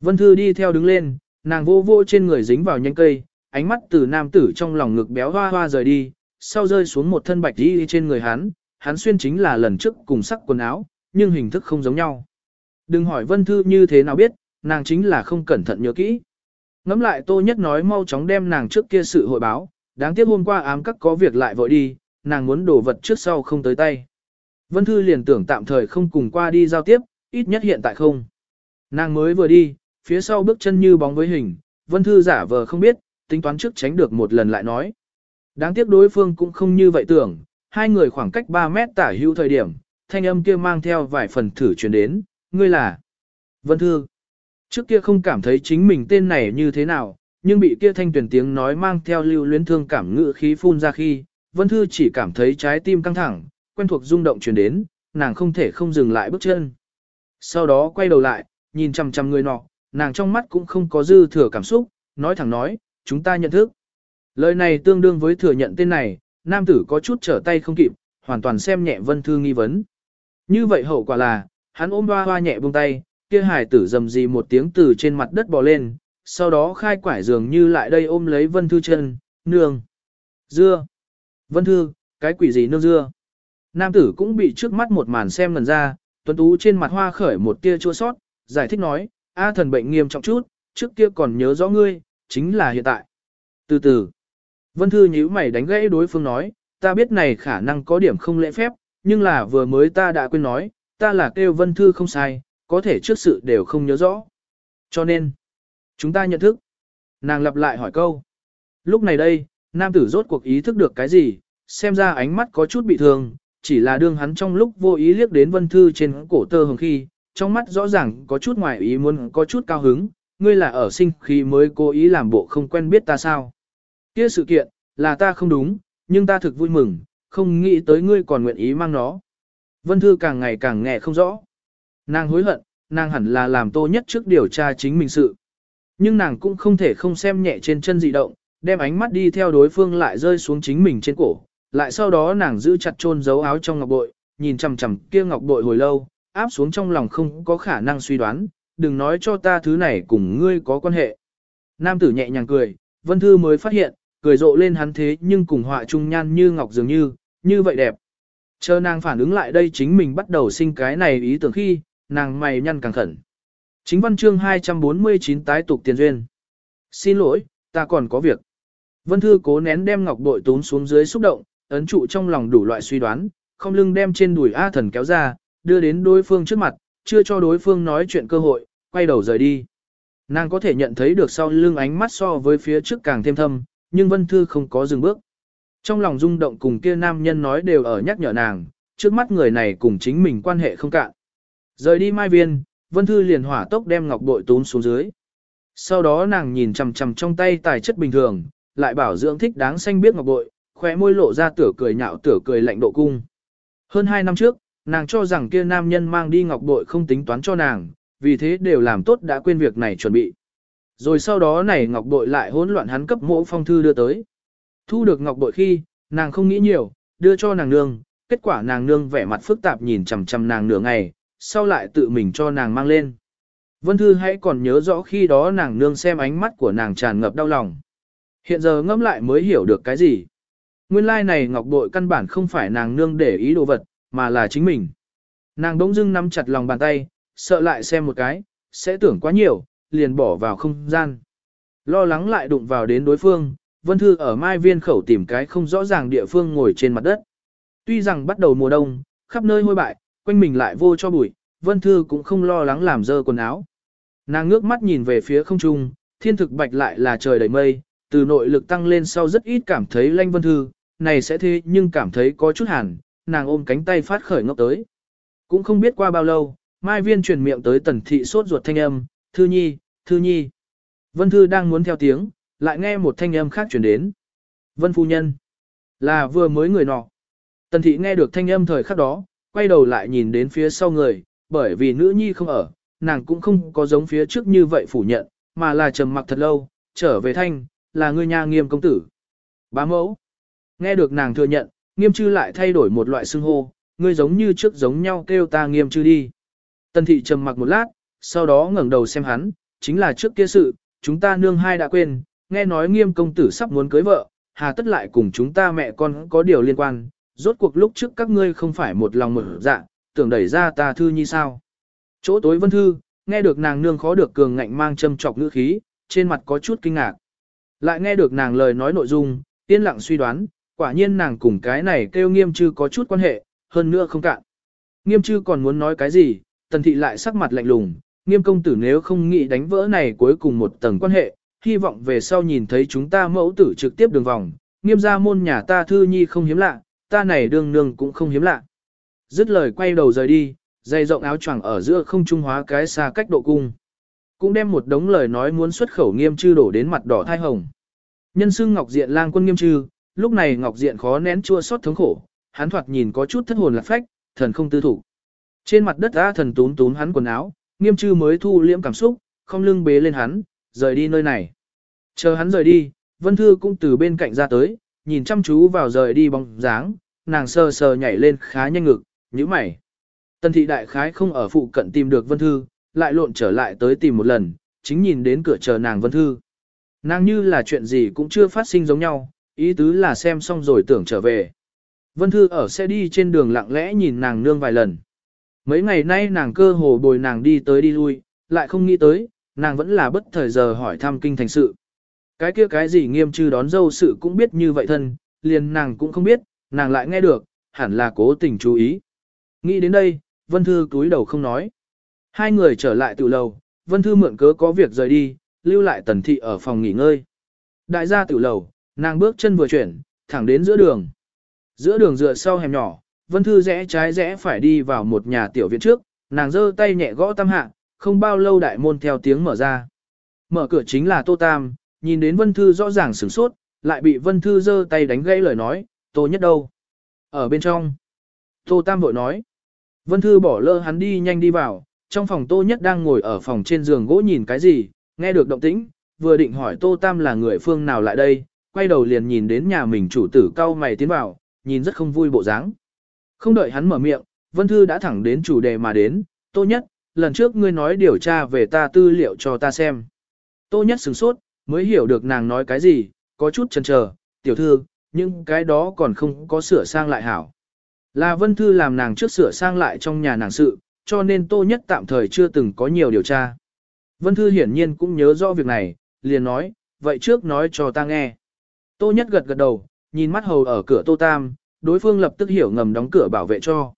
Vân Thư đi theo đứng lên, nàng vô vô trên người dính vào nhánh cây, ánh mắt từ nam tử trong lòng ngực béo hoa hoa rời đi, sau rơi xuống một thân bạch đi trên người hắn, hắn xuyên chính là lần trước cùng sắc quần áo, nhưng hình thức không giống nhau. Đừng hỏi Vân Thư như thế nào biết, nàng chính là không cẩn thận nhớ kỹ. Ngắm lại Tô Nhất nói mau chóng đem nàng trước kia sự hội báo, đáng tiếc hôm qua ám các có việc lại vội đi, nàng muốn đổ vật trước sau không tới tay. Vân Thư liền tưởng tạm thời không cùng qua đi giao tiếp, ít nhất hiện tại không. Nàng mới vừa đi, phía sau bước chân như bóng với hình, Vân Thư giả vờ không biết, tính toán trước tránh được một lần lại nói. Đáng tiếc đối phương cũng không như vậy tưởng, hai người khoảng cách 3 mét tả hữu thời điểm, thanh âm kia mang theo vài phần thử truyền đến, ngươi là Vân Thư. Trước kia không cảm thấy chính mình tên này như thế nào, nhưng bị kia thanh tuyển tiếng nói mang theo lưu luyến thương cảm ngự khí phun ra khi, Vân Thư chỉ cảm thấy trái tim căng thẳng, quen thuộc rung động truyền đến, nàng không thể không dừng lại bước chân. Sau đó quay đầu lại, nhìn chằm chằm người nọ, nàng trong mắt cũng không có dư thừa cảm xúc, nói thẳng nói, chúng ta nhận thức. Lời này tương đương với thừa nhận tên này, nam tử có chút trở tay không kịp, hoàn toàn xem nhẹ Vân Thư nghi vấn. Như vậy hậu quả là, hắn ôm hoa hoa nhẹ buông tay, kia hải tử dầm gì một tiếng từ trên mặt đất bò lên, sau đó khai quải dường như lại đây ôm lấy Vân Thư chân, nương. Dưa. Vân Thư, cái quỷ gì nương dưa. Nam tử cũng bị trước mắt một màn xem lần ra, tuấn tú trên mặt hoa khởi một tia chua sót, giải thích nói, A thần bệnh nghiêm trọng chút, trước kia còn nhớ rõ ngươi, chính là hiện tại. Từ từ, Vân Thư nhíu mày đánh gãy đối phương nói, ta biết này khả năng có điểm không lễ phép, nhưng là vừa mới ta đã quên nói, ta là kêu Vân Thư không sai, có thể trước sự đều không nhớ rõ. Cho nên, chúng ta nhận thức. Nàng lặp lại hỏi câu. Lúc này đây, nam tử rốt cuộc ý thức được cái gì, xem ra ánh mắt có chút bị thương, chỉ là đương hắn trong lúc vô ý liếc đến Vân Thư trên cổ tơ hồng khi, trong mắt rõ ràng có chút ngoài ý muốn có chút cao hứng, ngươi là ở sinh khi mới cố ý làm bộ không quen biết ta sao. Kia sự kiện, là ta không đúng, nhưng ta thực vui mừng, không nghĩ tới ngươi còn nguyện ý mang nó. Vân Thư càng ngày càng nghe không rõ. Nàng hối hận, nàng hẳn là làm tô nhất trước điều tra chính mình sự. Nhưng nàng cũng không thể không xem nhẹ trên chân dị động, đem ánh mắt đi theo đối phương lại rơi xuống chính mình trên cổ. Lại sau đó nàng giữ chặt chôn giấu áo trong ngọc bội, nhìn chằm chằm kia ngọc bội hồi lâu, áp xuống trong lòng không có khả năng suy đoán, đừng nói cho ta thứ này cùng ngươi có quan hệ. Nam tử nhẹ nhàng cười, Vân Thư mới phát hiện, cười rộ lên hắn thế nhưng cùng họa trung nhan như ngọc dường như, như vậy đẹp. Chờ nàng phản ứng lại đây chính mình bắt đầu sinh cái này ý tưởng khi, nàng mày nhăn càng khẩn. Chính văn chương 249 tái tục tiền duyên. Xin lỗi, ta còn có việc. Vân Thư cố nén đem ngọc bội tún xuống dưới xúc động, ấn trụ trong lòng đủ loại suy đoán, không lưng đem trên đùi A thần kéo ra, đưa đến đối phương trước mặt, chưa cho đối phương nói chuyện cơ hội, quay đầu rời đi. Nàng có thể nhận thấy được sau lưng ánh mắt so với phía trước càng thêm thâm, nhưng Vân Thư không có dừng bước. Trong lòng rung động cùng kia nam nhân nói đều ở nhắc nhở nàng, trước mắt người này cùng chính mình quan hệ không cạn. Rời đi mai viên, Vân Thư liền hỏa tốc đem ngọc bội tún xuống dưới. Sau đó nàng nhìn chằm chằm trong tay tài chất bình thường, lại bảo dưỡng thích đáng xanh biết ngọc bội, khóe môi lộ ra tửa cười nhạo tửa cười lạnh độ cung. Hơn hai năm trước, nàng cho rằng kia nam nhân mang đi ngọc bội không tính toán cho nàng, vì thế đều làm tốt đã quên việc này chuẩn bị. Rồi sau đó này ngọc bội lại hỗn loạn hắn cấp mỗ phong thư đưa tới. Thu được ngọc bội khi, nàng không nghĩ nhiều, đưa cho nàng nương, kết quả nàng nương vẻ mặt phức tạp nhìn chằm chằm nàng nửa ngày, sau lại tự mình cho nàng mang lên. Vân Thư hãy còn nhớ rõ khi đó nàng nương xem ánh mắt của nàng tràn ngập đau lòng. Hiện giờ ngẫm lại mới hiểu được cái gì. Nguyên lai like này ngọc bội căn bản không phải nàng nương để ý đồ vật, mà là chính mình. Nàng đống dưng nắm chặt lòng bàn tay, sợ lại xem một cái, sẽ tưởng quá nhiều, liền bỏ vào không gian. Lo lắng lại đụng vào đến đối phương, Vân Thư ở mai viên khẩu tìm cái không rõ ràng địa phương ngồi trên mặt đất. Tuy rằng bắt đầu mùa đông, khắp nơi hôi bại, quanh mình lại vô cho bụi, Vân Thư cũng không lo lắng làm dơ quần áo. Nàng ngước mắt nhìn về phía không trung, thiên thực bạch lại là trời đầy mây, từ nội lực tăng lên sau rất ít cảm thấy lanh Vân Thư, này sẽ thế nhưng cảm thấy có chút hàn, nàng ôm cánh tay phát khởi ngốc tới. Cũng không biết qua bao lâu, Mai Viên truyền miệng tới tần thị sốt ruột thanh âm, Thư Nhi, Thư Nhi. Vân Thư đang muốn theo tiếng, lại nghe một thanh âm khác truyền đến. Vân Phu Nhân, là vừa mới người nọ. Tần thị nghe được thanh âm thời khắc đó, quay đầu lại nhìn đến phía sau người, bởi vì nữ nhi không ở, nàng cũng không có giống phía trước như vậy phủ nhận, mà là trầm mặc thật lâu, trở về thanh, là người nhà nghiêm công tử. Bá mẫu. Nghe được nàng thừa nhận, nghiêm chư lại thay đổi một loại xưng hô, ngươi giống như trước giống nhau kêu ta nghiêm chư đi. Tần thị trầm mặc một lát, sau đó ngẩng đầu xem hắn, chính là trước kia sự, chúng ta nương hai đã quên, nghe nói nghiêm công tử sắp muốn cưới vợ, hà tất lại cùng chúng ta mẹ con có điều liên quan, rốt cuộc lúc trước các ngươi không phải một lòng mở dạ, tưởng đẩy ra ta thư như sao. Chỗ tối vân thư, nghe được nàng nương khó được cường ngạnh mang châm chọc ngữ khí, trên mặt có chút kinh ngạc. Lại nghe được nàng lời nói nội dung, yên lặng suy đoán, quả nhiên nàng cùng cái này kêu nghiêm chư có chút quan hệ, hơn nữa không cạn. Nghiêm chư còn muốn nói cái gì, tần thị lại sắc mặt lạnh lùng, nghiêm công tử nếu không nghĩ đánh vỡ này cuối cùng một tầng quan hệ, hy vọng về sau nhìn thấy chúng ta mẫu tử trực tiếp đường vòng, nghiêm ra môn nhà ta thư nhi không hiếm lạ, ta này đương nương cũng không hiếm lạ. Dứt lời quay đầu rời đi, dây rộng áo choàng ở giữa không trung hóa cái xa cách độ cung. Cũng đem một đống lời nói muốn xuất khẩu nghiêm chư đổ đến mặt đỏ thai hồng. Nhân xưng Ngọc Diện lang quân nghiêm chư, lúc này Ngọc Diện khó nén chua xót thống khổ, hắn thoạt nhìn có chút thất hồn lạc phách, thần không tư thủ. Trên mặt đất A thần tún tún hắn quần áo, nghiêm chư mới thu liễm cảm xúc, không lưng bế lên hắn, rời đi nơi này. Chờ hắn rời đi, Vân Thư cũng từ bên cạnh ra tới, nhìn chăm chú vào rời đi bóng dáng, nàng sờ sờ nhảy lên khá nhanh ngực, nhíu mày. Tần thị đại khái không ở phụ cận tìm được Vân Thư, lại lộn trở lại tới tìm một lần, chính nhìn đến cửa chờ nàng Vân Thư. Nàng như là chuyện gì cũng chưa phát sinh giống nhau, ý tứ là xem xong rồi tưởng trở về. Vân Thư ở xe đi trên đường lặng lẽ nhìn nàng nương vài lần. Mấy ngày nay nàng cơ hồ bồi nàng đi tới đi lui, lại không nghĩ tới, nàng vẫn là bất thời giờ hỏi thăm kinh thành sự. Cái kia cái gì nghiêm trừ đón dâu sự cũng biết như vậy thân, liền nàng cũng không biết, nàng lại nghe được, hẳn là cố tình chú ý. Nghĩ đến đây, Vân Thư cúi đầu không nói. Hai người trở lại tự lầu, Vân Thư mượn cớ có việc rời đi, lưu lại tần thị ở phòng nghỉ ngơi. Đại gia tự lầu, nàng bước chân vừa chuyển, thẳng đến giữa đường. Giữa đường dựa sau hẻm nhỏ, Vân Thư rẽ trái rẽ phải đi vào một nhà tiểu viện trước, nàng giơ tay nhẹ gõ tam hạ, không bao lâu đại môn theo tiếng mở ra. Mở cửa chính là Tô Tam, nhìn đến Vân Thư rõ ràng sửng sốt, lại bị Vân Thư giơ tay đánh gãy lời nói, Tô nhất đâu? Ở bên trong. Tô Tam vội nói. Vân Thư bỏ lơ hắn đi nhanh đi vào, trong phòng Tô nhất đang ngồi ở phòng trên giường gỗ nhìn cái gì, nghe được động tĩnh, vừa định hỏi Tô Tam là người phương nào lại đây, quay đầu liền nhìn đến nhà mình chủ tử cao mày tiến vào, nhìn rất không vui bộ dáng. Không đợi hắn mở miệng, Vân Thư đã thẳng đến chủ đề mà đến, Tô Nhất, lần trước ngươi nói điều tra về ta tư liệu cho ta xem. Tô Nhất sửng sốt, mới hiểu được nàng nói cái gì, có chút chần chờ, tiểu thư, nhưng cái đó còn không có sửa sang lại hảo. Là Vân Thư làm nàng trước sửa sang lại trong nhà nàng sự, cho nên Tô Nhất tạm thời chưa từng có nhiều điều tra. Vân Thư hiển nhiên cũng nhớ rõ việc này, liền nói, vậy trước nói cho ta nghe. Tô Nhất gật gật đầu, nhìn mắt hầu ở cửa Tô Tam, đối phương lập tức hiểu ngầm đóng cửa bảo vệ cho.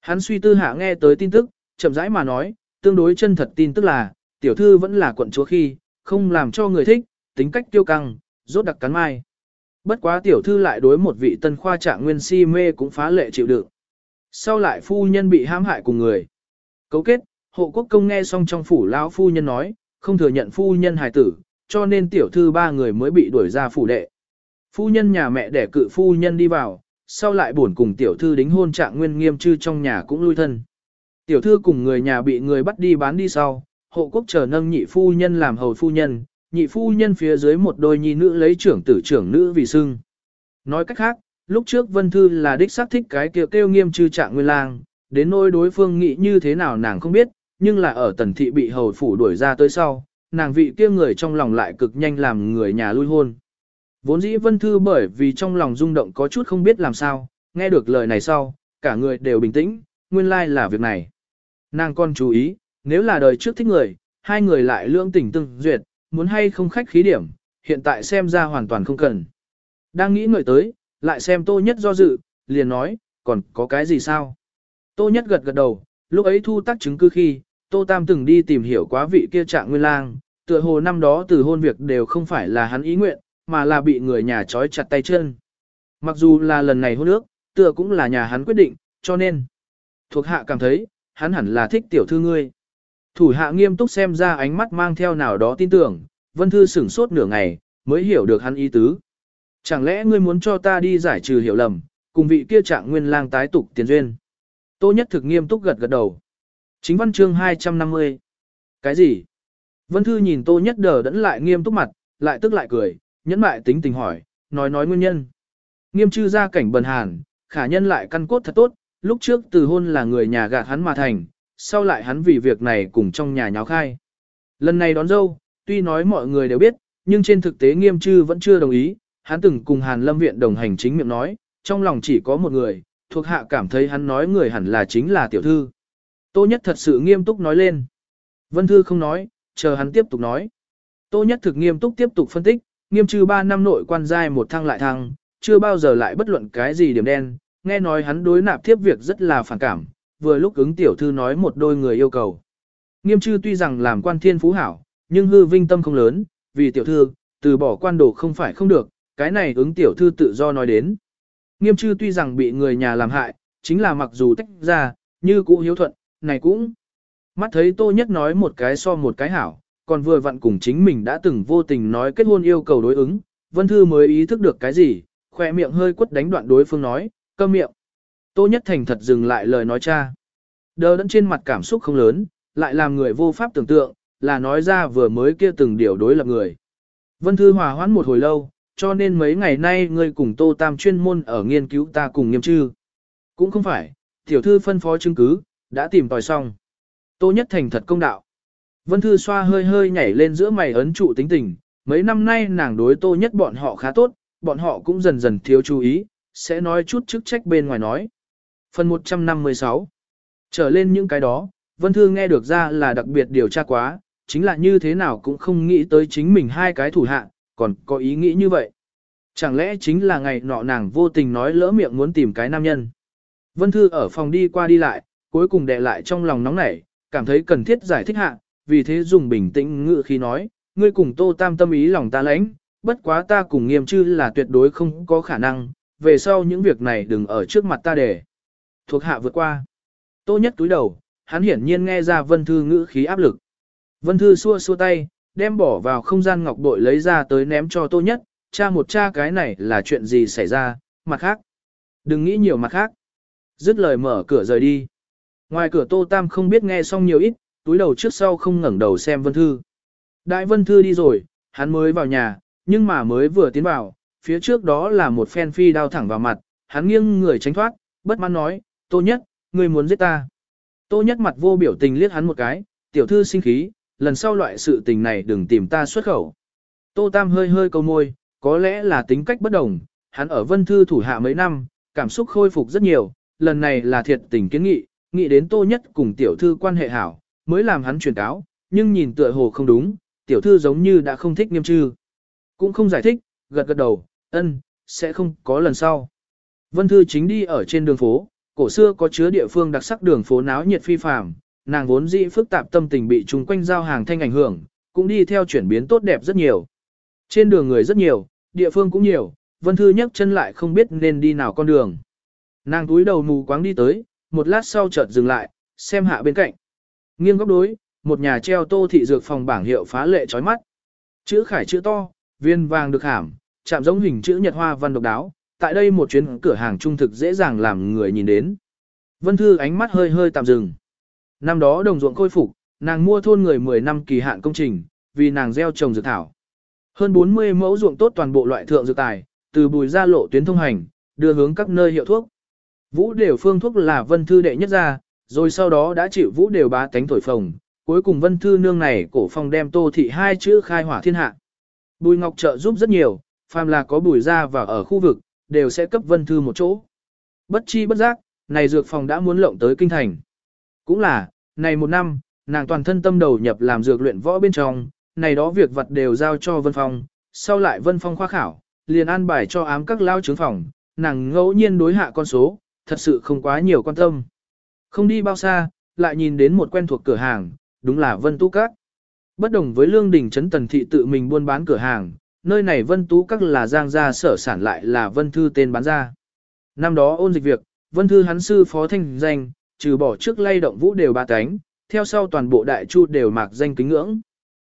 Hắn suy tư hạ nghe tới tin tức, chậm rãi mà nói, tương đối chân thật tin tức là, tiểu thư vẫn là quận chúa khi, không làm cho người thích, tính cách tiêu căng, rốt đặc cắn mai. Bất quá tiểu thư lại đối một vị tân khoa trạng nguyên si mê cũng phá lệ chịu đựng. Sau lại phu nhân bị hãm hại cùng người. Cấu kết, hộ quốc công nghe xong trong phủ lão phu nhân nói, không thừa nhận phu nhân hài tử, cho nên tiểu thư ba người mới bị đuổi ra phủ đệ. Phu nhân nhà mẹ để cự phu nhân đi vào, sau lại buồn cùng tiểu thư đính hôn trạng nguyên nghiêm chư trong nhà cũng lui thân. Tiểu thư cùng người nhà bị người bắt đi bán đi sau, hộ quốc chờ nâng nhị phu nhân làm hầu phu nhân, nhị phu nhân phía dưới một đôi nhi nữ lấy trưởng tử trưởng nữ vì xưng. Nói cách khác, lúc trước Vân Thư là đích xác thích cái kêu kêu nghiêm chư trạng nguyên lang, đến nỗi đối phương nghĩ như thế nào nàng không biết, nhưng là ở tần thị bị hầu phủ đuổi ra tới sau, nàng vị kia người trong lòng lại cực nhanh làm người nhà lui hôn. Vốn dĩ Vân Thư bởi vì trong lòng rung động có chút không biết làm sao, nghe được lời này sau, cả người đều bình tĩnh, nguyên lai like là việc này. Nàng còn chú ý, nếu là đời trước thích người, hai người lại lưỡng tình tương duyệt, muốn hay không khách khí điểm, hiện tại xem ra hoàn toàn không cần. Đang nghĩ ngợi tới, lại xem Tô Nhất do dự, liền nói, còn có cái gì sao? Tô Nhất gật gật đầu, lúc ấy thu tác chứng cứ khi, Tô Tam từng đi tìm hiểu quá vị kia trạng nguyên lang, tựa hồ năm đó từ hôn việc đều không phải là hắn ý nguyện, mà là bị người nhà trói chặt tay chân. Mặc dù là lần này hôn ước, tựa cũng là nhà hắn quyết định, cho nên, thuộc hạ cảm thấy, hắn hẳn là thích tiểu thư ngươi. Thủ hạ nghiêm túc xem ra ánh mắt mang theo nào đó tin tưởng, vân thư sửng sốt nửa ngày, mới hiểu được hắn ý tứ. Chẳng lẽ ngươi muốn cho ta đi giải trừ hiểu lầm, cùng vị kia trạng nguyên lang tái tục tiền duyên. Tô nhất thực nghiêm túc gật gật đầu. Chính văn chương 250. Cái gì? Vân thư nhìn tô nhất đờ đẫn lại nghiêm túc mặt, lại tức lại cười, nhẫn mại tính tình hỏi, nói nói nguyên nhân. Nghiêm chư ra cảnh bần hàn, khả nhân lại căn cốt thật tốt, lúc trước từ hôn là người nhà gạt hắn mà thành, sau lại hắn vì việc này cùng trong nhà nháo khai. Lần này đón dâu, tuy nói mọi người đều biết, nhưng trên thực tế nghiêm chư vẫn chưa đồng ý, hắn từng cùng Hàn Lâm Viện đồng hành chính miệng nói, trong lòng chỉ có một người, thuộc hạ cảm thấy hắn nói người hẳn là chính là tiểu thư. Tô Nhất thật sự nghiêm túc nói lên. Vân Thư không nói, chờ hắn tiếp tục nói. Tô Nhất thực nghiêm túc tiếp tục phân tích, nghiêm trừ 3 năm nội quan giai một thăng lại thăng, chưa bao giờ lại bất luận cái gì điểm đen, nghe nói hắn đối nạp tiếp việc rất là phản cảm, vừa lúc ứng tiểu thư nói một đôi người yêu cầu. Nghiêm trư tuy rằng làm quan thiên phú hảo, nhưng hư vinh tâm không lớn, vì tiểu thư, từ bỏ quan đồ không phải không được, cái này ứng tiểu thư tự do nói đến. Nghiêm trư tuy rằng bị người nhà làm hại, chính là mặc dù tách ra, như cũ hiếu thuận, này cũng. Mắt thấy tô nhất nói một cái so một cái hảo, còn vừa vặn cùng chính mình đã từng vô tình nói kết hôn yêu cầu đối ứng, vân thư mới ý thức được cái gì, khỏe miệng hơi quất đánh đoạn đối phương nói, câm miệng. Tô nhất thành thật dừng lại lời nói cha. Đờ đẫn trên mặt cảm xúc không lớn, lại làm người vô pháp tưởng tượng, là nói ra vừa mới kia từng điều đối lập người. Vân Thư hòa hoãn một hồi lâu, cho nên mấy ngày nay ngươi cùng Tô Tam chuyên môn ở nghiên cứu ta cùng nghiêm trư. Cũng không phải, tiểu thư phân phó chứng cứ, đã tìm tòi xong. Tô Nhất Thành thật công đạo. Vân Thư xoa hơi hơi nhảy lên giữa mày ấn trụ tính tình, mấy năm nay nàng đối Tô Nhất bọn họ khá tốt, bọn họ cũng dần dần thiếu chú ý, sẽ nói chút chức trách bên ngoài nói. Phần 156 Trở lên những cái đó, Vân Thư nghe được ra là đặc biệt điều tra quá, chính là như thế nào cũng không nghĩ tới chính mình hai cái thủ hạ, còn có ý nghĩ như vậy. Chẳng lẽ chính là ngày nọ nàng vô tình nói lỡ miệng muốn tìm cái nam nhân. Vân Thư ở phòng đi qua đi lại, cuối cùng đè lại trong lòng nóng nảy, cảm thấy cần thiết giải thích hạ, vì thế dùng bình tĩnh ngự khi nói, ngươi cùng tô tam tâm ý lòng ta lãnh, bất quá ta cùng nghiêm chư là tuyệt đối không có khả năng, về sau những việc này đừng ở trước mặt ta để. Thuộc hạ vượt qua. Tô nhất túi đầu, hắn hiển nhiên nghe ra Vân Thư ngữ khí áp lực. Vân Thư xua xua tay, đem bỏ vào không gian ngọc bội lấy ra tới ném cho Tô Nhất, cha một cha cái này là chuyện gì xảy ra, mặt khác. Đừng nghĩ nhiều mặt khác. Dứt lời mở cửa rời đi. Ngoài cửa Tô Tam không biết nghe xong nhiều ít, túi đầu trước sau không ngẩng đầu xem Vân Thư. Đại Vân Thư đi rồi, hắn mới vào nhà, nhưng mà mới vừa tiến vào, phía trước đó là một phen phi đao thẳng vào mặt, hắn nghiêng người tránh thoát, bất mãn nói, Tô Nhất, ngươi muốn giết ta. Tô Nhất mặt vô biểu tình liếc hắn một cái, tiểu thư sinh khí, lần sau loại sự tình này đừng tìm ta xuất khẩu. Tô Tam hơi hơi câu môi, có lẽ là tính cách bất đồng, hắn ở vân thư thủ hạ mấy năm, cảm xúc khôi phục rất nhiều, lần này là thiệt tình kiến nghị, nghĩ đến Tô Nhất cùng tiểu thư quan hệ hảo, mới làm hắn truyền cáo, nhưng nhìn tựa hồ không đúng, tiểu thư giống như đã không thích nghiêm trư. Cũng không giải thích, gật gật đầu, ân, sẽ không có lần sau. Vân Thư chính đi ở trên đường phố, cổ xưa có chứa địa phương đặc sắc đường phố náo nhiệt phi phàm, nàng vốn dĩ phức tạp tâm tình bị chung quanh giao hàng thanh ảnh hưởng, cũng đi theo chuyển biến tốt đẹp rất nhiều. Trên đường người rất nhiều, địa phương cũng nhiều, Vân Thư nhấc chân lại không biết nên đi nào con đường. Nàng túi đầu mù quáng đi tới, một lát sau chợt dừng lại, xem hạ bên cạnh. Nghiêng góc đối, một nhà treo tô thị dược phòng bảng hiệu phá lệ chói mắt. Chữ khải chữ to, viên vàng được hàm, chạm giống hình chữ nhật hoa văn độc đáo. Tại đây một chuyến cửa hàng trung thực dễ dàng làm người nhìn đến. Vân Thư ánh mắt hơi hơi tạm dừng. Năm đó đồng ruộng khôi phục, nàng mua thôn người 10 năm kỳ hạn công trình, vì nàng gieo trồng dược thảo. Hơn 40 mẫu ruộng tốt toàn bộ loại thượng dược tài, từ bùi ra lộ tuyến thông hành, đưa hướng các nơi hiệu thuốc. Vũ đều phương thuốc là vân thư đệ nhất ra, rồi sau đó đã chịu vũ đều bá tánh thổi phồng, cuối cùng vân thư nương này cổ phong đem tô thị hai chữ khai hỏa thiên hạ. Bùi ngọc trợ giúp rất nhiều, phàm là có bùi ra và ở khu vực, đều sẽ cấp vân thư một chỗ. Bất chi bất giác, này dược phòng đã muốn lộng tới kinh thành. Cũng là, này một năm, nàng toàn thân tâm đầu nhập làm dược luyện võ bên trong, này đó việc vật đều giao cho Vân Phong, sau lại Vân Phong khoa khảo, liền an bài cho ám các lao chứng phòng, nàng ngẫu nhiên đối hạ con số, thật sự không quá nhiều quan tâm. Không đi bao xa, lại nhìn đến một quen thuộc cửa hàng, đúng là Vân Tú Các. Bất đồng với Lương Đình Trấn Tần Thị tự mình buôn bán cửa hàng, nơi này Vân Tú Các là giang gia sở sản lại là Vân Thư tên bán ra. Năm đó ôn dịch việc, Vân Thư hắn sư phó thanh danh, trừ bỏ trước lay động vũ đều ba cánh, theo sau toàn bộ đại chu đều mạc danh kính ngưỡng.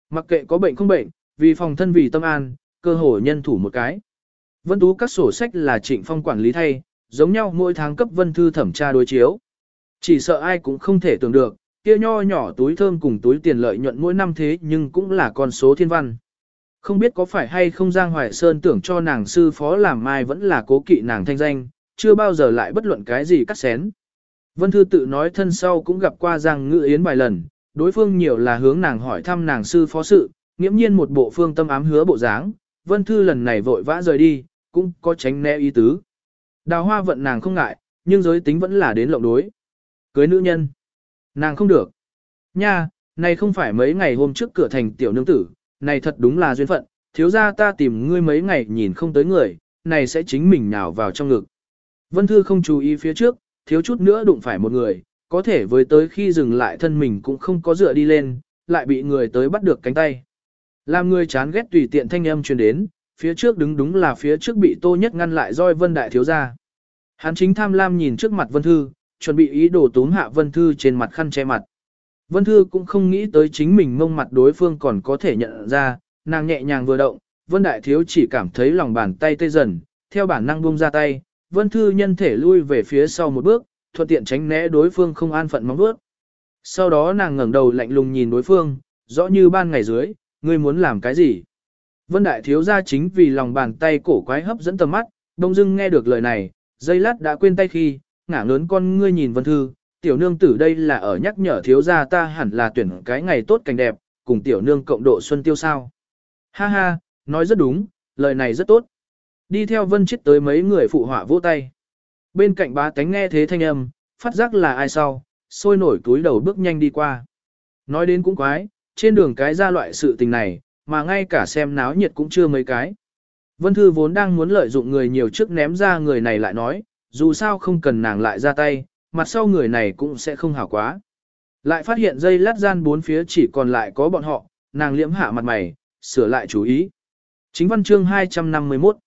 Mặc kệ có bệnh không bệnh, vì phòng thân vì tâm an, cơ hội nhân thủ một cái. Vân Tú các sổ sách là trịnh phong quản lý thay, giống nhau mỗi tháng cấp vân thư thẩm tra đối chiếu. Chỉ sợ ai cũng không thể tưởng được, kia nho nhỏ túi thơm cùng túi tiền lợi nhuận mỗi năm thế nhưng cũng là con số thiên văn. Không biết có phải hay không Giang Hoài Sơn tưởng cho nàng sư phó làm mai vẫn là cố kỵ nàng thanh danh, chưa bao giờ lại bất luận cái gì cắt xén. Vân Thư tự nói thân sau cũng gặp qua Giang Ngự Yến vài lần, đối phương nhiều là hướng nàng hỏi thăm nàng sư phó sự, nghiễm nhiên một bộ phương tâm ám hứa bộ dáng, Vân Thư lần này vội vã rời đi, cũng có tránh né ý tứ. Đào hoa vận nàng không ngại, nhưng giới tính vẫn là đến lộng đối. Cưới nữ nhân. Nàng không được. Nha, này không phải mấy ngày hôm trước cửa thành tiểu nương tử, này thật đúng là duyên phận, thiếu ra ta tìm ngươi mấy ngày nhìn không tới người, này sẽ chính mình nhào vào trong ngực. Vân Thư không chú ý phía trước, thiếu chút nữa đụng phải một người, có thể với tới khi dừng lại thân mình cũng không có dựa đi lên, lại bị người tới bắt được cánh tay. Làm người chán ghét tùy tiện thanh âm truyền đến, phía trước đứng đúng là phía trước bị tô nhất ngăn lại roi vân đại thiếu gia. Hắn chính tham lam nhìn trước mặt vân thư, chuẩn bị ý đồ túm hạ vân thư trên mặt khăn che mặt. Vân thư cũng không nghĩ tới chính mình mông mặt đối phương còn có thể nhận ra, nàng nhẹ nhàng vừa động, vân đại thiếu chỉ cảm thấy lòng bàn tay tê dần, theo bản năng buông ra tay, vân thư nhân thể lui về phía sau một bước, thuận tiện tránh né đối phương không an phận mong bước. Sau đó nàng ngẩng đầu lạnh lùng nhìn đối phương, rõ như ban ngày dưới, ngươi muốn làm cái gì? Vân Đại Thiếu gia chính vì lòng bàn tay cổ quái hấp dẫn tầm mắt, đông dưng nghe được lời này, dây lát đã quên tay khi, ngả lớn con ngươi nhìn Vân Thư, tiểu nương tử đây là ở nhắc nhở thiếu gia ta hẳn là tuyển cái ngày tốt cảnh đẹp, cùng tiểu nương cộng độ xuân tiêu sao. Ha ha, nói rất đúng, lời này rất tốt. Đi theo Vân Chết tới mấy người phụ họa vỗ tay. Bên cạnh bá tánh nghe thế thanh âm, phát giác là ai sau, sôi nổi túi đầu bước nhanh đi qua. Nói đến cũng quái, trên đường cái ra loại sự tình này, mà ngay cả xem náo nhiệt cũng chưa mấy cái. Vân Thư vốn đang muốn lợi dụng người nhiều trước ném ra người này lại nói, dù sao không cần nàng lại ra tay, mặt sau người này cũng sẽ không hảo quá. Lại phát hiện dây lát gian bốn phía chỉ còn lại có bọn họ, nàng liễm hạ mặt mày, sửa lại chú ý. Chính văn chương 251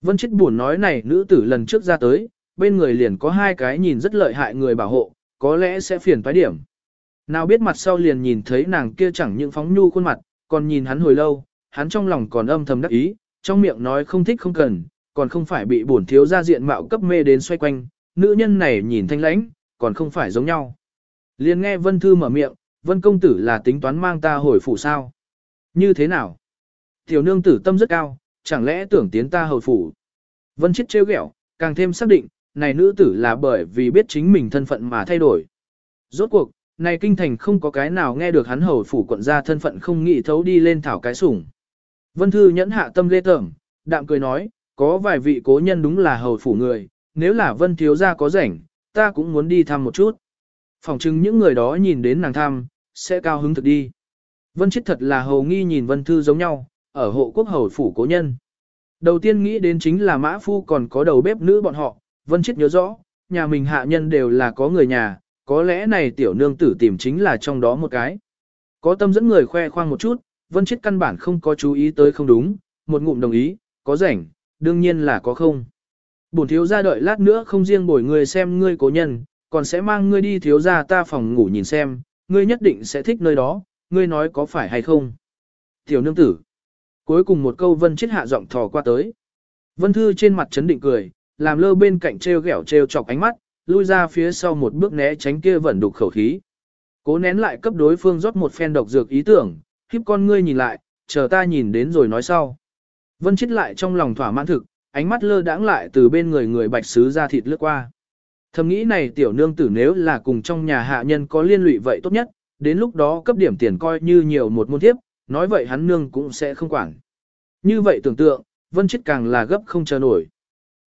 Vân chết buồn nói này nữ tử lần trước ra tới, bên người liền có hai cái nhìn rất lợi hại người bảo hộ, có lẽ sẽ phiền toái điểm. Nào biết mặt sau liền nhìn thấy nàng kia chẳng những phóng nhu khuôn mặt, còn nhìn hắn hồi lâu, hắn trong lòng còn âm thầm đắc ý, trong miệng nói không thích không cần, còn không phải bị bổn thiếu ra diện mạo cấp mê đến xoay quanh, nữ nhân này nhìn thanh lãnh, còn không phải giống nhau. Liền nghe Vân Thư mở miệng, Vân công tử là tính toán mang ta hồi phủ sao? Như thế nào? Tiểu nương tử tâm rất cao, chẳng lẽ tưởng tiến ta hồi phủ? Vân chết trêu ghẹo, càng thêm xác định, này nữ tử là bởi vì biết chính mình thân phận mà thay đổi. Rốt cuộc, này kinh thành không có cái nào nghe được hắn hầu phủ quận ra thân phận không nghĩ thấu đi lên thảo cái sủng. Vân Thư nhẫn hạ tâm lê tởm, đạm cười nói, có vài vị cố nhân đúng là hầu phủ người, nếu là Vân Thiếu gia có rảnh, ta cũng muốn đi thăm một chút. Phòng chừng những người đó nhìn đến nàng thăm, sẽ cao hứng thực đi. Vân chết thật là hầu nghi nhìn Vân Thư giống nhau, ở hộ quốc hầu phủ cố nhân. Đầu tiên nghĩ đến chính là mã phu còn có đầu bếp nữ bọn họ, Vân chết nhớ rõ, nhà mình hạ nhân đều là có người nhà, có lẽ này tiểu nương tử tìm chính là trong đó một cái. Có tâm dẫn người khoe khoang một chút, vân chết căn bản không có chú ý tới không đúng, một ngụm đồng ý, có rảnh, đương nhiên là có không. Bổn thiếu gia đợi lát nữa không riêng bồi người xem ngươi cố nhân, còn sẽ mang ngươi đi thiếu gia ta phòng ngủ nhìn xem, ngươi nhất định sẽ thích nơi đó, ngươi nói có phải hay không. Tiểu nương tử. Cuối cùng một câu vân chết hạ giọng thò qua tới. Vân thư trên mặt chấn định cười, làm lơ bên cạnh treo gẻo treo chọc ánh mắt, lui ra phía sau một bước né tránh kia vẫn đục khẩu khí. Cố nén lại cấp đối phương rót một phen độc dược ý tưởng, khiếp con ngươi nhìn lại, chờ ta nhìn đến rồi nói sau. Vân chết lại trong lòng thỏa mãn thực, ánh mắt lơ đãng lại từ bên người người bạch sứ ra thịt lướt qua. Thầm nghĩ này tiểu nương tử nếu là cùng trong nhà hạ nhân có liên lụy vậy tốt nhất, đến lúc đó cấp điểm tiền coi như nhiều một môn tiếp, nói vậy hắn nương cũng sẽ không quản. Như vậy tưởng tượng, vân chết càng là gấp không chờ nổi.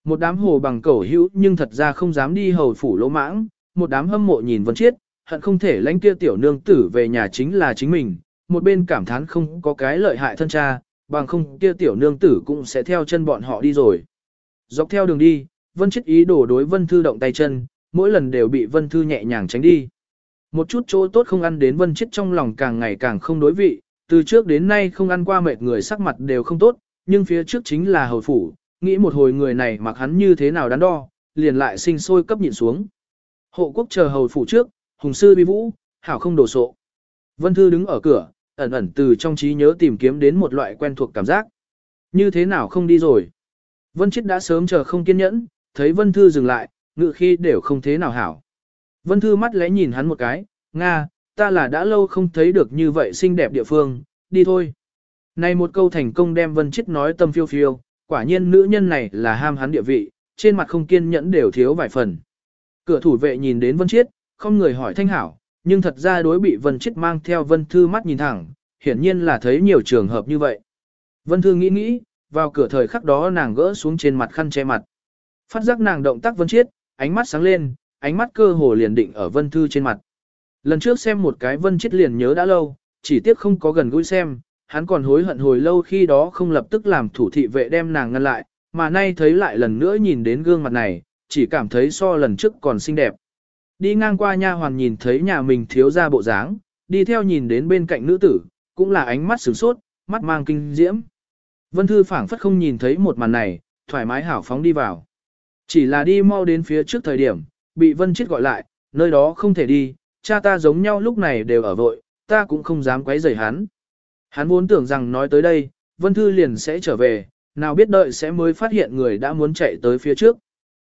Một đám hồ bằng cẩu hữu nhưng thật ra không dám đi hầu phủ lỗ mãng, một đám hâm mộ nhìn Vân Chiết, hận không thể lãnh kia tiểu nương tử về nhà chính là chính mình, một bên cảm thán không có cái lợi hại thân cha, bằng không kia tiểu nương tử cũng sẽ theo chân bọn họ đi rồi. Dọc theo đường đi, Vân Chiết ý đồ đối Vân Thư động tay chân, mỗi lần đều bị Vân Thư nhẹ nhàng tránh đi. Một chút chỗ tốt không ăn đến Vân Chiết trong lòng càng ngày càng không đối vị, từ trước đến nay không ăn qua mệt người sắc mặt đều không tốt, nhưng phía trước chính là hầu phủ, nghĩ một hồi người này mặc hắn như thế nào đắn đo, liền lại sinh sôi cấp nhịn xuống. Hộ quốc chờ hầu phủ trước, hùng sư bi vũ, hảo không đổ sộ. Vân Thư đứng ở cửa, ẩn ẩn từ trong trí nhớ tìm kiếm đến một loại quen thuộc cảm giác. Như thế nào không đi rồi. Vân chiết đã sớm chờ không kiên nhẫn, thấy Vân Thư dừng lại, ngự khi đều không thế nào hảo. Vân Thư mắt lẽ nhìn hắn một cái, Nga, ta là đã lâu không thấy được như vậy xinh đẹp địa phương, đi thôi. Này một câu thành công đem Vân chiết nói tâm phiêu phiêu, quả nhiên nữ nhân này là ham hắn địa vị, trên mặt không kiên nhẫn đều thiếu vài phần. Cửa thủ vệ nhìn đến Vân chiết, không người hỏi thanh hảo, nhưng thật ra đối bị Vân Chết mang theo Vân Thư mắt nhìn thẳng, hiển nhiên là thấy nhiều trường hợp như vậy. Vân Thư nghĩ nghĩ, vào cửa thời khắc đó nàng gỡ xuống trên mặt khăn che mặt. Phát giác nàng động tác Vân Chết, ánh mắt sáng lên, ánh mắt cơ hồ liền định ở Vân Thư trên mặt. Lần trước xem một cái Vân Chết liền nhớ đã lâu, chỉ tiếc không có gần gũi xem, hắn còn hối hận hồi lâu khi đó không lập tức làm thủ thị vệ đem nàng ngăn lại, mà nay thấy lại lần nữa nhìn đến gương mặt này, chỉ cảm thấy so lần trước còn xinh đẹp. Đi ngang qua nha hoàn nhìn thấy nhà mình thiếu ra bộ dáng, đi theo nhìn đến bên cạnh nữ tử, cũng là ánh mắt sửng sốt, mắt mang kinh diễm. Vân Thư phảng phất không nhìn thấy một màn này, thoải mái hảo phóng đi vào. Chỉ là đi mau đến phía trước thời điểm, bị Vân chiết gọi lại, nơi đó không thể đi, cha ta giống nhau lúc này đều ở vội, ta cũng không dám quấy rầy hắn. Hắn vốn tưởng rằng nói tới đây, Vân Thư liền sẽ trở về, nào biết đợi sẽ mới phát hiện người đã muốn chạy tới phía trước.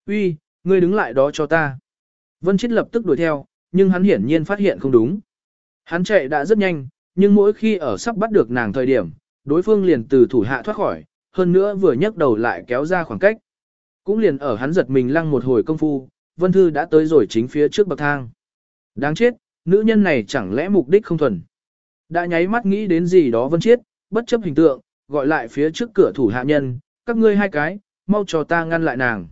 Uy, ngươi đứng lại đó cho ta. Vân Chết lập tức đuổi theo, nhưng hắn hiển nhiên phát hiện không đúng. Hắn chạy đã rất nhanh, nhưng mỗi khi ở sắp bắt được nàng thời điểm, đối phương liền từ thủ hạ thoát khỏi, hơn nữa vừa nhấc đầu lại kéo ra khoảng cách. Cũng liền ở hắn giật mình lăng một hồi công phu, Vân Thư đã tới rồi chính phía trước bậc thang. Đáng chết, nữ nhân này chẳng lẽ mục đích không thuần. Đã nháy mắt nghĩ đến gì đó Vân Chiết, bất chấp hình tượng, gọi lại phía trước cửa thủ hạ nhân, các ngươi hai cái, mau cho ta ngăn lại nàng.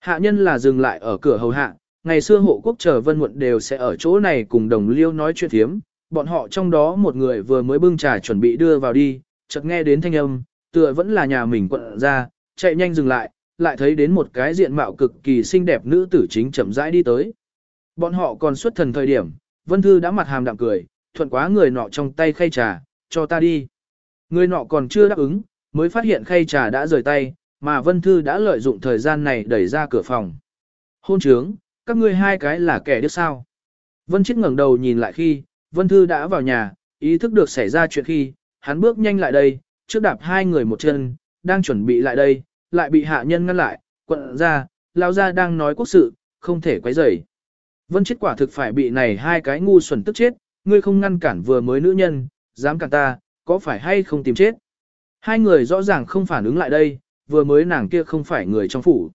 Hạ nhân là dừng lại ở cửa hầu hạ, ngày xưa hộ quốc chờ Vân Muộn đều sẽ ở chỗ này cùng đồng liêu nói chuyện thiếm, bọn họ trong đó một người vừa mới bưng trà chuẩn bị đưa vào đi, chợt nghe đến thanh âm, tựa vẫn là nhà mình quận ra, chạy nhanh dừng lại, lại thấy đến một cái diện mạo cực kỳ xinh đẹp nữ tử chính chậm rãi đi tới. Bọn họ còn xuất thần thời điểm, Vân Thư đã mặt hàm đạm cười, thuận quá người nọ trong tay khay trà, cho ta đi. Người nọ còn chưa đáp ứng, mới phát hiện khay trà đã rời tay, mà Vân Thư đã lợi dụng thời gian này đẩy ra cửa phòng. Hôn trướng, các ngươi hai cái là kẻ đứa sao. Vân chiết ngẩng đầu nhìn lại khi, Vân Thư đã vào nhà, ý thức được xảy ra chuyện khi, hắn bước nhanh lại đây, trước đạp hai người một chân, đang chuẩn bị lại đây, lại bị hạ nhân ngăn lại, quận ra, lao ra đang nói quốc sự, không thể quấy rầy. Vân chiết quả thực phải bị này hai cái ngu xuẩn tức chết, ngươi không ngăn cản vừa mới nữ nhân, dám cản ta, có phải hay không tìm chết. Hai người rõ ràng không phản ứng lại đây, vừa mới nàng kia không phải người trong phủ.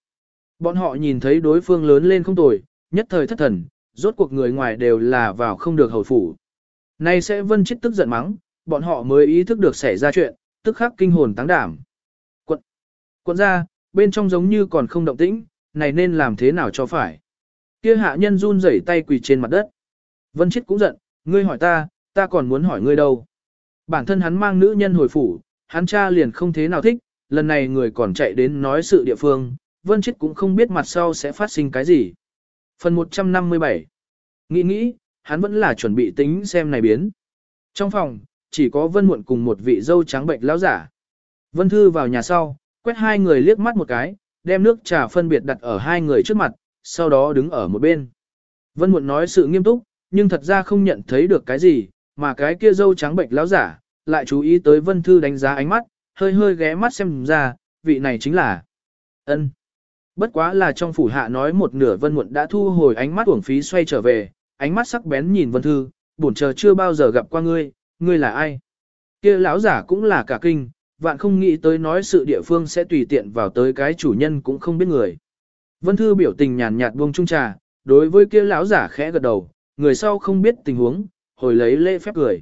Bọn họ nhìn thấy đối phương lớn lên không tồi, nhất thời thất thần, rốt cuộc người ngoài đều là vào không được hầu phủ. Nay sẽ vân chết tức giận mắng, bọn họ mới ý thức được xảy ra chuyện, tức khắc kinh hồn táng đảm. Quận, quận ra, bên trong giống như còn không động tĩnh, này nên làm thế nào cho phải. Kia hạ nhân run rẩy tay quỳ trên mặt đất. Vân chết cũng giận, ngươi hỏi ta, ta còn muốn hỏi ngươi đâu. Bản thân hắn mang nữ nhân hồi phủ, hắn cha liền không thế nào thích, lần này người còn chạy đến nói sự địa phương, Vân chết cũng không biết mặt sau sẽ phát sinh cái gì. Phần 157 Nghĩ nghĩ, hắn vẫn là chuẩn bị tính xem này biến. Trong phòng, chỉ có Vân Muộn cùng một vị dâu trắng bệnh lão giả. Vân Thư vào nhà sau, quét hai người liếc mắt một cái, đem nước trà phân biệt đặt ở hai người trước mặt, sau đó đứng ở một bên. Vân Muộn nói sự nghiêm túc, nhưng thật ra không nhận thấy được cái gì, mà cái kia dâu trắng bệnh lão giả, lại chú ý tới Vân Thư đánh giá ánh mắt, hơi hơi ghé mắt xem ra, vị này chính là ân. Bất quá là trong phủ hạ nói một nửa Vân Muộn đã thu hồi ánh mắt uổng phí xoay trở về, ánh mắt sắc bén nhìn Vân Thư, bổn chờ chưa bao giờ gặp qua ngươi, ngươi là ai? Kia lão giả cũng là cả kinh, vạn không nghĩ tới nói sự địa phương sẽ tùy tiện vào tới cái chủ nhân cũng không biết người. Vân Thư biểu tình nhàn nhạt buông trung trà, đối với kia lão giả khẽ gật đầu, người sau không biết tình huống, hồi lấy lễ phép cười.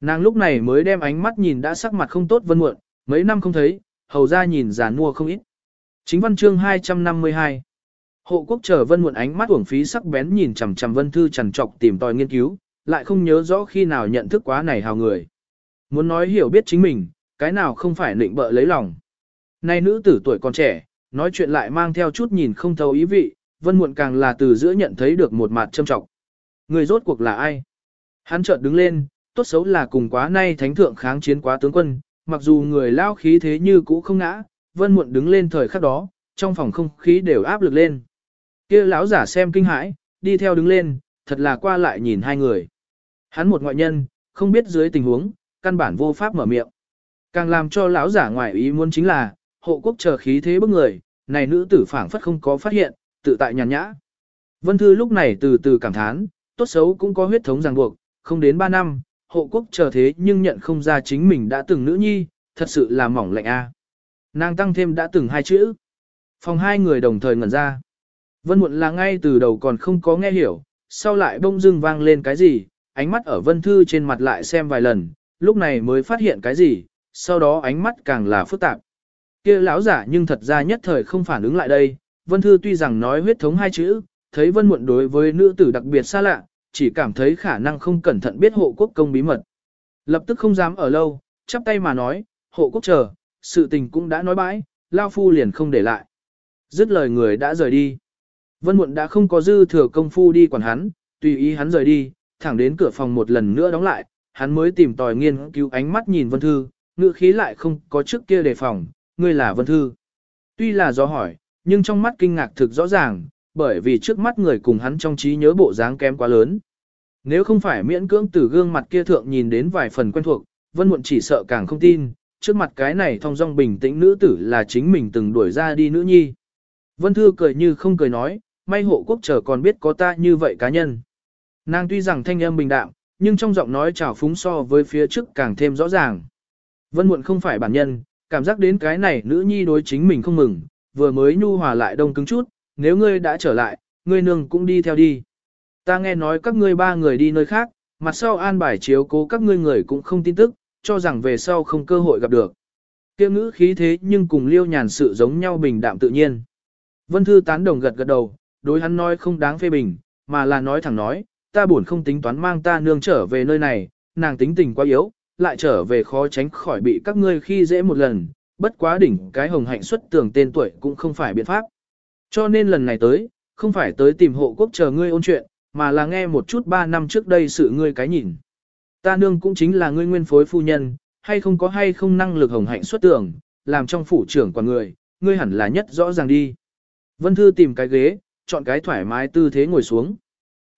Nàng lúc này mới đem ánh mắt nhìn đã sắc mặt không tốt vân muộn, mấy năm không thấy, hầu ra nhìn giàn mua không ít. Chính văn chương 252 Hộ quốc trở vân muộn ánh mắt uổng phí sắc bén nhìn chằm chằm vân thư trằn trọc tìm tòi nghiên cứu, lại không nhớ rõ khi nào nhận thức quá này hào người. Muốn nói hiểu biết chính mình, cái nào không phải định bợ lấy lòng. Nay nữ tử tuổi còn trẻ, nói chuyện lại mang theo chút nhìn không thấu ý vị, vân muộn càng là từ giữa nhận thấy được một mặt châm trọng. Người rốt cuộc là ai? Hắn chợt đứng lên, tốt xấu là cùng quá nay thánh thượng kháng chiến quá tướng quân, mặc dù người lao khí thế như cũ không ngã, vân muộn đứng lên thời khắc đó, trong phòng không khí đều áp lực lên. kia lão giả xem kinh hãi, đi theo đứng lên, thật là qua lại nhìn hai người. Hắn một ngoại nhân, không biết dưới tình huống, căn bản vô pháp mở miệng. Càng làm cho lão giả ngoài ý muốn chính là, hộ quốc chờ khí thế bức người, này nữ tử phảng phất không có phát hiện, tự tại nhàn nhã. Vân Thư lúc này từ từ cảm thán, tốt xấu cũng có huyết thống ràng buộc, không đến 3 năm, hộ quốc chờ thế nhưng nhận không ra chính mình đã từng nữ nhi, thật sự là mỏng lạnh a. Nàng tăng thêm đã từng hai chữ. Phòng hai người đồng thời ngẩn ra. Vân muộn là ngay từ đầu còn không có nghe hiểu, sau lại bông dưng vang lên cái gì, ánh mắt ở vân thư trên mặt lại xem vài lần, lúc này mới phát hiện cái gì, sau đó ánh mắt càng là phức tạp. kia lão giả nhưng thật ra nhất thời không phản ứng lại đây, vân thư tuy rằng nói huyết thống hai chữ, thấy vân muộn đối với nữ tử đặc biệt xa lạ, chỉ cảm thấy khả năng không cẩn thận biết hộ quốc công bí mật. Lập tức không dám ở lâu, chắp tay mà nói, hộ quốc chờ, sự tình cũng đã nói bãi, lao phu liền không để lại. Dứt lời người đã rời đi. Vân Muộn đã không có dư thừa công phu đi quản hắn, tùy ý hắn rời đi, thẳng đến cửa phòng một lần nữa đóng lại, hắn mới tìm tòi nghiên cứu ánh mắt nhìn Vân Thư, ngựa khí lại không có trước kia đề phòng, ngươi là Vân Thư. Tuy là do hỏi, nhưng trong mắt kinh ngạc thực rõ ràng, bởi vì trước mắt người cùng hắn trong trí nhớ bộ dáng kém quá lớn. Nếu không phải miễn cưỡng từ gương mặt kia thượng nhìn đến vài phần quen thuộc, Vân Muộn chỉ sợ càng không tin, trước mặt cái này thong dong bình tĩnh nữ tử là chính mình từng đuổi ra đi nữ nhi. Vân Thư cười như không cười nói, may hộ quốc trở còn biết có ta như vậy cá nhân. Nàng tuy rằng thanh âm bình đạm, nhưng trong giọng nói trào phúng so với phía trước càng thêm rõ ràng. Vân Muộn không phải bản nhân, cảm giác đến cái này nữ nhi đối chính mình không mừng, vừa mới nhu hòa lại đông cứng chút, nếu ngươi đã trở lại, ngươi nương cũng đi theo đi. Ta nghe nói các ngươi ba người đi nơi khác, mặt sau an bài chiếu cố các ngươi người cũng không tin tức, cho rằng về sau không cơ hội gặp được. kia ngữ khí thế nhưng cùng liêu nhàn sự giống nhau bình đạm tự nhiên. Vân Thư tán đồng gật gật đầu, đối hắn nói không đáng phê bình, mà là nói thẳng nói, ta buồn không tính toán mang ta nương trở về nơi này, nàng tính tình quá yếu, lại trở về khó tránh khỏi bị các ngươi khi dễ một lần, bất quá đỉnh cái hồng hạnh xuất tưởng tên tuổi cũng không phải biện pháp. Cho nên lần này tới, không phải tới tìm hộ quốc chờ ngươi ôn chuyện, mà là nghe một chút ba năm trước đây sự ngươi cái nhìn. Ta nương cũng chính là ngươi nguyên phối phu nhân, hay không có hay không năng lực hồng hạnh xuất tưởng, làm trong phủ trưởng quả người, ngươi hẳn là nhất rõ ràng đi. Vân Thư tìm cái ghế, chọn cái thoải mái tư thế ngồi xuống.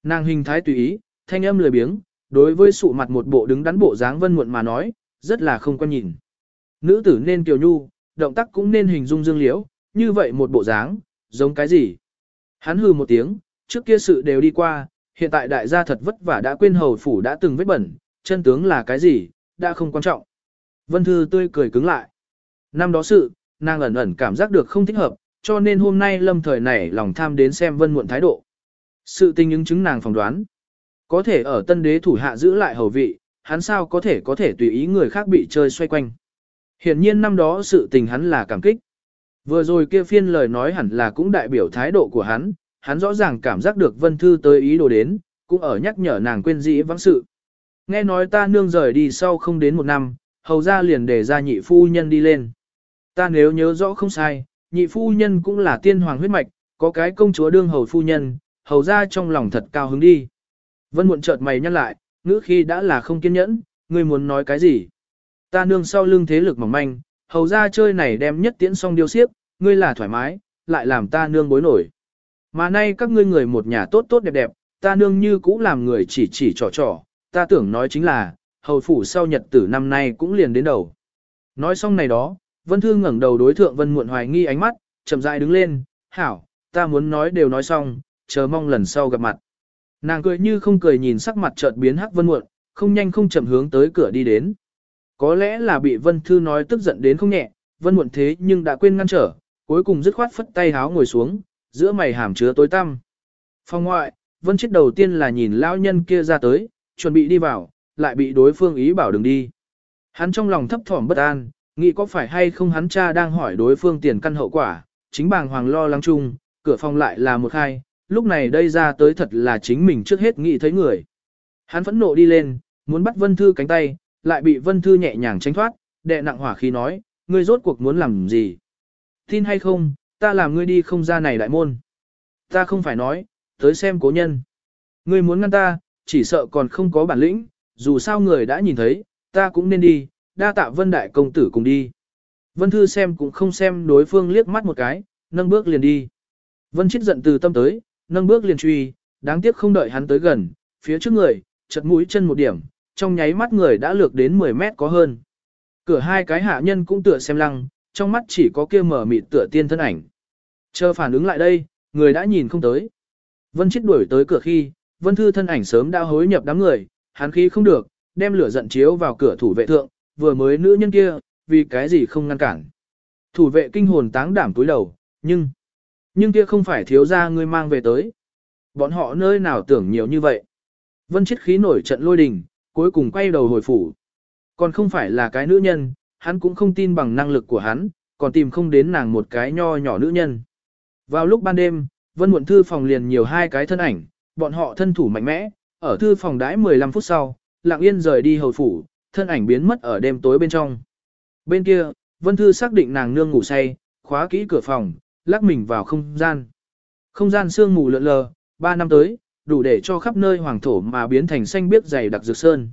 Nàng hình thái tùy ý, thanh âm lười biếng, đối với sụ mặt một bộ đứng đắn bộ dáng vân muộn mà nói, rất là không quan nhìn. Nữ tử nên kiều nhu, động tác cũng nên hình dung dương liễu, như vậy một bộ dáng, giống cái gì? Hắn hừ một tiếng, trước kia sự đều đi qua, hiện tại đại gia thật vất vả đã quên hầu phủ đã từng vết bẩn, chân tướng là cái gì, đã không quan trọng. Vân Thư tươi cười cứng lại. Năm đó sự, nàng ẩn ẩn cảm giác được không thích hợp, cho nên hôm nay lâm thời này lòng tham đến xem vân muộn thái độ. Sự tình ứng chứng nàng phỏng đoán. Có thể ở tân đế thủ hạ giữ lại hầu vị, hắn sao có thể có thể tùy ý người khác bị chơi xoay quanh. Hiển nhiên năm đó sự tình hắn là cảm kích. Vừa rồi kia phiên lời nói hẳn là cũng đại biểu thái độ của hắn, hắn rõ ràng cảm giác được vân thư tới ý đồ đến, cũng ở nhắc nhở nàng quên dĩ vắng sự. Nghe nói ta nương rời đi sau không đến một năm, hầu ra liền để ra nhị phu nhân đi lên. Ta nếu nhớ rõ không sai, nhị phu nhân cũng là tiên hoàng huyết mạch, có cái công chúa đương hầu phu nhân, hầu ra trong lòng thật cao hứng đi. Vân muộn chợt mày nhăn lại, ngữ khi đã là không kiên nhẫn, ngươi muốn nói cái gì? Ta nương sau lưng thế lực mỏng manh, hầu ra chơi này đem nhất tiễn xong điêu xiếp, ngươi là thoải mái, lại làm ta nương bối nổi. Mà nay các ngươi người một nhà tốt tốt đẹp đẹp, ta nương như cũ làm người chỉ chỉ trò trò, ta tưởng nói chính là, hầu phủ sau nhật tử năm nay cũng liền đến đầu. Nói xong này đó, Vân Thư ngẩng đầu đối thượng Vân Muộn hoài nghi ánh mắt, chậm rãi đứng lên, hảo, ta muốn nói đều nói xong, chờ mong lần sau gặp mặt. Nàng cười như không cười nhìn sắc mặt chợt biến hắc Vân Muộn, không nhanh không chậm hướng tới cửa đi đến. Có lẽ là bị Vân Thư nói tức giận đến không nhẹ, Vân Muộn thế nhưng đã quên ngăn trở, cuối cùng dứt khoát phất tay háo ngồi xuống, giữa mày hàm chứa tối tăm. Phòng ngoại, Vân chết đầu tiên là nhìn lão nhân kia ra tới, chuẩn bị đi vào, lại bị đối phương ý bảo đừng đi. Hắn trong lòng thấp thỏm bất an, nghĩ có phải hay không hắn cha đang hỏi đối phương tiền căn hậu quả, chính bàng hoàng lo lắng chung, cửa phòng lại là một khai, lúc này đây ra tới thật là chính mình trước hết nghĩ thấy người. Hắn phẫn nộ đi lên, muốn bắt Vân Thư cánh tay, lại bị Vân Thư nhẹ nhàng tránh thoát, đệ nặng hỏa khí nói, ngươi rốt cuộc muốn làm gì? Tin hay không, ta làm ngươi đi không ra này đại môn. Ta không phải nói, tới xem cố nhân. Ngươi muốn ngăn ta, chỉ sợ còn không có bản lĩnh, dù sao người đã nhìn thấy, ta cũng nên đi, đa tạ vân đại công tử cùng đi. Vân Thư xem cũng không xem đối phương liếc mắt một cái, nâng bước liền đi. Vân Chít giận từ tâm tới, nâng bước liền truy, đáng tiếc không đợi hắn tới gần, phía trước người, chật mũi chân một điểm, trong nháy mắt người đã lược đến 10 mét có hơn. Cửa hai cái hạ nhân cũng tựa xem lăng, trong mắt chỉ có kia mở mịt tựa tiên thân ảnh. Chờ phản ứng lại đây, người đã nhìn không tới. Vân Chít đuổi tới cửa khi, Vân Thư thân ảnh sớm đã hối nhập đám người, hắn khí không được, đem lửa giận chiếu vào cửa thủ vệ thượng, vừa mới nữ nhân kia, vì cái gì không ngăn cản. Thủ vệ kinh hồn táng đảm túi đầu, nhưng, nhưng kia không phải thiếu gia ngươi mang về tới. Bọn họ nơi nào tưởng nhiều như vậy. Vân chết khí nổi trận lôi đình, cuối cùng quay đầu hồi phủ. Còn không phải là cái nữ nhân, hắn cũng không tin bằng năng lực của hắn, còn tìm không đến nàng một cái nho nhỏ nữ nhân. Vào lúc ban đêm, Vân Muộn Thư phòng liền nhiều hai cái thân ảnh, bọn họ thân thủ mạnh mẽ, ở thư phòng đãi 15 phút sau, lặng yên rời đi hầu phủ, thân ảnh biến mất ở đêm tối bên trong. Bên kia, Vân Thư xác định nàng nương ngủ say, khóa kỹ cửa phòng, lắc mình vào không gian. Không gian sương mù lượn lờ, ba năm tới, đủ để cho khắp nơi hoàng thổ mà biến thành xanh biếc dày đặc dược sơn.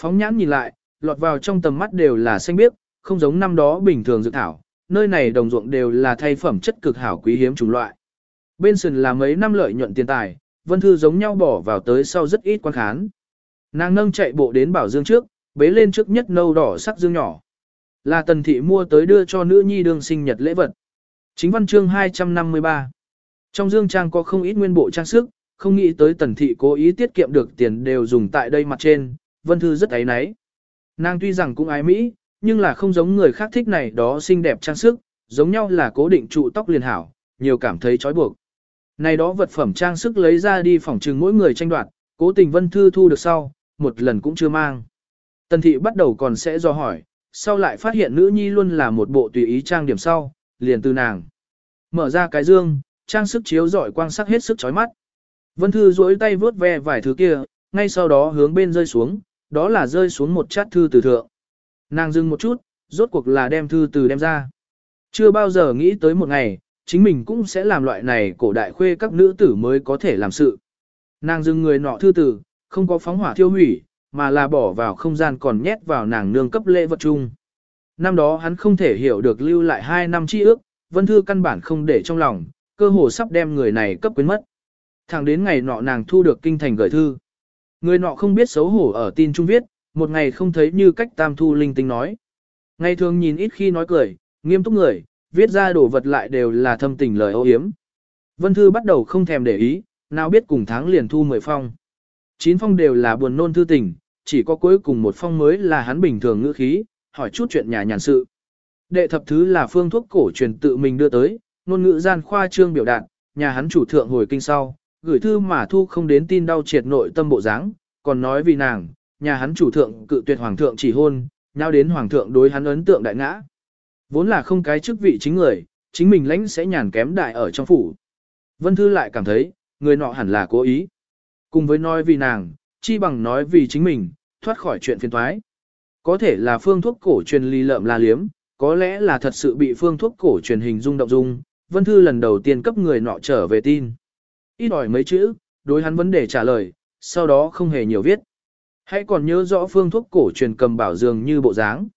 Phóng nhãn nhìn lại, lọt vào trong tầm mắt đều là xanh biếc, không giống năm đó bình thường dược thảo, nơi này đồng ruộng đều là thay phẩm chất cực hảo quý hiếm chủng loại. Bên sườn là mấy năm lợi nhuận tiền tài, Vân Thư giống nhau bỏ vào tới sau rất ít quan khán. Nàng nâng chạy bộ đến bảo dương trước, bế lên trước nhất nâu đỏ sắc dương nhỏ. Là tần thị mua tới đưa cho nữ nhi đương sinh nhật lễ vật. Chính văn chương 253. Trong dương trang có không ít nguyên bộ trang sức, không nghĩ tới tần thị cố ý tiết kiệm được tiền đều dùng tại đây mặt trên, Vân Thư rất ấy náy. Nàng tuy rằng cũng ái Mỹ, nhưng là không giống người khác thích này đó xinh đẹp trang sức, giống nhau là cố định trụ tóc liền hảo, nhiều cảm thấy trói buộc. Này đó vật phẩm trang sức lấy ra đi phòng trừng mỗi người tranh đoạt, cố tình Vân Thư thu được sau, một lần cũng chưa mang. Tần thị bắt đầu còn sẽ do hỏi, sau lại phát hiện nữ nhi luôn là một bộ tùy ý trang điểm sau, liền từ nàng. Mở ra cái dương, trang sức chiếu rọi quang sắc hết sức chói mắt. Vân Thư duỗi tay vướt ve vài thứ kia, ngay sau đó hướng bên rơi xuống, đó là rơi xuống một chát thư từ thượng. Nàng dừng một chút, rốt cuộc là đem thư từ đem ra. Chưa bao giờ nghĩ tới một ngày, chính mình cũng sẽ làm loại này cổ đại khuê các nữ tử mới có thể làm sự. Nàng dừng người nọ thư tử không có phóng hỏa thiêu hủy, mà là bỏ vào không gian còn nhét vào nàng nương cấp lễ vật chung. Năm đó hắn không thể hiểu được lưu lại hai năm chi ước, vân thư căn bản không để trong lòng, cơ hồ sắp đem người này cấp quyến mất. Thẳng đến ngày nọ nàng thu được kinh thành gửi thư. Người nọ không biết xấu hổ ở tin trung viết, một ngày không thấy như cách tam thu linh tinh nói. Ngày thường nhìn ít khi nói cười, nghiêm túc người, viết ra đồ vật lại đều là thâm tình lời ô hiếm. Vân Thư bắt đầu không thèm để ý, nào biết cùng tháng liền thu 10 phong. Chín phong đều là buồn nôn thư tình, chỉ có cuối cùng một phong mới là hắn bình thường ngữ khí, hỏi chút chuyện nhà nhàn sự. Đệ thập thứ là phương thuốc cổ truyền tự mình đưa tới, ngôn ngữ gian khoa trương biểu đạt, nhà hắn chủ thượng hồi kinh sau, gửi thư mà thu không đến tin đau triệt nội tâm bộ dáng, còn nói vì nàng, nhà hắn chủ thượng cự tuyệt hoàng thượng chỉ hôn, nhau đến hoàng thượng đối hắn ấn tượng đại ngã. Vốn là không cái chức vị chính người, chính mình lãnh sẽ nhàn kém đại ở trong phủ. Vân Thư lại cảm thấy, người nọ hẳn là cố ý. Cùng với nói vì nàng, chi bằng nói vì chính mình, thoát khỏi chuyện phiền toái. Có thể là phương thuốc cổ truyền ly lợm la liếm, có lẽ là thật sự bị phương thuốc cổ truyền hình dung động dung. Vân Thư lần đầu tiên cấp người nọ trở về tin. Ít hỏi mấy chữ, đối hắn vấn đề trả lời, sau đó không hề nhiều viết. Hãy còn nhớ rõ phương thuốc cổ truyền cầm bảo dường như bộ dáng.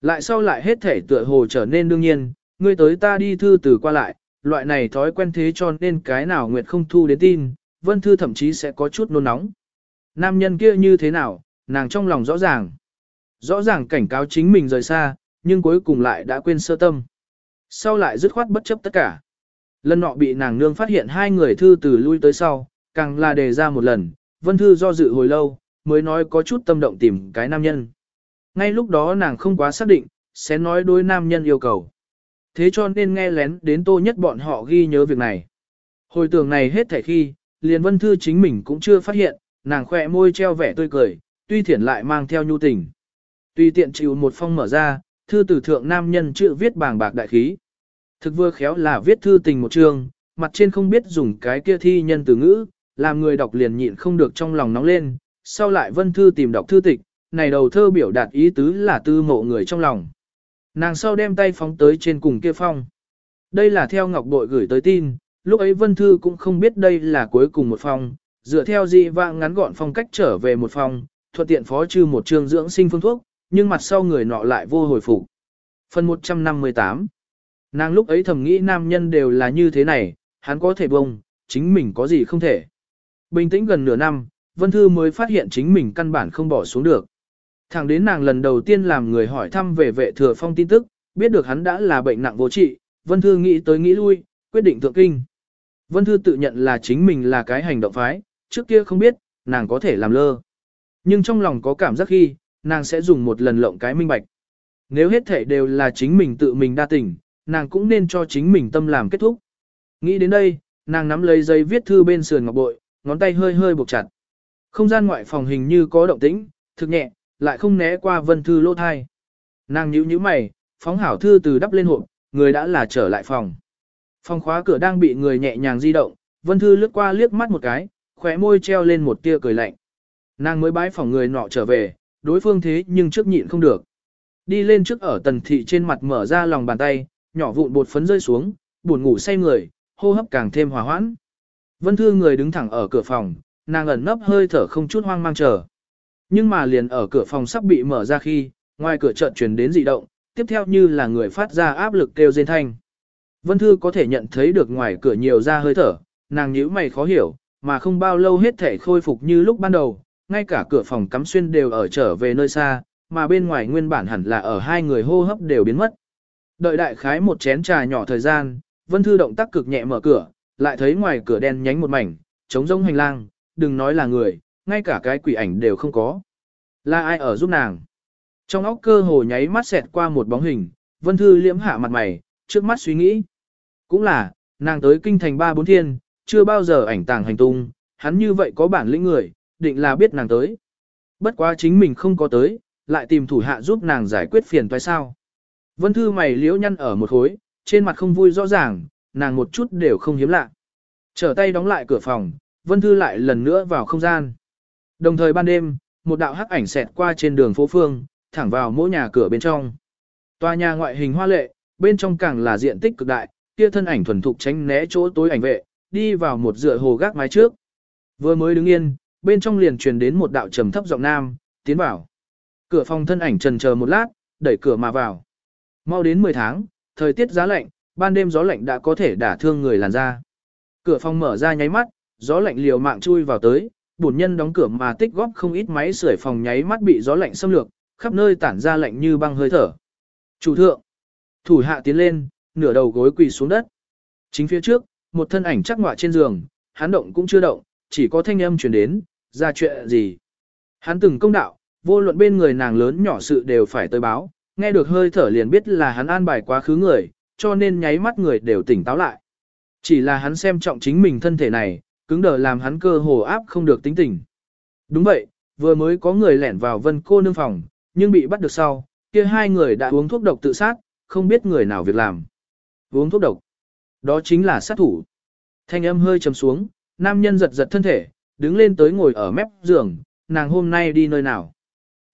Lại sau lại hết thể tựa hồ trở nên đương nhiên, ngươi tới ta đi thư từ qua lại, loại này thói quen thế cho nên cái nào Nguyệt không thu đến tin, Vân Thư thậm chí sẽ có chút nôn nóng. Nam nhân kia như thế nào, nàng trong lòng rõ ràng. Rõ ràng cảnh cáo chính mình rời xa, nhưng cuối cùng lại đã quên sơ tâm. Sau lại dứt khoát bất chấp tất cả. Lần nọ bị nàng nương phát hiện hai người thư từ lui tới sau, càng là đề ra một lần, Vân Thư do dự hồi lâu, mới nói có chút tâm động tìm cái nam nhân. Ngay lúc đó nàng không quá xác định, sẽ nói đối nam nhân yêu cầu. Thế cho nên nghe lén đến tô nhất bọn họ ghi nhớ việc này. Hồi tưởng này hết thảy khi, liền vân thư chính mình cũng chưa phát hiện, nàng khỏe môi treo vẻ tươi cười, tuy thiển lại mang theo nhu tình. Tuy tiện chịu một phong mở ra, thư tử thượng nam nhân chữ viết bàng bạc đại khí. Thực vừa khéo là viết thư tình một chương, mặt trên không biết dùng cái kia thi nhân từ ngữ, làm người đọc liền nhịn không được trong lòng nóng lên, sau lại vân thư tìm đọc thư tịch, này đầu thơ biểu đạt ý tứ là tư mộ người trong lòng. Nàng sau đem tay phóng tới trên cùng kia phong. Đây là theo Ngọc Bội gửi tới tin, lúc ấy Vân Thư cũng không biết đây là cuối cùng một phong, dựa theo dị vạng ngắn gọn phong cách trở về một phong, thuận tiện phó trừ một trường dưỡng sinh phương thuốc, nhưng mặt sau người nọ lại vô hồi phục. Phần 158 Nàng lúc ấy thầm nghĩ nam nhân đều là như thế này, hắn có thể bông, chính mình có gì không thể. Bình tĩnh gần nửa năm, Vân Thư mới phát hiện chính mình căn bản không bỏ xuống được. Thẳng đến nàng lần đầu tiên làm người hỏi thăm về vệ thừa phong tin tức, biết được hắn đã là bệnh nặng vô trị, Vân Thư nghĩ tới nghĩ lui, quyết định thượng kinh. Vân Thư tự nhận là chính mình là cái hành động phái, trước kia không biết, nàng có thể làm lơ. Nhưng trong lòng có cảm giác khi, nàng sẽ dùng một lần lộng cái minh bạch. Nếu hết thể đều là chính mình tự mình đa tình, nàng cũng nên cho chính mình tâm làm kết thúc. Nghĩ đến đây, nàng nắm lấy giấy viết thư bên sườn ngọc bội, ngón tay hơi hơi buộc chặt. Không gian ngoại phòng hình như có động tĩnh, thực nhẹ, lại không né qua vân thư lỗ thai. Nàng nhíu nhíu mày, phóng hảo thư từ đắp lên hộp, người đã là trở lại phòng. Phòng khóa cửa đang bị người nhẹ nhàng di động, vân thư lướt qua liếc mắt một cái, khóe môi treo lên một tia cười lạnh. Nàng mới bái phòng người nọ trở về, đối phương thế nhưng trước nhịn không được. Đi lên trước ở tần thị trên mặt mở ra lòng bàn tay, nhỏ vụn bột phấn rơi xuống, buồn ngủ say người, hô hấp càng thêm hòa hoãn. Vân Thư người đứng thẳng ở cửa phòng, nàng ẩn nấp hơi thở không chút hoang mang chờ. Nhưng mà liền ở cửa phòng sắp bị mở ra khi, ngoài cửa chợt truyền đến dị động, tiếp theo như là người phát ra áp lực kêu rên thanh. Vân Thư có thể nhận thấy được ngoài cửa nhiều ra hơi thở, nàng nhíu mày khó hiểu, mà không bao lâu hết thể khôi phục như lúc ban đầu, ngay cả cửa phòng cắm xuyên đều ở trở về nơi xa, mà bên ngoài nguyên bản hẳn là ở hai người hô hấp đều biến mất. Đợi đại khái một chén trà nhỏ thời gian, Vân Thư động tác cực nhẹ mở cửa, lại thấy ngoài cửa đen nhánh một mảnh, trống rông hành lang, đừng nói là người, ngay cả cái quỷ ảnh đều không có. Là ai ở giúp nàng? Trong óc cơ hồ nháy mắt xẹt qua một bóng hình, Vân Thư liễm hạ mặt mày, trước mắt suy nghĩ. Cũng là, nàng tới kinh thành ba bốn thiên, chưa bao giờ ảnh tàng hành tung, hắn như vậy có bản lĩnh người, định là biết nàng tới. Bất quá chính mình không có tới, lại tìm thủ hạ giúp nàng giải quyết phiền toái sao. Vân Thư mày liễu nhăn ở một khối, trên mặt không vui rõ ràng, nàng một chút đều không hiếm lạ. Trở tay đóng lại cửa phòng, Vân Thư lại lần nữa vào không gian. Đồng thời ban đêm, một đạo hắc ảnh xẹt qua trên đường phố phương, thẳng vào mỗi nhà cửa bên trong. Tòa nhà ngoại hình hoa lệ, bên trong càng là diện tích cực đại, kia thân ảnh thuần thục tránh né chỗ tối ảnh vệ, đi vào một dựa hồ gác mái trước. Vừa mới đứng yên, bên trong liền truyền đến một đạo trầm thấp giọng nam, tiến vào. Cửa phòng thân ảnh trần chờ một lát, đẩy cửa mà vào. Mau đến 10 tháng, thời tiết giá lạnh, ban đêm gió lạnh đã có thể đả thương người làn da. Cửa phòng mở ra nháy mắt, gió lạnh liều mạng chui vào tới, bổn nhân đóng cửa mà tích góp không ít máy sưởi phòng nháy mắt bị gió lạnh xâm lược, khắp nơi tản ra lạnh như băng hơi thở. Chủ thượng, thủ hạ tiến lên, nửa đầu gối quỳ xuống đất. Chính phía trước, một thân ảnh chắc ngọa trên giường, hắn động cũng chưa động, chỉ có thanh âm truyền đến, ra chuyện gì. Hắn từng công đạo, vô luận bên người nàng lớn nhỏ sự đều phải tới báo, nghe được hơi thở liền biết là hắn an bài quá khứ người, cho nên nháy mắt người đều tỉnh táo lại. Chỉ là hắn xem trọng chính mình thân thể này, cứng đờ làm hắn cơ hồ áp không được tính tình. Đúng vậy, vừa mới có người lẻn vào vân cô nương phòng, nhưng bị bắt được sau, kia hai người đã uống thuốc độc tự sát, không biết người nào việc làm. Uống thuốc độc. Đó chính là sát thủ. Thanh âm hơi trầm xuống, nam nhân giật giật thân thể, đứng lên tới ngồi ở mép giường, nàng hôm nay đi nơi nào.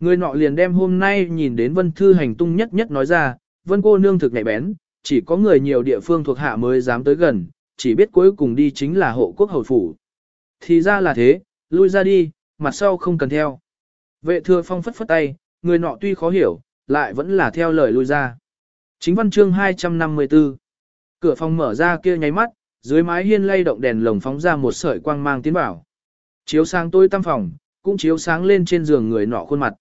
Người nọ liền đem hôm nay nhìn đến vân thư hành tung nhất nhất nói ra, vân cô nương thực nhạy bén, chỉ có người nhiều địa phương thuộc hạ mới dám tới gần, chỉ biết cuối cùng đi chính là hộ quốc hầu phủ. Thì ra là thế, lui ra đi, mặt sau không cần theo. Vệ thừa phong phất phất tay, người nọ tuy khó hiểu, lại vẫn là theo lời lui ra. Chính văn chương 254 Cửa phòng mở ra kia nháy mắt, dưới mái hiên lay động đèn lồng phóng ra một sợi quang mang tiến vào. Chiếu sáng tôi tăm phòng, cũng chiếu sáng lên trên giường người nọ khuôn mặt.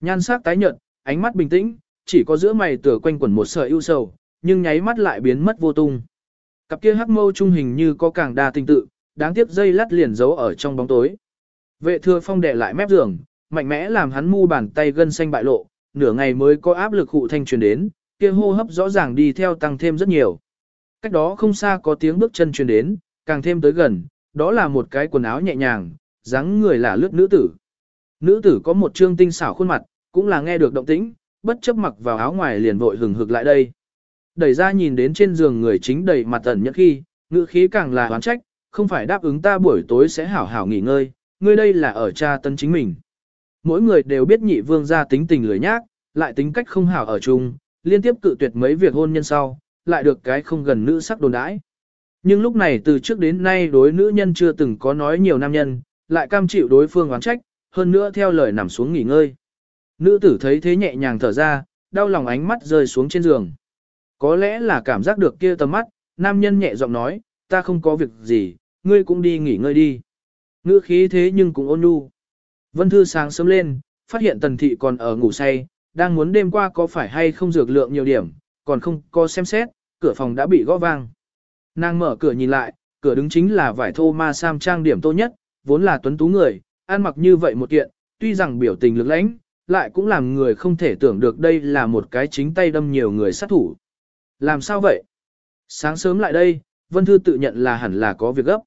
Nhan sắc tái nhợt, ánh mắt bình tĩnh, chỉ có giữa mày tựa quanh quẩn một sợi ưu sầu, nhưng nháy mắt lại biến mất vô tung. Cặp kia hắc mâu trung hình như có càng đa tình tự, đáng tiếc dây lắt liền giấu ở trong bóng tối. Vệ thừa phong đè lại mép giường, mạnh mẽ làm hắn mu bàn tay gân xanh bại lộ, nửa ngày mới có áp lực hụ thanh truyền đến, kia hô hấp rõ ràng đi theo tăng thêm rất nhiều. Cách đó không xa có tiếng bước chân truyền đến, càng thêm tới gần, đó là một cái quần áo nhẹ nhàng, dáng người là lướt nữ tử. Nữ tử có một trương tinh xảo khuôn mặt, cũng là nghe được động tĩnh, bất chấp mặc vào áo ngoài liền vội hừng hực lại đây. Đẩy ra nhìn đến trên giường người chính đầy mặt ẩn nhất khi, ngữ khí càng là oán trách, không phải đáp ứng ta buổi tối sẽ hảo hảo nghỉ ngơi, ngươi đây là ở cha tân chính mình. Mỗi người đều biết nhị vương gia tính tình lười nhác, lại tính cách không hảo ở chung, liên tiếp cự tuyệt mấy việc hôn nhân sau, lại được cái không gần nữ sắc đồn đãi. Nhưng lúc này từ trước đến nay đối nữ nhân chưa từng có nói nhiều nam nhân, lại cam chịu đối phương oán trách, hơn nữa theo lời nằm xuống nghỉ ngơi. Nữ tử thấy thế nhẹ nhàng thở ra, đau lòng ánh mắt rơi xuống trên giường. Có lẽ là cảm giác được kia tầm mắt, nam nhân nhẹ giọng nói, ta không có việc gì, ngươi cũng đi nghỉ ngơi đi. Ngữ khí thế nhưng cũng ôn nhu. Vân Thư sáng sớm lên, phát hiện tần thị còn ở ngủ say, đang muốn đêm qua có phải hay không dược lượng nhiều điểm, còn không có xem xét, cửa phòng đã bị gõ vang. Nàng mở cửa nhìn lại, cửa đứng chính là vải thô ma sam trang điểm tô nhất, vốn là tuấn tú người, ăn mặc như vậy một kiện, tuy rằng biểu tình lực lãnh, lại cũng làm người không thể tưởng được đây là một cái chính tay đâm nhiều người sát thủ. Làm sao vậy? Sáng sớm lại đây, Vân Thư tự nhận là hẳn là có việc gấp.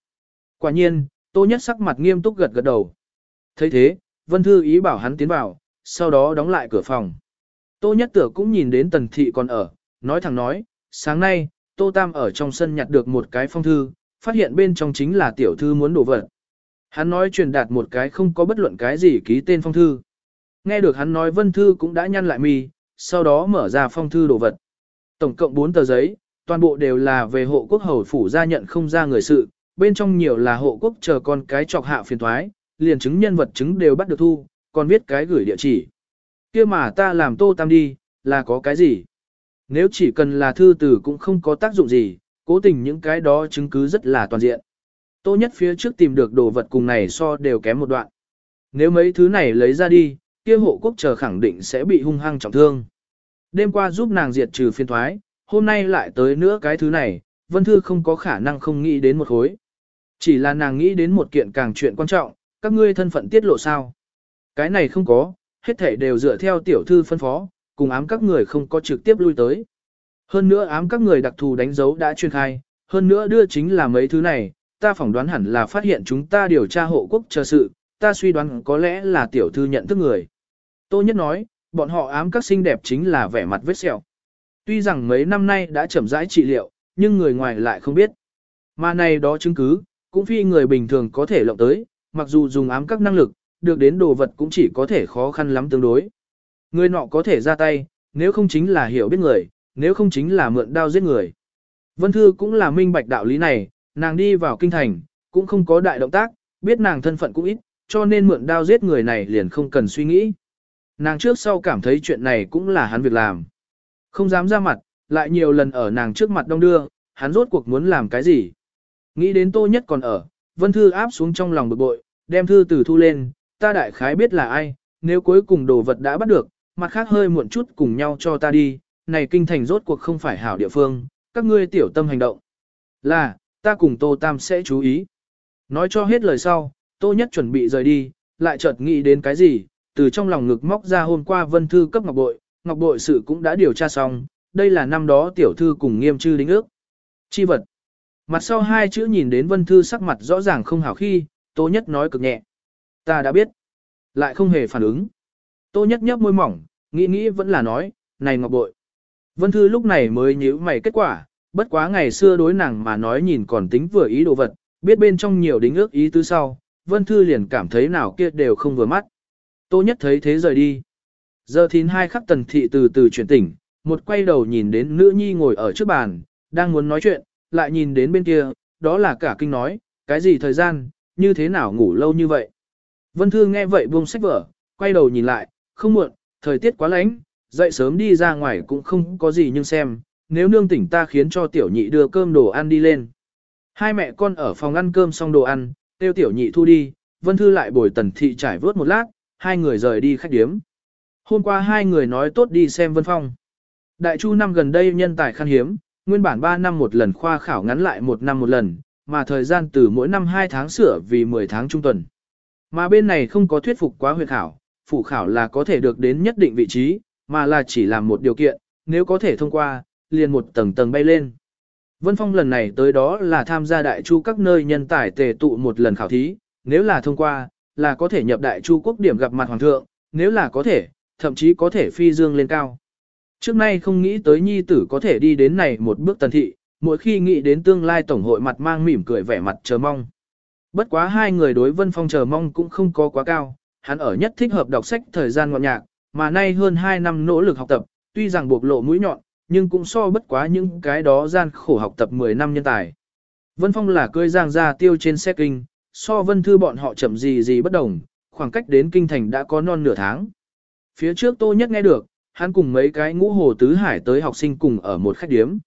Quả nhiên, Tô Nhất sắc mặt nghiêm túc gật gật đầu. thấy thế, Vân Thư ý bảo hắn tiến vào, sau đó đóng lại cửa phòng. Tô Nhất tựa cũng nhìn đến Tần Thị còn ở, nói thẳng nói, sáng nay, Tô Tam ở trong sân nhặt được một cái phong thư, phát hiện bên trong chính là tiểu thư muốn đổ vật. Hắn nói truyền đạt một cái không có bất luận cái gì ký tên phong thư. Nghe được hắn nói Vân Thư cũng đã nhăn lại mi, sau đó mở ra phong thư đồ vật. Tổng cộng 4 tờ giấy, toàn bộ đều là về hộ quốc hầu phủ gia nhận không ra người sự, bên trong nhiều là hộ quốc chờ con cái chọc hạ phiền thoái, liền chứng nhân vật chứng đều bắt được thu, còn viết cái gửi địa chỉ. kia mà ta làm tô tam đi, là có cái gì? Nếu chỉ cần là thư từ cũng không có tác dụng gì, cố tình những cái đó chứng cứ rất là toàn diện. Tô nhất phía trước tìm được đồ vật cùng này so đều kém một đoạn. Nếu mấy thứ này lấy ra đi, kia hộ quốc chờ khẳng định sẽ bị hung hăng trọng thương. Đêm qua giúp nàng diệt trừ phiên thoái, hôm nay lại tới nữa cái thứ này, Vân Thư không có khả năng không nghĩ đến một khối. Chỉ là nàng nghĩ đến một kiện càng chuyện quan trọng, các ngươi thân phận tiết lộ sao. Cái này không có, hết thể đều dựa theo tiểu thư phân phó, cùng ám các người không có trực tiếp lui tới. Hơn nữa ám các người đặc thù đánh dấu đã chuyên khai, hơn nữa đưa chính là mấy thứ này, ta phỏng đoán hẳn là phát hiện chúng ta điều tra hộ quốc chờ sự, ta suy đoán có lẽ là tiểu thư nhận thức người. Tô Nhất nói, bọn họ ám các xinh đẹp chính là vẻ mặt vết sẹo. Tuy rằng mấy năm nay đã chậm rãi trị liệu, nhưng người ngoài lại không biết. Mà này đó chứng cứ, cũng phi người bình thường có thể lộng tới, mặc dù dùng ám các năng lực, được đến đồ vật cũng chỉ có thể khó khăn lắm tương đối. Người nọ có thể ra tay, nếu không chính là hiểu biết người, nếu không chính là mượn đao giết người. Vân Thư cũng là minh bạch đạo lý này, nàng đi vào kinh thành, cũng không có đại động tác, biết nàng thân phận cũng ít, cho nên mượn đao giết người này liền không cần suy nghĩ. Nàng trước sau cảm thấy chuyện này cũng là hắn việc làm. Không dám ra mặt, lại nhiều lần ở nàng trước mặt đông đưa, hắn rốt cuộc muốn làm cái gì. Nghĩ đến tô nhất còn ở, Vân Thư áp xuống trong lòng bực bội, đem thư từ thu lên, ta đại khái biết là ai, nếu cuối cùng đồ vật đã bắt được, mặt khác hơi muộn chút cùng nhau cho ta đi, này kinh thành rốt cuộc không phải hảo địa phương, các ngươi tiểu tâm hành động. Là, ta cùng Tô Tam sẽ chú ý. Nói cho hết lời sau, Tô Nhất chuẩn bị rời đi, lại chợt nghĩ đến cái gì, từ trong lòng ngực móc ra hôm qua Vân Thư cấp Ngọc Bội, Ngọc Bội sự cũng đã điều tra xong, đây là năm đó tiểu thư cùng nghiêm chư đính ước. Chi vật. Mặt sau hai chữ nhìn đến Vân Thư sắc mặt rõ ràng không hảo khi, Tô Nhất nói cực nhẹ. Ta đã biết. Lại không hề phản ứng. Tô Nhất nhấp môi mỏng, nghĩ nghĩ vẫn là nói, này Ngọc Bội. Vân Thư lúc này mới nhíu mày kết quả, bất quá ngày xưa đối nàng mà nói nhìn còn tính vừa ý đồ vật, biết bên trong nhiều đính ước ý tứ sau, Vân Thư liền cảm thấy nào kia đều không vừa mắt. Tô Nhất thấy thế rời đi. Giờ thín hai khắc tần thị từ từ chuyển tỉnh, một quay đầu nhìn đến nữ nhi ngồi ở trước bàn, đang muốn nói chuyện, lại nhìn đến bên kia, đó là cả kinh nói, cái gì thời gian, như thế nào ngủ lâu như vậy. Vân Thư nghe vậy buông sách vở, quay đầu nhìn lại, không muộn, thời tiết quá lạnh, dậy sớm đi ra ngoài cũng không có gì nhưng xem, nếu nương tỉnh ta khiến cho tiểu nhị đưa cơm đồ ăn đi lên. Hai mẹ con ở phòng ăn cơm xong đồ ăn, tiêu tiểu nhị thu đi, Vân Thư lại bồi tần thị trải vớt một lát, hai người rời đi khách điếm. Hôm qua hai người nói tốt đi xem Vân Phong. Đại chu năm gần đây nhân tài khan hiếm, nguyên bản 3 năm một lần khoa khảo ngắn lại một năm một lần, mà thời gian từ mỗi năm 2 tháng sửa vì 10 tháng trung tuần. Mà bên này không có thuyết phục quá huyệt khảo, phụ khảo là có thể được đến nhất định vị trí, mà là chỉ làm một điều kiện, nếu có thể thông qua, liền một tầng tầng bay lên. Vân Phong lần này tới đó là tham gia đại chu các nơi nhân tài tề tụ một lần khảo thí, nếu là thông qua, là có thể nhập đại chu quốc điểm gặp mặt hoàng thượng, nếu là có thể, thậm chí có thể phi dương lên cao. Trước nay không nghĩ tới nhi tử có thể đi đến này một bước tần thị, mỗi khi nghĩ đến tương lai tổng hội mặt mang mỉm cười vẻ mặt chờ mong. Bất quá hai người đối Vân Phong chờ mong cũng không có quá cao, hắn ở nhất thích hợp đọc sách thời gian ngọn nhạc, mà nay hơn 2 năm nỗ lực học tập, tuy rằng buộc lộ mũi nhọn, nhưng cũng so bất quá những cái đó gian khổ học tập 10 năm nhân tài. Vân Phong là cưới giang ra tiêu trên xe kinh, so Vân Thư bọn họ chậm gì gì bất đồng, khoảng cách đến kinh thành đã có non nửa tháng. Phía trước Tô Nhất nghe được, hắn cùng mấy cái ngũ hồ tứ hải tới học sinh cùng ở một khách điếm.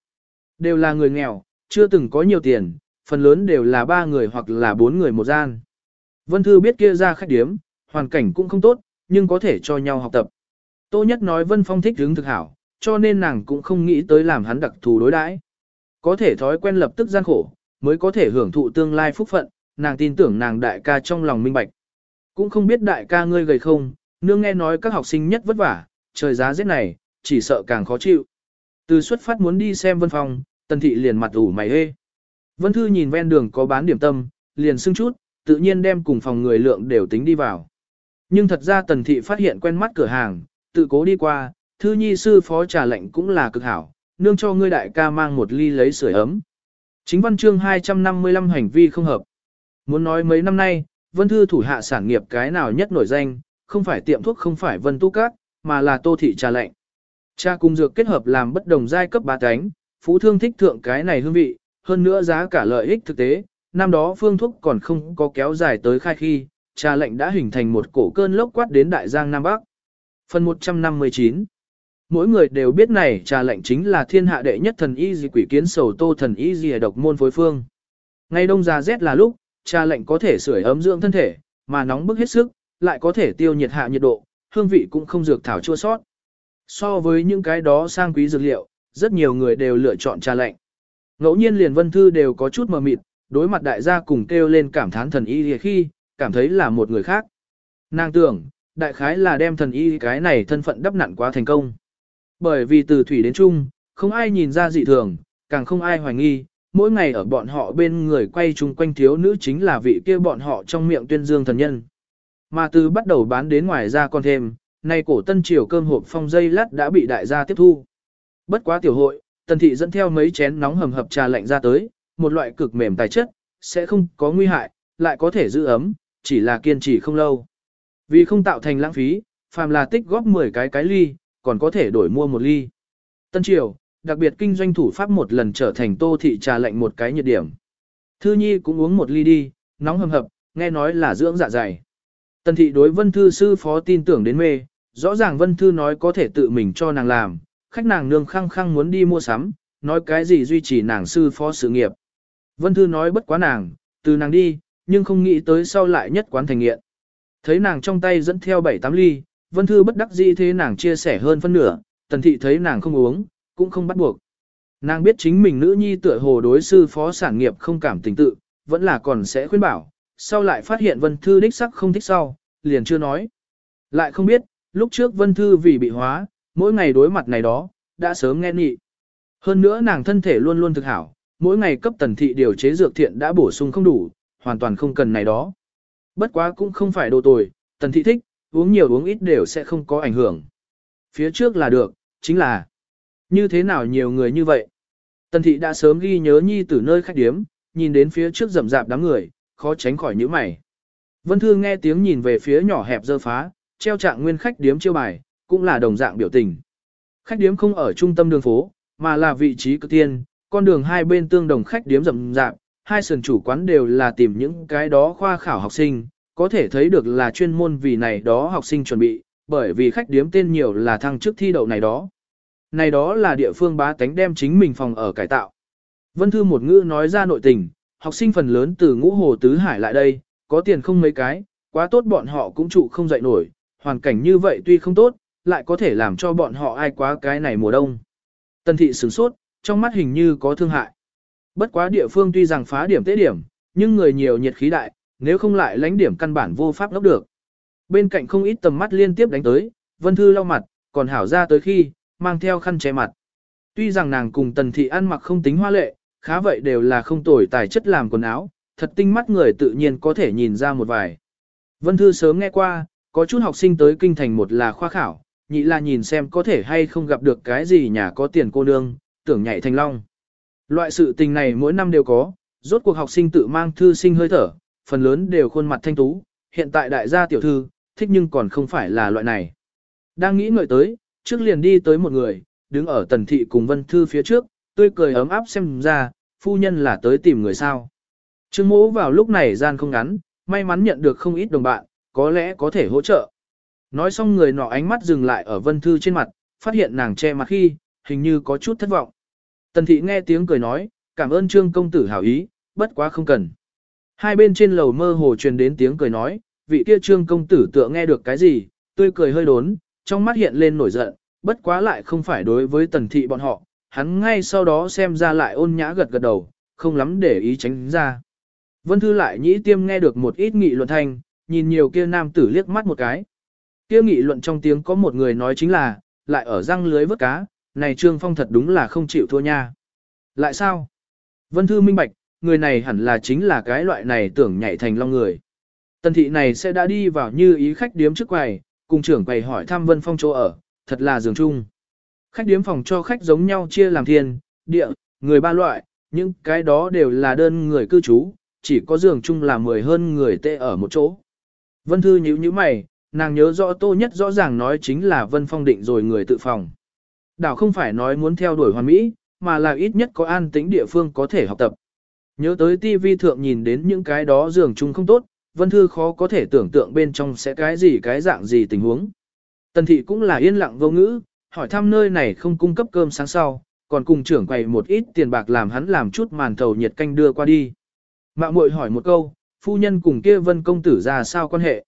Đều là người nghèo, chưa từng có nhiều tiền, phần lớn đều là ba người hoặc là bốn người một gian. Vân Thư biết kia ra khách điếm, hoàn cảnh cũng không tốt, nhưng có thể cho nhau học tập. Tô Nhất nói Vân Phong thích hướng thực hảo, cho nên nàng cũng không nghĩ tới làm hắn đặc thù đối đãi. Có thể thói quen lập tức gian khổ, mới có thể hưởng thụ tương lai phúc phận, nàng tin tưởng nàng đại ca trong lòng minh bạch. Cũng không biết đại ca ngươi gầy không, nương nghe nói các học sinh nhất vất vả, trời giá rét này, chỉ sợ càng khó chịu. Từ xuất phát muốn đi xem vân phòng, tần thị liền mặt ủ mày hê. Vân Thư nhìn ven đường có bán điểm tâm, liền xưng chút, tự nhiên đem cùng phòng người lượng đều tính đi vào. Nhưng thật ra tần thị phát hiện quen mắt cửa hàng, tự cố đi qua, thư nhi sư phó trà lệnh cũng là cực hảo, nương cho ngươi đại ca mang một ly lấy sưởi ấm. Chính văn chương 255 hành vi không hợp. Muốn nói mấy năm nay, Vân Thư thủ hạ sản nghiệp cái nào nhất nổi danh, không phải tiệm thuốc không phải Vân Tu Cát, mà là Tô Thị Trà lệnh. Cha cùng dược kết hợp làm bất đồng giai cấp ba cánh, phú thương thích thượng cái này hương vị, hơn nữa giá cả lợi ích thực tế, năm đó phương thuốc còn không có kéo dài tới khai khi, trà lệnh đã hình thành một cổ cơn lốc quát đến Đại Giang Nam Bắc. Phần 159 Mỗi người đều biết này trà lệnh chính là thiên hạ đệ nhất thần y di quỷ kiến sầu tô thần y di độc môn phối phương. Ngay đông già rét là lúc, trà lạnh có thể sưởi ấm dưỡng thân thể, mà nóng bức hết sức, lại có thể tiêu nhiệt hạ nhiệt độ, hương vị cũng không dược thảo chua sót. So với những cái đó sang quý dược liệu, rất nhiều người đều lựa chọn trà lạnh. Ngẫu nhiên liền vân thư đều có chút mờ mịt, đối mặt đại gia cùng kêu lên cảm thán thần y khi, cảm thấy là một người khác. Nàng tưởng, đại khái là đem thần y cái này thân phận đắp nặn quá thành công. Bởi vì từ thủy đến trung, không ai nhìn ra dị thường, càng không ai hoài nghi, mỗi ngày ở bọn họ bên người quay chung quanh thiếu nữ chính là vị kia bọn họ trong miệng tuyên dương thần nhân. Mà từ bắt đầu bán đến ngoài ra còn thêm, nay cổ tân triều cơm hộp phong dây lát đã bị đại gia tiếp thu. Bất quá tiểu hội, tần thị dẫn theo mấy chén nóng hầm hập trà lạnh ra tới, một loại cực mềm tài chất, sẽ không có nguy hại, lại có thể giữ ấm, chỉ là kiên trì không lâu. Vì không tạo thành lãng phí, phàm là tích góp 10 cái cái ly, còn có thể đổi mua một ly. Tân triều, đặc biệt kinh doanh thủ pháp một lần trở thành tô thị trà lạnh một cái nhiệt điểm. Thư Nhi cũng uống một ly đi, nóng hầm hập, nghe nói là dưỡng dạ dày. Tần thị đối vân thư sư phó tin tưởng đến mê, rõ ràng vân thư nói có thể tự mình cho nàng làm, khách nàng nương khăng khăng muốn đi mua sắm, nói cái gì duy trì nàng sư phó sự nghiệp. Vân thư nói bất quá nàng, từ nàng đi, nhưng không nghĩ tới sau lại nhất quán thành nghiện. Thấy nàng trong tay dẫn theo 7-8 ly, vân thư bất đắc dĩ thế nàng chia sẻ hơn phân nửa, tần thị thấy nàng không uống, cũng không bắt buộc. Nàng biết chính mình nữ nhi tựa hồ đối sư phó sản nghiệp không cảm tình tự, vẫn là còn sẽ khuyên bảo, sau lại phát hiện Vân Thư đích sắc không thích sau, liền chưa nói. Lại không biết, lúc trước Vân Thư vì bị hóa, mỗi ngày đối mặt này đó, đã sớm nghe nghị. Hơn nữa nàng thân thể luôn luôn thực hảo, mỗi ngày cấp tần thị điều chế dược thiện đã bổ sung không đủ, hoàn toàn không cần này đó. Bất quá cũng không phải đồ tồi, tần thị thích, uống nhiều uống ít đều sẽ không có ảnh hưởng. Phía trước là được, chính là như thế nào nhiều người như vậy? Tần thị đã sớm ghi nhớ nhi tử nơi khách điếm, nhìn đến phía trước rậm rạp đám người, khó tránh khỏi nhíu mày. Vân Thư nghe tiếng nhìn về phía nhỏ hẹp dơ phá, treo trạng nguyên khách điếm chiêu bài, cũng là đồng dạng biểu tình. Khách điếm không ở trung tâm đường phố, mà là vị trí cực tiên, con đường hai bên tương đồng khách điếm rậm rạp, hai sườn chủ quán đều là tìm những cái đó khoa khảo học sinh, có thể thấy được là chuyên môn vì này đó học sinh chuẩn bị, bởi vì khách điếm tên nhiều là thăng chức thi đậu này đó. Này đó là địa phương bá tánh đem chính mình phòng ở cải tạo. Vân Thư một ngữ nói ra nội tình, học sinh phần lớn từ ngũ hồ tứ hải lại đây, có tiền không mấy cái, quá tốt bọn họ cũng trụ không dậy nổi, hoàn cảnh như vậy tuy không tốt, lại có thể làm cho bọn họ ai quá cái này mùa đông. Tần thị sửng sốt, trong mắt hình như có thương hại. Bất quá địa phương tuy rằng phá điểm tế điểm, nhưng người nhiều nhiệt khí đại, nếu không lại lãnh điểm căn bản vô pháp lốc được. Bên cạnh không ít tầm mắt liên tiếp đánh tới, Vân Thư lau mặt, còn hảo ra tới khi, mang theo khăn che mặt. Tuy rằng nàng cùng tần thị ăn mặc không tính hoa lệ, khá vậy đều là không tồi tài chất làm quần áo, thật tinh mắt người tự nhiên có thể nhìn ra một vài. Vân Thư sớm nghe qua, có chút học sinh tới kinh thành một là khoa khảo, nhị là nhìn xem có thể hay không gặp được cái gì nhà có tiền cô nương, tưởng nhảy thành long. Loại sự tình này mỗi năm đều có, rốt cuộc học sinh tự mang thư sinh hơi thở, phần lớn đều khuôn mặt thanh tú, hiện tại đại gia tiểu thư, thích nhưng còn không phải là loại này. Đang nghĩ ngợi tới, trước liền đi tới một người, đứng ở tần thị cùng vân thư phía trước, tươi cười ấm áp xem ra, phu nhân là tới tìm người sao. Trương mỗ vào lúc này gian không ngắn, may mắn nhận được không ít đồng bạn, có lẽ có thể hỗ trợ. Nói xong người nọ ánh mắt dừng lại ở vân thư trên mặt, phát hiện nàng che mặt khi, hình như có chút thất vọng. Tần thị nghe tiếng cười nói, cảm ơn trương công tử hảo ý, bất quá không cần. Hai bên trên lầu mơ hồ truyền đến tiếng cười nói, vị kia trương công tử tựa nghe được cái gì, tươi cười hơi đốn, trong mắt hiện lên nổi giận, bất quá lại không phải đối với tần thị bọn họ, hắn ngay sau đó xem ra lại ôn nhã gật gật đầu, không lắm để ý tránh ra. Vân Thư lại nhĩ tiêm nghe được một ít nghị luận thanh, nhìn nhiều kia nam tử liếc mắt một cái. Kia nghị luận trong tiếng có một người nói chính là, lại ở răng lưới vớt cá, này Trương Phong thật đúng là không chịu thua nha. Lại sao? Vân Thư minh bạch, người này hẳn là chính là cái loại này tưởng nhảy thành long người. Tần thị này sẽ đã đi vào như ý khách điếm trước quầy, cùng trưởng quầy hỏi thăm Vân Phong chỗ ở, thật là giường chung. Khách điếm phòng cho khách giống nhau chia làm thiên, địa, người ba loại, những cái đó đều là đơn người cư trú, chỉ có giường chung là mười hơn người tê ở một chỗ. Vân Thư nhíu nhíu mày, nàng nhớ rõ tô nhất rõ ràng nói chính là Vân Phong định rồi người tự phòng. Đảo không phải nói muốn theo đuổi hoàn mỹ, mà là ít nhất có an tĩnh địa phương có thể học tập. Nhớ tới TV thượng nhìn đến những cái đó giường chung không tốt, Vân Thư khó có thể tưởng tượng bên trong sẽ cái gì cái dạng gì tình huống. Tần thị cũng là yên lặng vô ngữ, hỏi thăm nơi này không cung cấp cơm sáng sau, còn cùng trưởng quầy một ít tiền bạc làm hắn làm chút màn thầu nhiệt canh đưa qua đi. Mạng muội hỏi một câu, phu nhân cùng kia vân công tử ra sao quan hệ?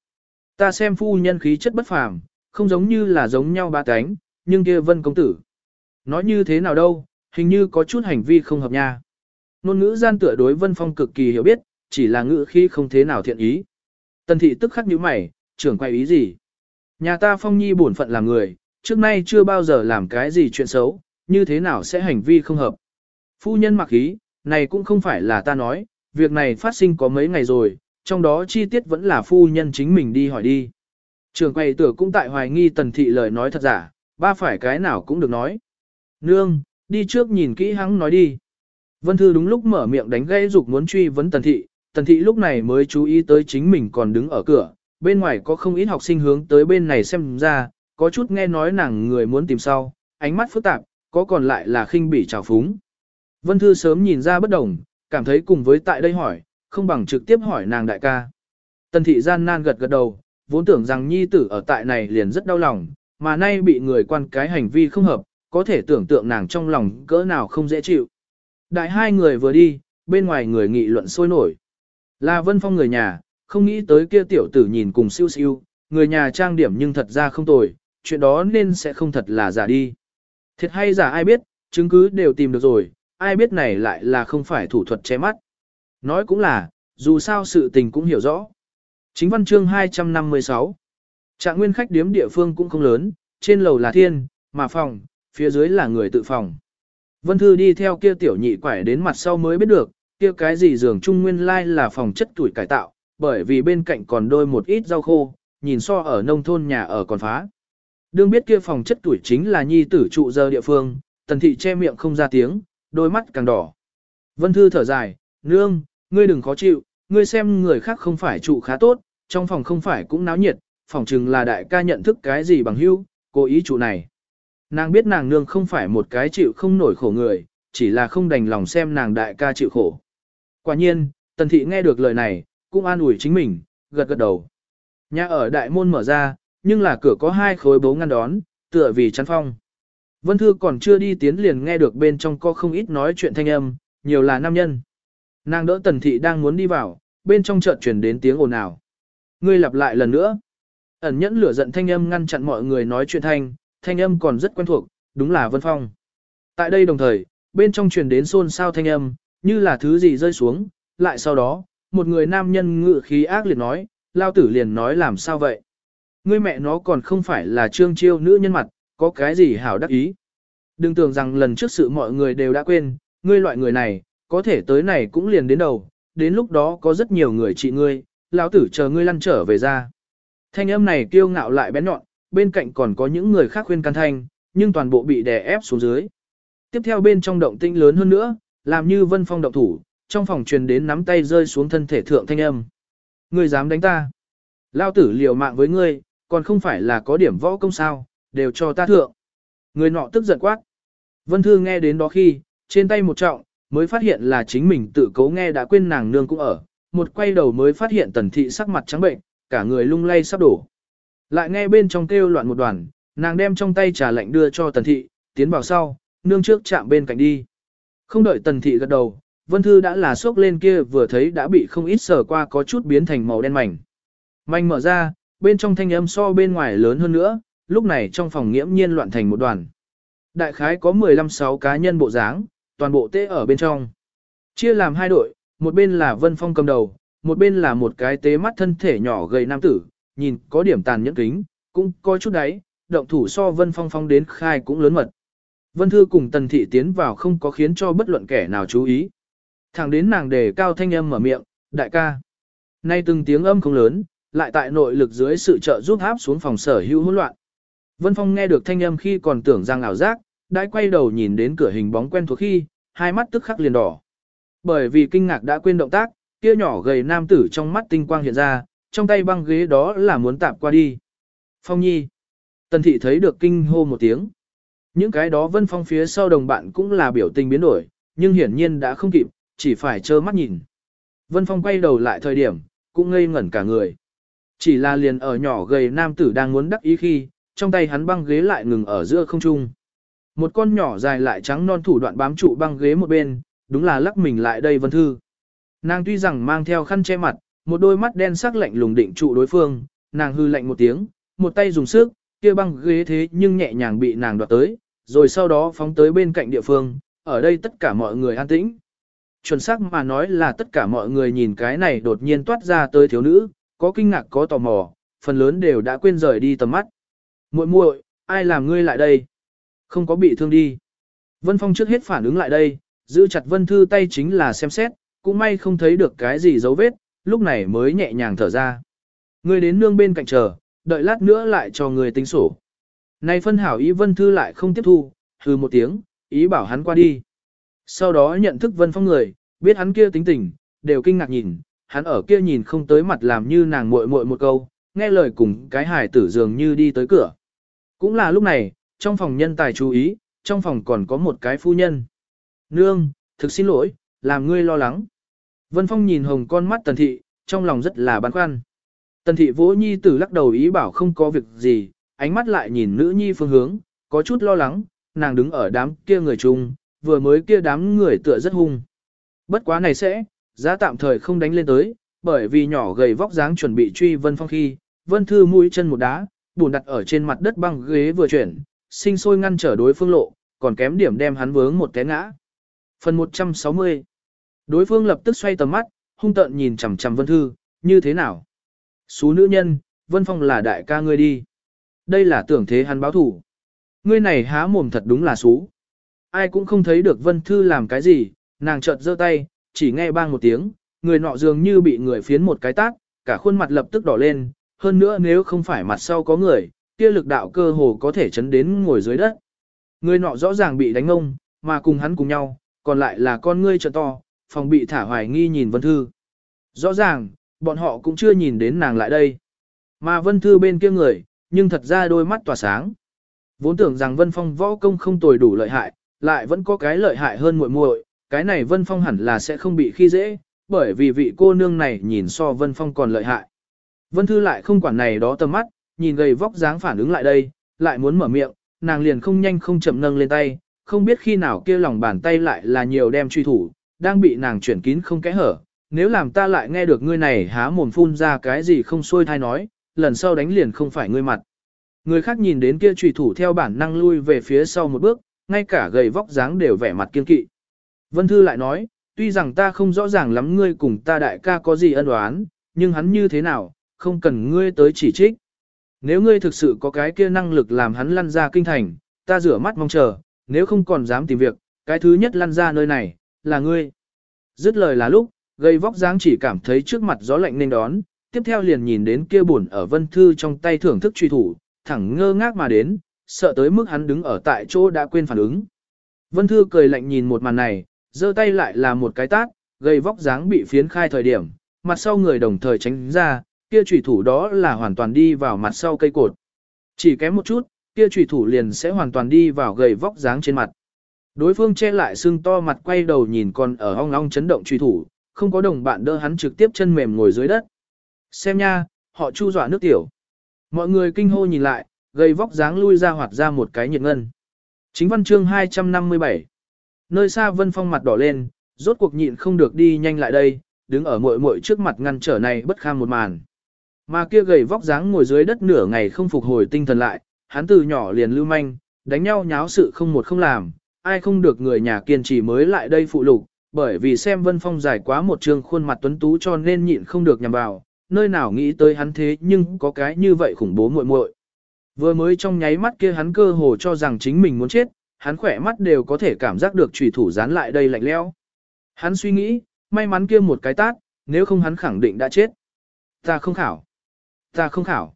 Ta xem phu nhân khí chất bất phàm, không giống như là giống nhau ba cánh, nhưng kia vân công tử. Nói như thế nào đâu, hình như có chút hành vi không hợp nha. Nôn ngữ gian tựa đối vân phong cực kỳ hiểu biết, chỉ là ngữ khi không thế nào thiện ý. Tần thị tức khắc nhíu mày, trưởng quay ý gì? Nhà ta phong nhi bổn phận làm người, trước nay chưa bao giờ làm cái gì chuyện xấu, như thế nào sẽ hành vi không hợp. Phu nhân mặc ý, này cũng không phải là ta nói, việc này phát sinh có mấy ngày rồi, trong đó chi tiết vẫn là phu nhân chính mình đi hỏi đi. Trường quầy tử cũng tại hoài nghi tần thị lời nói thật giả, ba phải cái nào cũng được nói. Nương, đi trước nhìn kỹ hắn nói đi. Vân Thư đúng lúc mở miệng đánh gây dục muốn truy vấn tần thị, tần thị lúc này mới chú ý tới chính mình còn đứng ở cửa, bên ngoài có không ít học sinh hướng tới bên này xem ra, có chút nghe nói nàng người muốn tìm sau, ánh mắt phức tạp, có còn lại là khinh bỉ trào phúng. Vân Thư sớm nhìn ra bất đồng, cảm thấy cùng với tại đây hỏi, không bằng trực tiếp hỏi nàng đại ca. Tần thị gian nan gật gật đầu, vốn tưởng rằng nhi tử ở tại này liền rất đau lòng, mà nay bị người quan cái hành vi không hợp, có thể tưởng tượng nàng trong lòng cỡ nào không dễ chịu. Đại hai người vừa đi, bên ngoài người nghị luận sôi nổi. Là Vân Phong người nhà, không nghĩ tới kia tiểu tử nhìn cùng siêu siêu, người nhà trang điểm nhưng thật ra không tồi, chuyện đó nên sẽ không thật là giả đi. Thiệt hay giả ai biết, chứng cứ đều tìm được rồi, ai biết này lại là không phải thủ thuật che mắt. Nói cũng là, dù sao sự tình cũng hiểu rõ. Chính văn chương 256 Trạng nguyên khách điếm địa phương cũng không lớn, trên lầu là thiên, mà phòng, phía dưới là người tự phòng. Vân Thư đi theo kia tiểu nhị quải đến mặt sau mới biết được, kia cái gì giường trung nguyên lai là phòng chất tuổi cải tạo, bởi vì bên cạnh còn đôi một ít rau khô, nhìn so ở nông thôn nhà ở còn phá. Đương biết kia phòng chất tuổi chính là nhi tử trụ giờ địa phương, tần thị che miệng không ra tiếng, đôi mắt càng đỏ. Vân Thư thở dài, nương, ngươi đừng khó chịu, ngươi xem người khác không phải trụ khá tốt, trong phòng không phải cũng náo nhiệt, phòng chừng là đại ca nhận thức cái gì bằng hữu, cố ý trụ này. Nàng biết nàng nương không phải một cái chịu không nổi khổ người, chỉ là không đành lòng xem nàng đại ca chịu khổ. Quả nhiên, tần thị nghe được lời này, cũng an ủi chính mình, gật gật đầu. Nhà ở đại môn mở ra, nhưng là cửa có hai khối bố ngăn đón, tựa vì chắn phong. Vân Thư còn chưa đi tiến liền nghe được bên trong có không ít nói chuyện thanh âm, nhiều là nam nhân. Nàng đỡ tần thị đang muốn đi vào, bên trong chợt chuyển đến tiếng ồn ào. Ngươi lặp lại lần nữa. Ẩn nhẫn lửa giận thanh âm ngăn chặn mọi người nói chuyện thanh, thanh âm còn rất quen thuộc, đúng là Vân Phong. Tại đây đồng thời, bên trong truyền đến xôn xao thanh âm, như là thứ gì rơi xuống, lại sau đó, một người nam nhân ngự khí ác liệt nói, lao tử liền nói làm sao vậy. Ngươi mẹ nó còn không phải là trương chiêu nữ nhân mặt, có cái gì hảo đắc ý. Đừng tưởng rằng lần trước sự mọi người đều đã quên, ngươi loại người này, có thể tới này cũng liền đến đầu, đến lúc đó có rất nhiều người trị ngươi, lão tử chờ ngươi lăn trở về ra. Thanh âm này kiêu ngạo lại bén nhọn, bên cạnh còn có những người khác khuyên can thanh, nhưng toàn bộ bị đè ép xuống dưới. Tiếp theo bên trong động tinh lớn hơn nữa, làm như vân phong động thủ, trong phòng truyền đến nắm tay rơi xuống thân thể thượng thanh âm. Ngươi dám đánh ta? Lao tử liều mạng với ngươi, còn không phải là có điểm võ công sao, đều cho ta thượng. Người nọ tức giận quát. Vân Thư nghe đến đó khi, trên tay một trọng, mới phát hiện là chính mình tự cố nghe đã quên nàng nương cũng ở. Một quay đầu mới phát hiện tần thị sắc mặt trắng bệnh, cả người lung lay sắp đổ. Lại nghe bên trong kêu loạn một đoàn, nàng đem trong tay trà lạnh đưa cho tần thị, tiến vào sau, nương trước chạm bên cạnh đi. Không đợi tần thị gật đầu, Vân Thư đã là sốc lên kia vừa thấy đã bị không ít sờ qua có chút biến thành màu đen mảnh. Mảnh mở ra, bên trong thanh âm so bên ngoài lớn hơn nữa, lúc này trong phòng nghiễm nhiên loạn thành một đoàn. Đại khái có 15-6 cá nhân bộ dáng, toàn bộ tế ở bên trong. Chia làm hai đội, một bên là Vân Phong cầm đầu, một bên là một cái tế mắt thân thể nhỏ gầy nam tử, nhìn có điểm tàn nhẫn kính, cũng có chút đấy, động thủ so Vân Phong Phong đến khai cũng lớn mật. Vân Thư cùng Tần Thị tiến vào không có khiến cho bất luận kẻ nào chú ý. Thẳng đến nàng đề cao thanh âm mở miệng, đại ca. Nay từng tiếng âm không lớn, lại tại nội lực dưới sự trợ giúp áp xuống phòng sở hữu hỗn loạn. Vân Phong nghe được thanh âm khi còn tưởng rằng ảo giác, đã quay đầu nhìn đến cửa hình bóng quen thuộc khi, hai mắt tức khắc liền đỏ. Bởi vì kinh ngạc đã quên động tác, kia nhỏ gầy nam tử trong mắt tinh quang hiện ra, trong tay băng ghế đó là muốn tạm qua đi. Phong nhi. Tần thị thấy được kinh hô một tiếng. Những cái đó vân phong phía sau đồng bạn cũng là biểu tình biến đổi, nhưng hiển nhiên đã không kịp, chỉ phải trơ mắt nhìn. Vân phong quay đầu lại thời điểm, cũng ngây ngẩn cả người. Chỉ là liền ở nhỏ gầy nam tử đang muốn đắc ý khi, trong tay hắn băng ghế lại ngừng ở giữa không trung. Một con nhỏ dài lại trắng non thủ đoạn bám trụ băng ghế một bên, đúng là lắc mình lại đây vân thư. Nàng tuy rằng mang theo khăn che mặt, một đôi mắt đen sắc lạnh lùng định trụ đối phương, nàng hư lạnh một tiếng, một tay dùng sức, kia băng ghế thế nhưng nhẹ nhàng bị nàng đoạt tới, rồi sau đó phóng tới bên cạnh địa phương, ở đây tất cả mọi người an tĩnh. Chuẩn xác mà nói là tất cả mọi người nhìn cái này đột nhiên toát ra tới thiếu nữ, có kinh ngạc có tò mò, phần lớn đều đã quên rời đi tầm mắt. muội muội, ai làm ngươi lại đây? Không có bị thương đi. Vân Phong trước hết phản ứng lại đây, giữ chặt Vân Thư tay chính là xem xét, cũng may không thấy được cái gì dấu vết, lúc này mới nhẹ nhàng thở ra. Ngươi đến nương bên cạnh chờ, đợi lát nữa lại cho người tính sổ. Này phân hảo ý Vân Thư lại không tiếp thu, hừ một tiếng, ý bảo hắn qua đi. Sau đó nhận thức Vân Phong người, biết hắn kia tính tình, đều kinh ngạc nhìn, hắn ở kia nhìn không tới mặt làm như nàng muội muội một câu, nghe lời cùng cái hài tử dường như đi tới cửa. Cũng là lúc này, trong phòng nhân tài chú ý, trong phòng còn có một cái phu nhân. Nương, thực xin lỗi, làm ngươi lo lắng. Vân Phong nhìn hồng con mắt tần thị, trong lòng rất là băn khoăn. Tần thị vỗ nhi tử lắc đầu ý bảo không có việc gì, ánh mắt lại nhìn nữ nhi phương hướng, có chút lo lắng, nàng đứng ở đám kia người chung, vừa mới kia đám người tựa rất hung. Bất quá này sẽ, giá tạm thời không đánh lên tới, bởi vì nhỏ gầy vóc dáng chuẩn bị truy Vân Phong khi, Vân Thư mũi chân một đá, bùn đặt ở trên mặt đất băng ghế vừa chuyển, sinh sôi ngăn trở đối phương lộ, còn kém điểm đem hắn vướng một té ngã. Phần 160 Đối phương lập tức xoay tầm mắt, hung tợn nhìn chằm chằm Vân Thư, như thế nào? Xú nữ nhân, Vân Phong là đại ca ngươi đi. Đây là tưởng thế hắn báo thủ. Ngươi này há mồm thật đúng là xú. Ai cũng không thấy được Vân Thư làm cái gì, nàng chợt giơ tay, chỉ nghe bang một tiếng, người nọ dường như bị người phiến một cái tát, cả khuôn mặt lập tức đỏ lên, hơn nữa nếu không phải mặt sau có người, kia lực đạo cơ hồ có thể chấn đến ngồi dưới đất. Người nọ rõ ràng bị đánh ngông, mà cùng hắn cùng nhau, còn lại là con ngươi trợ to, phòng bị thả hoài nghi nhìn Vân Thư. Rõ ràng, bọn họ cũng chưa nhìn đến nàng lại đây. Mà Vân Thư bên kia người, nhưng thật ra đôi mắt tỏa sáng. Vốn tưởng rằng Vân Phong võ công không tồi đủ lợi hại, lại vẫn có cái lợi hại hơn muội muội, cái này Vân Phong hẳn là sẽ không bị khi dễ, bởi vì vị cô nương này nhìn so Vân Phong còn lợi hại. Vân Thư lại không quản này đó tầm mắt, nhìn gầy vóc dáng phản ứng lại đây, lại muốn mở miệng, nàng liền không nhanh không chậm nâng lên tay, không biết khi nào kia lòng bàn tay lại là nhiều đem truy thủ, đang bị nàng chuyển kín không kẽ hở. Nếu làm ta lại nghe được ngươi này há mồm phun ra cái gì không xuôi thai nói, lần sau đánh liền không phải ngươi mặt. Người khác nhìn đến kia trùy thủ theo bản năng lui về phía sau một bước, ngay cả gầy vóc dáng đều vẻ mặt kiên kỵ. Vân Thư lại nói, tuy rằng ta không rõ ràng lắm ngươi cùng ta đại ca có gì ân oán, nhưng hắn như thế nào, không cần ngươi tới chỉ trích. Nếu ngươi thực sự có cái kia năng lực làm hắn lăn ra kinh thành, ta rửa mắt mong chờ, nếu không còn dám tìm việc, cái thứ nhất lăn ra nơi này, là ngươi. Dứt lời là lúc, gây vóc dáng chỉ cảm thấy trước mặt gió lạnh nên đón, tiếp theo liền nhìn đến kia buồn ở vân thư trong tay thưởng thức truy thủ, thẳng ngơ ngác mà đến, sợ tới mức hắn đứng ở tại chỗ đã quên phản ứng. Vân thư cười lạnh nhìn một màn này, giơ tay lại là một cái tát, gây vóc dáng bị phiến khai thời điểm, mặt sau người đồng thời tránh ra, kia truy thủ đó là hoàn toàn đi vào mặt sau cây cột. Chỉ kém một chút, kia truy thủ liền sẽ hoàn toàn đi vào gầy vóc dáng trên mặt. Đối phương che lại xương to mặt quay đầu nhìn còn ở ong ong chấn động truy thủ, không có đồng bạn đỡ hắn trực tiếp chân mềm ngồi dưới đất. Xem nha, họ chu dọa nước tiểu. Mọi người kinh hô nhìn lại, gầy vóc dáng lui ra hoạt ra một cái nhiệt ngân. Chính văn chương 257. Nơi xa vân phong mặt đỏ lên, rốt cuộc nhịn không được đi nhanh lại đây, đứng ở muội muội trước mặt ngăn trở này bất kham một màn. Mà kia gầy vóc dáng ngồi dưới đất nửa ngày không phục hồi tinh thần lại, hắn từ nhỏ liền lưu manh, đánh nhau nháo sự không một không làm, ai không được người nhà kiên trì mới lại đây phụ lục, bởi vì xem Vân Phong dài quá một trường khuôn mặt tuấn tú cho nên nhịn không được nhằm vào, nơi nào nghĩ tới hắn thế nhưng có cái như vậy khủng bố muội muội. Vừa mới trong nháy mắt kia hắn cơ hồ cho rằng chính mình muốn chết, hắn khỏe mắt đều có thể cảm giác được chủy thủ dán lại đây lạnh leo. Hắn suy nghĩ, may mắn kia một cái tát, nếu không hắn khẳng định đã chết. Ta không khảo. Ta không khảo.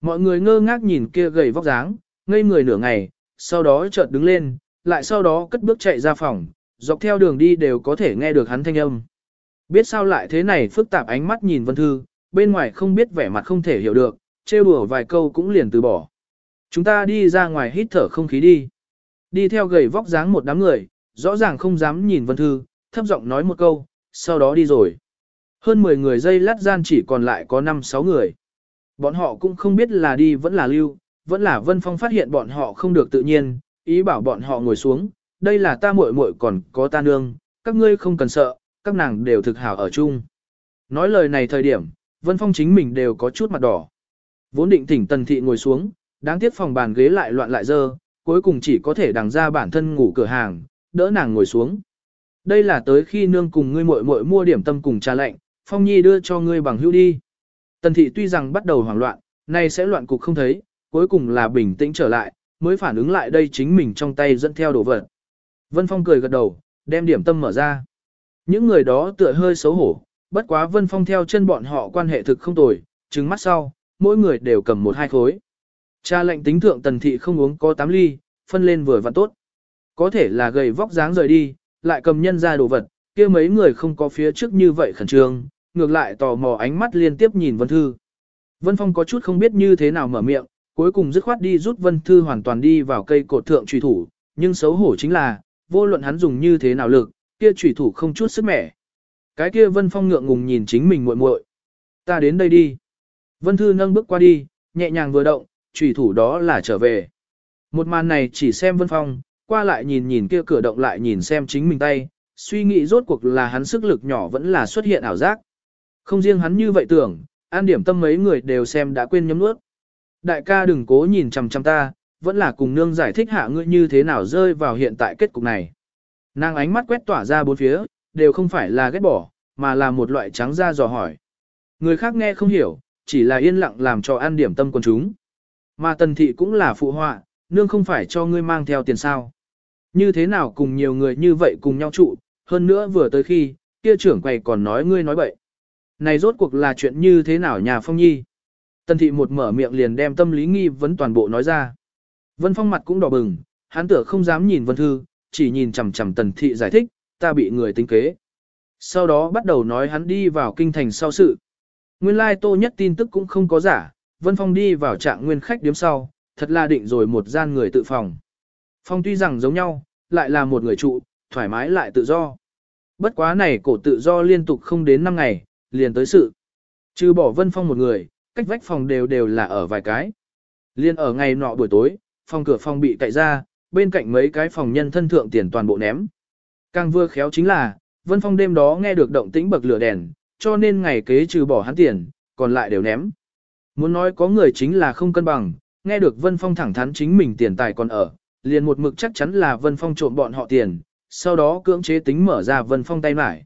Mọi người ngơ ngác nhìn kia gầy vóc dáng, ngây người nửa ngày, sau đó chợt đứng lên, lại sau đó cất bước chạy ra phòng, dọc theo đường đi đều có thể nghe được hắn thanh âm. Biết sao lại thế này phức tạp ánh mắt nhìn Vân Thư, bên ngoài không biết vẻ mặt không thể hiểu được, trêu đùa vài câu cũng liền từ bỏ. Chúng ta đi ra ngoài hít thở không khí đi. Đi theo gầy vóc dáng một đám người, rõ ràng không dám nhìn Vân Thư, thấp giọng nói một câu, sau đó đi rồi. Hơn 10 người dây lát gian chỉ còn lại có 5-6 người. Bọn họ cũng không biết là đi vẫn là lưu, vẫn là Vân Phong phát hiện bọn họ không được tự nhiên, ý bảo bọn họ ngồi xuống, đây là ta muội muội còn có ta nương, các ngươi không cần sợ, các nàng đều thực hảo ở chung. Nói lời này thời điểm, Vân Phong chính mình đều có chút mặt đỏ. Vốn định thỉnh Tần Thị ngồi xuống, đáng tiếc phòng bàn ghế lại loạn lại dơ, cuối cùng chỉ có thể đằng ra bản thân ngủ cửa hàng, đỡ nàng ngồi xuống. Đây là tới khi nương cùng ngươi muội muội mua điểm tâm cùng trà lạnh, Phong Nhi đưa cho ngươi bằng hữu đi. Tần Thị tuy rằng bắt đầu hoảng loạn, nay sẽ loạn cục không thấy, cuối cùng là bình tĩnh trở lại, mới phản ứng lại đây chính mình trong tay dẫn theo đồ vật. Vân Phong cười gật đầu, đem điểm tâm mở ra. Những người đó tựa hơi xấu hổ, bất quá Vân Phong theo chân bọn họ quan hệ thực không tồi, trứng mắt sau, mỗi người đều cầm một hai khối. Cha lệnh tính thượng tần thị không uống có 8 ly, phân lên vừa vặn tốt. Có thể là gầy vóc dáng rời đi, lại cầm nhân ra đồ vật, kia mấy người không có phía trước như vậy khẩn trương, ngược lại tò mò ánh mắt liên tiếp nhìn Vân Thư. Vân Phong có chút không biết như thế nào mở miệng, cuối cùng dứt khoát đi rút Vân Thư hoàn toàn đi vào cây cột thượng truy thủ, nhưng xấu hổ chính là, vô luận hắn dùng như thế nào lực, kia truy thủ không chút sức mẻ. Cái kia Vân Phong ngượng ngùng nhìn chính mình muội muội. Ta đến đây đi. Vân Thư nâng bước qua đi, nhẹ nhàng vừa động, trùy thủ đó là trở về. Một màn này chỉ xem Vân Phong, qua lại nhìn nhìn kia cửa động lại nhìn xem chính mình tay, suy nghĩ rốt cuộc là hắn sức lực nhỏ vẫn là xuất hiện ảo giác. Không riêng hắn như vậy tưởng, an điểm tâm mấy người đều xem đã quên nhấm nuốt. Đại ca đừng cố nhìn chằm chằm ta, vẫn là cùng nương giải thích hạ ngươi như thế nào rơi vào hiện tại kết cục này. Nàng ánh mắt quét tỏa ra bốn phía, đều không phải là ghét bỏ, mà là một loại trắng da dò hỏi. Người khác nghe không hiểu, chỉ là yên lặng làm cho an điểm tâm quần chúng. Mà tần thị cũng là phụ họa, nương không phải cho ngươi mang theo tiền sao. Như thế nào cùng nhiều người như vậy cùng nhau trụ, hơn nữa vừa tới khi, kia trưởng quầy còn nói ngươi nói bậy. Này rốt cuộc là chuyện như thế nào nhà phong nhi? Tần thị một mở miệng liền đem tâm lý nghi vấn toàn bộ nói ra. Vân phong mặt cũng đỏ bừng, hắn tựa không dám nhìn vân thư, chỉ nhìn chằm chằm tần thị giải thích, ta bị người tính kế. Sau đó bắt đầu nói hắn đi vào kinh thành sau sự. Nguyên lai tô nhất tin tức cũng không có giả, Vân Phong đi vào trạng nguyên khách điếm sau, thật là định rồi một gian người tự phòng. Phong tuy rằng giống nhau, lại là một người trụ, thoải mái lại tự do. Bất quá này cổ tự do liên tục không đến 5 ngày, liền tới sự. Trừ bỏ Vân Phong một người, cách vách phòng đều đều là ở vài cái. Liên ở ngày nọ buổi tối, phòng cửa phòng bị cậy ra, bên cạnh mấy cái phòng nhân thân thượng tiền toàn bộ ném. Càng vừa khéo chính là, Vân Phong đêm đó nghe được động tĩnh bậc lửa đèn, cho nên ngày kế trừ bỏ hắn tiền, còn lại đều ném. Muốn nói có người chính là không cân bằng, nghe được Vân Phong thẳng thắn chính mình tiền tài còn ở, liền một mực chắc chắn là Vân Phong trộm bọn họ tiền, sau đó cưỡng chế tính mở ra Vân Phong tay mải.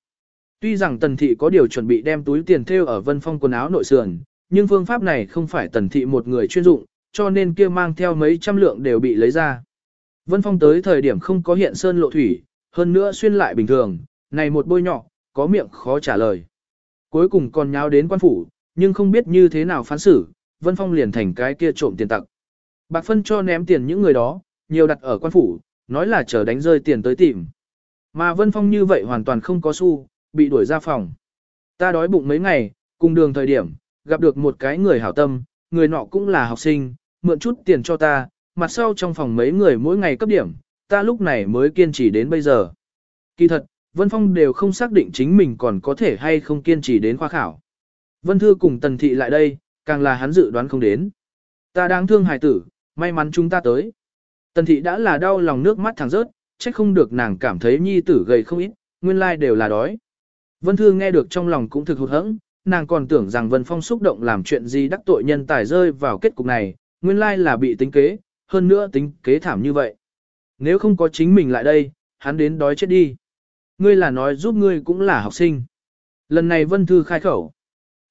Tuy rằng Tần Thị có điều chuẩn bị đem túi tiền thêu ở Vân Phong quần áo nội sườn, nhưng phương pháp này không phải Tần Thị một người chuyên dụng, cho nên kia mang theo mấy trăm lượng đều bị lấy ra. Vân Phong tới thời điểm không có hiện sơn lộ thủy, hơn nữa xuyên lại bình thường, này một bôi nhỏ, có miệng khó trả lời. Cuối cùng còn nháo đến quan phủ, nhưng không biết như thế nào phán xử, Vân Phong liền thành cái kia trộm tiền tặc. Bạc phân cho ném tiền những người đó, nhiều đặt ở quan phủ, nói là chờ đánh rơi tiền tới tìm. Mà Vân Phong như vậy hoàn toàn không có xu, bị đuổi ra phòng. Ta đói bụng mấy ngày, cùng đường thời điểm, gặp được một cái người hảo tâm, người nọ cũng là học sinh, mượn chút tiền cho ta, mặt sau trong phòng mấy người mỗi ngày cấp điểm, ta lúc này mới kiên trì đến bây giờ. Kỳ thật, Vân Phong đều không xác định chính mình còn có thể hay không kiên trì đến khoa khảo. Vân Thư cùng Tần Thị lại đây, càng là hắn dự đoán không đến. Ta đang thương hài tử, may mắn chúng ta tới. Tần Thị đã là đau lòng nước mắt thẳng rớt, trách không được nàng cảm thấy nhi tử gầy không ít, nguyên lai đều là đói. Vân Thư nghe được trong lòng cũng thực hụt hẫng, nàng còn tưởng rằng Vân Phong xúc động làm chuyện gì đắc tội nhân tài rơi vào kết cục này, nguyên lai là bị tính kế, hơn nữa tính kế thảm như vậy. Nếu không có chính mình lại đây, hắn đến đói chết đi. ngươi là nói giúp ngươi cũng là học sinh. Lần này Vân Thư khai khẩu.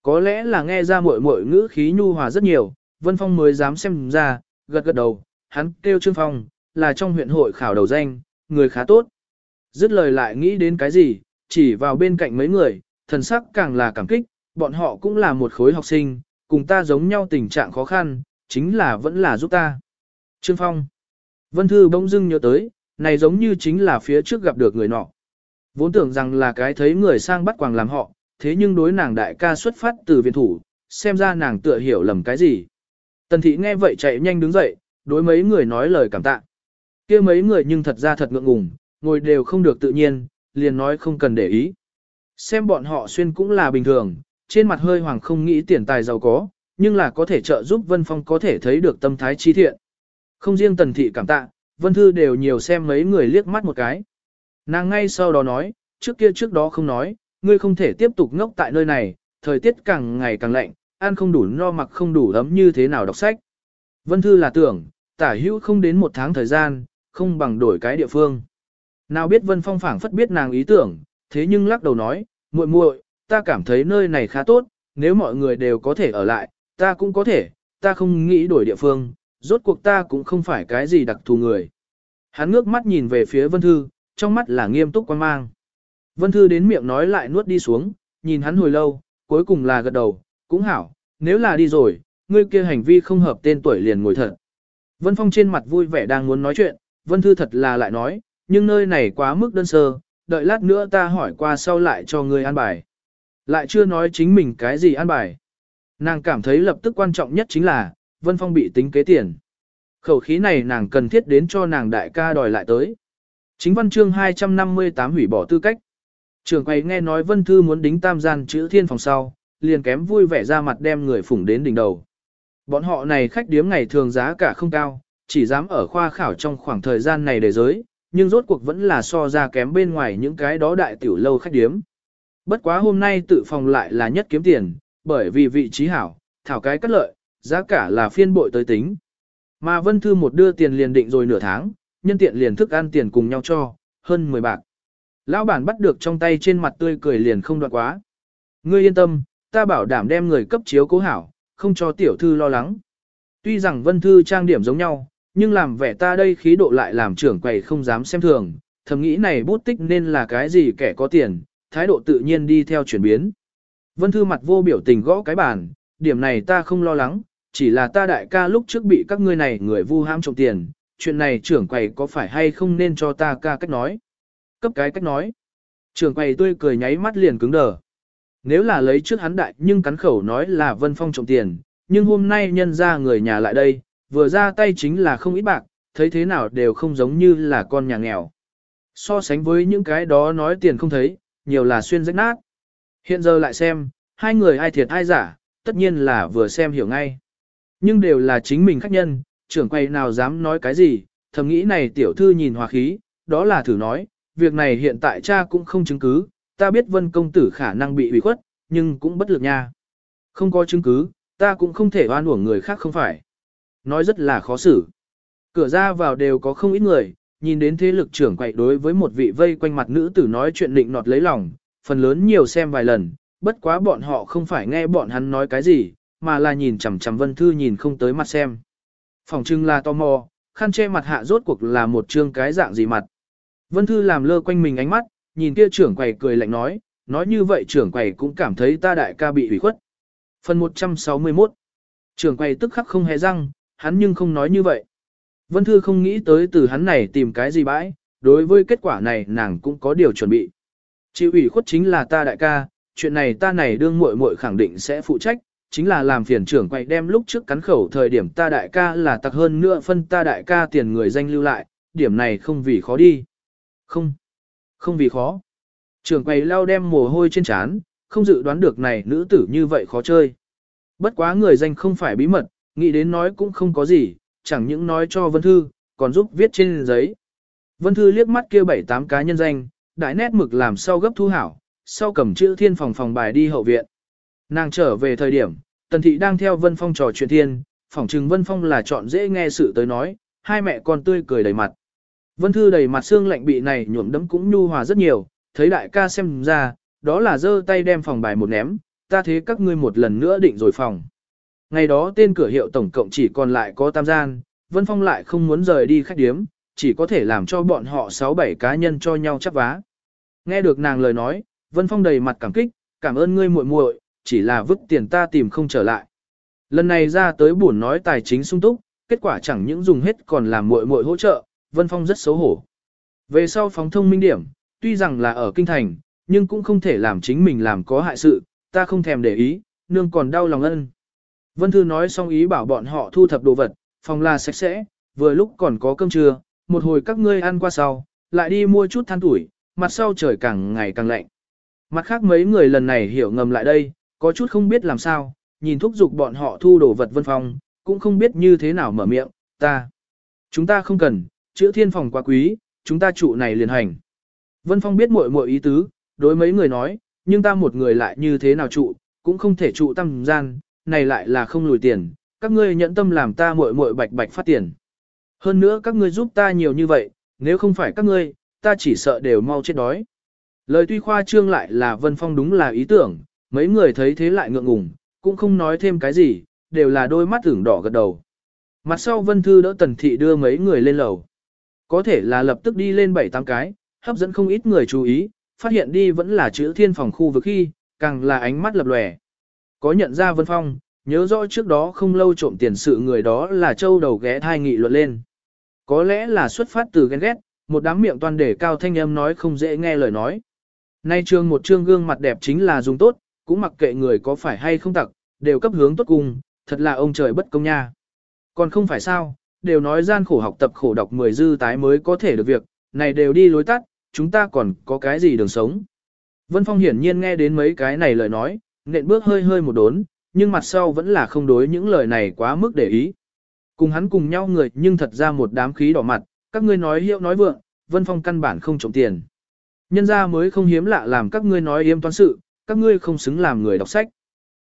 Có lẽ là nghe ra muội muội ngữ khí nhu hòa rất nhiều, Vân Phong mới dám xem ra, gật gật đầu, hắn kêu Trương Phong, là trong huyện hội khảo đầu danh, người khá tốt. Dứt lời lại nghĩ đến cái gì, chỉ vào bên cạnh mấy người, thần sắc càng là cảm kích, bọn họ cũng là một khối học sinh, cùng ta giống nhau tình trạng khó khăn, chính là vẫn là giúp ta. Trương Phong. Vân Thư bỗng dưng nhớ tới, này giống như chính là phía trước gặp được người nọ. Vốn tưởng rằng là cái thấy người sang bắt quàng làm họ, thế nhưng đối nàng đại ca xuất phát từ viện thủ, xem ra nàng tựa hiểu lầm cái gì. Tần thị nghe vậy chạy nhanh đứng dậy, đối mấy người nói lời cảm tạ. kia mấy người nhưng thật ra thật ngượng ngùng, ngồi đều không được tự nhiên, liền nói không cần để ý. Xem bọn họ xuyên cũng là bình thường, trên mặt hơi hoàng không nghĩ tiền tài giàu có, nhưng là có thể trợ giúp Vân Phong có thể thấy được tâm thái chi thiện. Không riêng tần thị cảm tạ, Vân Thư đều nhiều xem mấy người liếc mắt một cái. Nàng ngay sau đó nói, trước kia trước đó không nói, ngươi không thể tiếp tục ngốc tại nơi này, thời tiết càng ngày càng lạnh, ăn không đủ no mặc không đủ ấm như thế nào đọc sách. Vân Thư là tưởng, tả hữu không đến một tháng thời gian, không bằng đổi cái địa phương. Nào biết Vân Phong phảng phất biết nàng ý tưởng, thế nhưng lắc đầu nói, muội muội, ta cảm thấy nơi này khá tốt, nếu mọi người đều có thể ở lại, ta cũng có thể, ta không nghĩ đổi địa phương, rốt cuộc ta cũng không phải cái gì đặc thù người. Hắn ngước mắt nhìn về phía Vân Thư, trong mắt là nghiêm túc quan mang. Vân Thư đến miệng nói lại nuốt đi xuống, nhìn hắn hồi lâu, cuối cùng là gật đầu, cũng hảo, nếu là đi rồi, ngươi kia hành vi không hợp tên tuổi liền ngồi thật. Vân Phong trên mặt vui vẻ đang muốn nói chuyện, Vân Thư thật là lại nói, nhưng nơi này quá mức đơn sơ, đợi lát nữa ta hỏi qua sau lại cho ngươi an bài. Lại chưa nói chính mình cái gì an bài. Nàng cảm thấy lập tức quan trọng nhất chính là, Vân Phong bị tính kế tiền. Khẩu khí này nàng cần thiết đến cho nàng đại ca đòi lại tới. Chính văn chương 258 hủy bỏ tư cách. Trường quầy nghe nói Vân Thư muốn đính tam gian chữ thiên phòng sau, liền kém vui vẻ ra mặt đem người phủng đến đỉnh đầu. Bọn họ này khách điếm ngày thường giá cả không cao, chỉ dám ở khoa khảo trong khoảng thời gian này để giới, nhưng rốt cuộc vẫn là so ra kém bên ngoài những cái đó đại tiểu lâu khách điếm. Bất quá hôm nay tự phòng lại là nhất kiếm tiền, bởi vì vị trí hảo, thảo cái cắt lợi, giá cả là phiên bội tới tính. Mà Vân Thư một đưa tiền liền định rồi nửa tháng, nhân tiện liền thức ăn tiền cùng nhau cho, hơn 10 bạc. Lão bản bắt được trong tay trên mặt tươi cười liền không đoạn quá. Ngươi yên tâm, ta bảo đảm đem người cấp chiếu cố hảo, không cho tiểu thư lo lắng. Tuy rằng Vân Thư trang điểm giống nhau, nhưng làm vẻ ta đây khí độ lại làm trưởng quầy không dám xem thường, thầm nghĩ này bút tích nên là cái gì kẻ có tiền, thái độ tự nhiên đi theo chuyển biến. Vân Thư mặt vô biểu tình gõ cái bàn, điểm này ta không lo lắng, chỉ là ta đại ca lúc trước bị các ngươi này người vu ham trộm tiền, chuyện này trưởng quầy có phải hay không nên cho ta ca cách nói. Cấp cái cách nói. Trưởng quầy tươi cười nháy mắt liền cứng đờ. Nếu là lấy trước hắn đại nhưng cắn khẩu nói là Vân Phong trộm tiền, nhưng hôm nay nhân ra người nhà lại đây, vừa ra tay chính là không ít bạc, thấy thế nào đều không giống như là con nhà nghèo. So sánh với những cái đó nói tiền không thấy, nhiều là xuyên rách nát. Hiện giờ lại xem, hai người ai thiệt ai giả, tất nhiên là vừa xem hiểu ngay. Nhưng đều là chính mình khách nhân, trưởng quầy nào dám nói cái gì, thầm nghĩ này tiểu thư nhìn hòa khí, đó là thử nói, việc này hiện tại cha cũng không chứng cứ, ta biết vân công tử khả năng bị ủy khuất, nhưng cũng bất lực nha. Không có chứng cứ, ta cũng không thể oan uổng người khác không phải. Nói rất là khó xử. Cửa ra vào đều có không ít người, nhìn đến thế lực trưởng quậy đối với một vị vây quanh mặt nữ tử nói chuyện định nọt lấy lòng, phần lớn nhiều xem vài lần, bất quá bọn họ không phải nghe bọn hắn nói cái gì, mà là nhìn chằm chằm Vân Thư nhìn không tới mặt xem. Phòng trưng là tò mò, khăn che mặt hạ rốt cuộc là một trương cái dạng gì mặt. Vân Thư làm lơ quanh mình ánh mắt, nhìn kia trưởng quầy cười lạnh nói, nói như vậy trưởng quầy cũng cảm thấy ta đại ca bị hủy khuất. Phần 161 Trưởng quầy tức khắc không hề răng, hắn nhưng không nói như vậy. Vân Thư không nghĩ tới từ hắn này tìm cái gì bãi, đối với kết quả này nàng cũng có điều chuẩn bị. Chịu ủy khuất chính là ta đại ca, chuyện này ta này đương muội muội khẳng định sẽ phụ trách, chính là làm phiền trưởng quay đem lúc trước cắn khẩu thời điểm ta đại ca là tặc hơn nữa phân ta đại ca tiền người danh lưu lại, điểm này không vì khó đi. Không, không vì khó. Trưởng quầy lao đem mồ hôi trên trán, không dự đoán được này nữ tử như vậy khó chơi. Bất quá người danh không phải bí mật, nghĩ đến nói cũng không có gì, chẳng những nói cho Vân Thư, còn giúp viết trên giấy. Vân Thư liếc mắt kia bảy tám cá nhân danh, đại nét mực làm sau gấp thu hảo, sau cầm chữ thiên phòng phòng bài đi hậu viện. Nàng trở về thời điểm, Tần Thị đang theo Vân Phong trò chuyện thiên, phỏng chừng Vân Phong là chọn dễ nghe sự tới nói, hai mẹ con tươi cười đầy mặt. Vân Thư đầy mặt xương lạnh bị này nhuộm đấm cũng nhu hòa rất nhiều, thấy đại ca xem ra, đó là giơ tay đem phòng bài một ném, ta thế các ngươi một lần nữa định rồi phòng. Ngày đó tên cửa hiệu tổng cộng chỉ còn lại có tam gian, Vân Phong lại không muốn rời đi khách điếm, chỉ có thể làm cho bọn họ 6-7 cá nhân cho nhau chắp vá. Nghe được nàng lời nói, Vân Phong đầy mặt cảm kích, cảm ơn ngươi muội muội, chỉ là vứt tiền ta tìm không trở lại. Lần này ra tới buồn nói tài chính sung túc, kết quả chẳng những dùng hết còn làm muội muội hỗ trợ, Vân Phong rất xấu hổ. Về sau phóng thông minh điểm, tuy rằng là ở kinh thành, nhưng cũng không thể làm chính mình làm có hại sự, ta không thèm để ý, nương còn đau lòng ân. Vân Thư nói xong ý bảo bọn họ thu thập đồ vật, phòng là sạch sẽ, vừa lúc còn có cơm trưa, một hồi các ngươi ăn qua sau, lại đi mua chút than tuổi, mặt sau trời càng ngày càng lạnh. Mặt khác mấy người lần này hiểu ngầm lại đây, có chút không biết làm sao, nhìn thúc giục bọn họ thu đồ vật Vân Phong, cũng không biết như thế nào mở miệng, ta. Chúng ta không cần, chữa thiên phòng quá quý, chúng ta trụ này liền hành. Vân Phong biết muội muội ý tứ, đối mấy người nói, nhưng ta một người lại như thế nào trụ, cũng không thể trụ tâm gian, này lại là không lùi tiền, các ngươi nhẫn tâm làm ta muội muội bạch bạch phát tiền. Hơn nữa các ngươi giúp ta nhiều như vậy, nếu không phải các ngươi, ta chỉ sợ đều mau chết đói. Lời tuy khoa trương lại là Vân Phong đúng là ý tưởng, mấy người thấy thế lại ngượng ngùng, cũng không nói thêm cái gì, đều là đôi mắt ửng đỏ gật đầu. Mặt sau Vân Thư đỡ Tần Thị đưa mấy người lên lầu. Có thể là lập tức đi lên bảy tám cái, hấp dẫn không ít người chú ý, phát hiện đi vẫn là chữ thiên phòng khu vực khi, càng là ánh mắt lập lòe. Có nhận ra Vân Phong, nhớ rõ trước đó không lâu trộm tiền sự người đó là châu đầu ghé thai nghị luận lên. Có lẽ là xuất phát từ ghen ghét, một đám miệng toàn để cao thanh âm nói không dễ nghe lời nói. Nay trương một trương gương mặt đẹp chính là dùng tốt, cũng mặc kệ người có phải hay không tặc, đều cấp hướng tốt cùng, thật là ông trời bất công nha. Còn không phải sao, đều nói gian khổ học tập khổ đọc mười dư tái mới có thể được việc, này đều đi lối tắt, chúng ta còn có cái gì đường sống. Vân Phong hiển nhiên nghe đến mấy cái này lời nói, nện bước hơi hơi một đốn, nhưng mặt sau vẫn là không đối những lời này quá mức để ý. Cùng hắn cùng nhau người nhưng thật ra một đám khí đỏ mặt, các ngươi nói hiệu nói vượng, Vân Phong căn bản không trộm tiền. Nhân ra mới không hiếm lạ làm các ngươi nói yếm toán sự, các ngươi không xứng làm người đọc sách.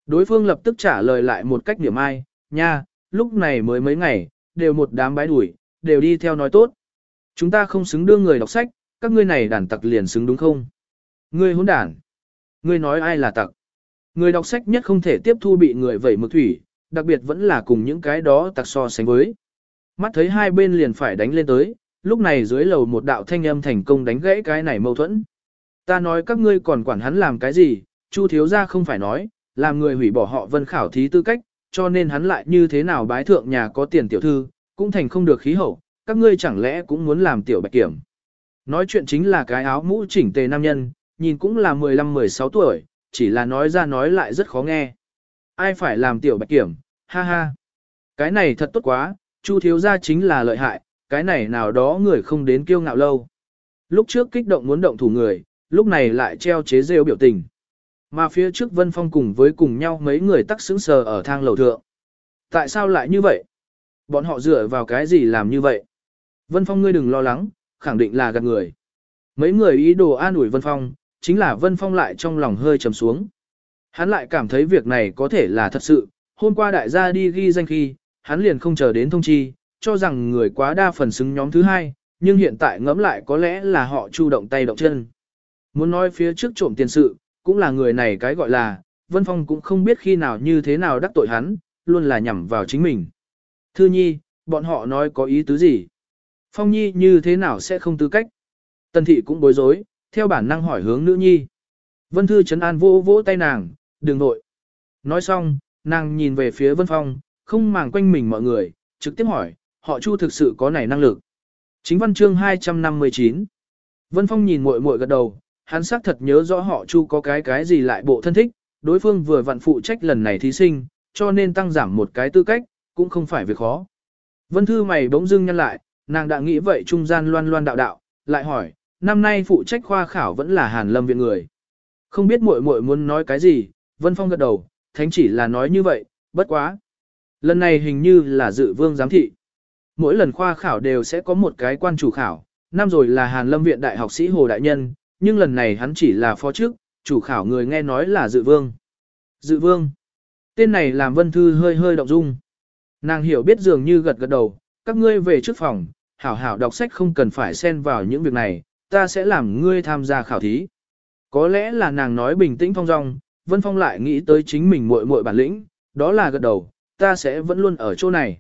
Đối phương lập tức trả lời lại một cách niệm ai, nha, lúc này mới mấy ngày, đều một đám bái đuổi, đều đi theo nói tốt. Chúng ta không xứng đưa người đọc sách, các ngươi này đàn tặc liền xứng đúng không? Ngươi hỗn đản. Ngươi nói ai là tặc? Người đọc sách nhất không thể tiếp thu bị người vẩy mực thủy, đặc biệt vẫn là cùng những cái đó tặc so sánh với. Mắt thấy hai bên liền phải đánh lên tới, lúc này dưới lầu một đạo thanh âm thành công đánh gãy cái này mâu thuẫn. Ta nói các ngươi còn quản hắn làm cái gì, Chu thiếu gia không phải nói, làm người hủy bỏ họ vân khảo thí tư cách, cho nên hắn lại như thế nào bái thượng nhà có tiền tiểu thư, cũng thành không được khí hậu, các ngươi chẳng lẽ cũng muốn làm tiểu bạch kiểm. Nói chuyện chính là cái áo mũ chỉnh tề nam nhân, nhìn cũng là 15-16 tuổi, chỉ là nói ra nói lại rất khó nghe. Ai phải làm tiểu bạch kiểm, ha ha. Cái này thật tốt quá, Chu thiếu gia chính là lợi hại, cái này nào đó người không đến kiêu ngạo lâu. Lúc trước kích động muốn động thủ người, lúc này lại treo chế rêu biểu tình. Mà phía trước Vân Phong cùng với cùng nhau mấy người tắc sững sờ ở thang lầu thượng. Tại sao lại như vậy? Bọn họ dựa vào cái gì làm như vậy? Vân Phong ngươi đừng lo lắng, khẳng định là gạt người. Mấy người ý đồ an ủi Vân Phong, chính là Vân Phong lại trong lòng hơi trầm xuống. Hắn lại cảm thấy việc này có thể là thật sự, hôm qua đại gia đi ghi danh khi, hắn liền không chờ đến thông chi, cho rằng người quá đa phần xứng nhóm thứ hai, nhưng hiện tại ngẫm lại có lẽ là họ chu động tay động chân. Muốn nói phía trước trộm tiền sự, cũng là người này cái gọi là, Vân Phong cũng không biết khi nào như thế nào đắc tội hắn, luôn là nhằm vào chính mình. Thư nhi, bọn họ nói có ý tứ gì? Phong nhi như thế nào sẽ không tư cách? Tần thị cũng bối rối, theo bản năng hỏi hướng nữ nhi. Vân Thư Trấn an vô vỗ tay nàng, đừng nội. Nói xong, nàng nhìn về phía Vân Phong, không màng quanh mình mọi người, trực tiếp hỏi, họ Chu thực sự có này năng lực. Chính văn chương 259. Vân Phong nhìn muội muội gật đầu, hắn xác thật nhớ rõ họ Chu có cái cái gì lại bộ thân thích, đối phương vừa vặn phụ trách lần này thí sinh, cho nên tăng giảm một cái tư cách, cũng không phải việc khó. Vân Thư mày bỗng dưng nhăn lại, nàng đã nghĩ vậy trung gian loan loan đạo đạo, lại hỏi, năm nay phụ trách khoa khảo vẫn là Hàn Lâm viện người. Không biết muội muội muốn nói cái gì, Vân Phong gật đầu, thánh chỉ là nói như vậy, bất quá. Lần này hình như là dự vương giám thị. Mỗi lần khoa khảo đều sẽ có một cái quan chủ khảo, năm rồi là Hàn Lâm viện đại học sĩ Hồ Đại Nhân, nhưng lần này hắn chỉ là phó chức, chủ khảo người nghe nói là dự vương. Dự vương. Tên này làm Vân Thư hơi hơi động dung. Nàng hiểu biết dường như gật gật đầu, các ngươi về trước phòng, hảo hảo đọc sách không cần phải xen vào những việc này, ta sẽ làm ngươi tham gia khảo thí. Có lẽ là nàng nói bình tĩnh phong dong, Vân Phong lại nghĩ tới chính mình muội muội bản lĩnh, đó là gật đầu, ta sẽ vẫn luôn ở chỗ này.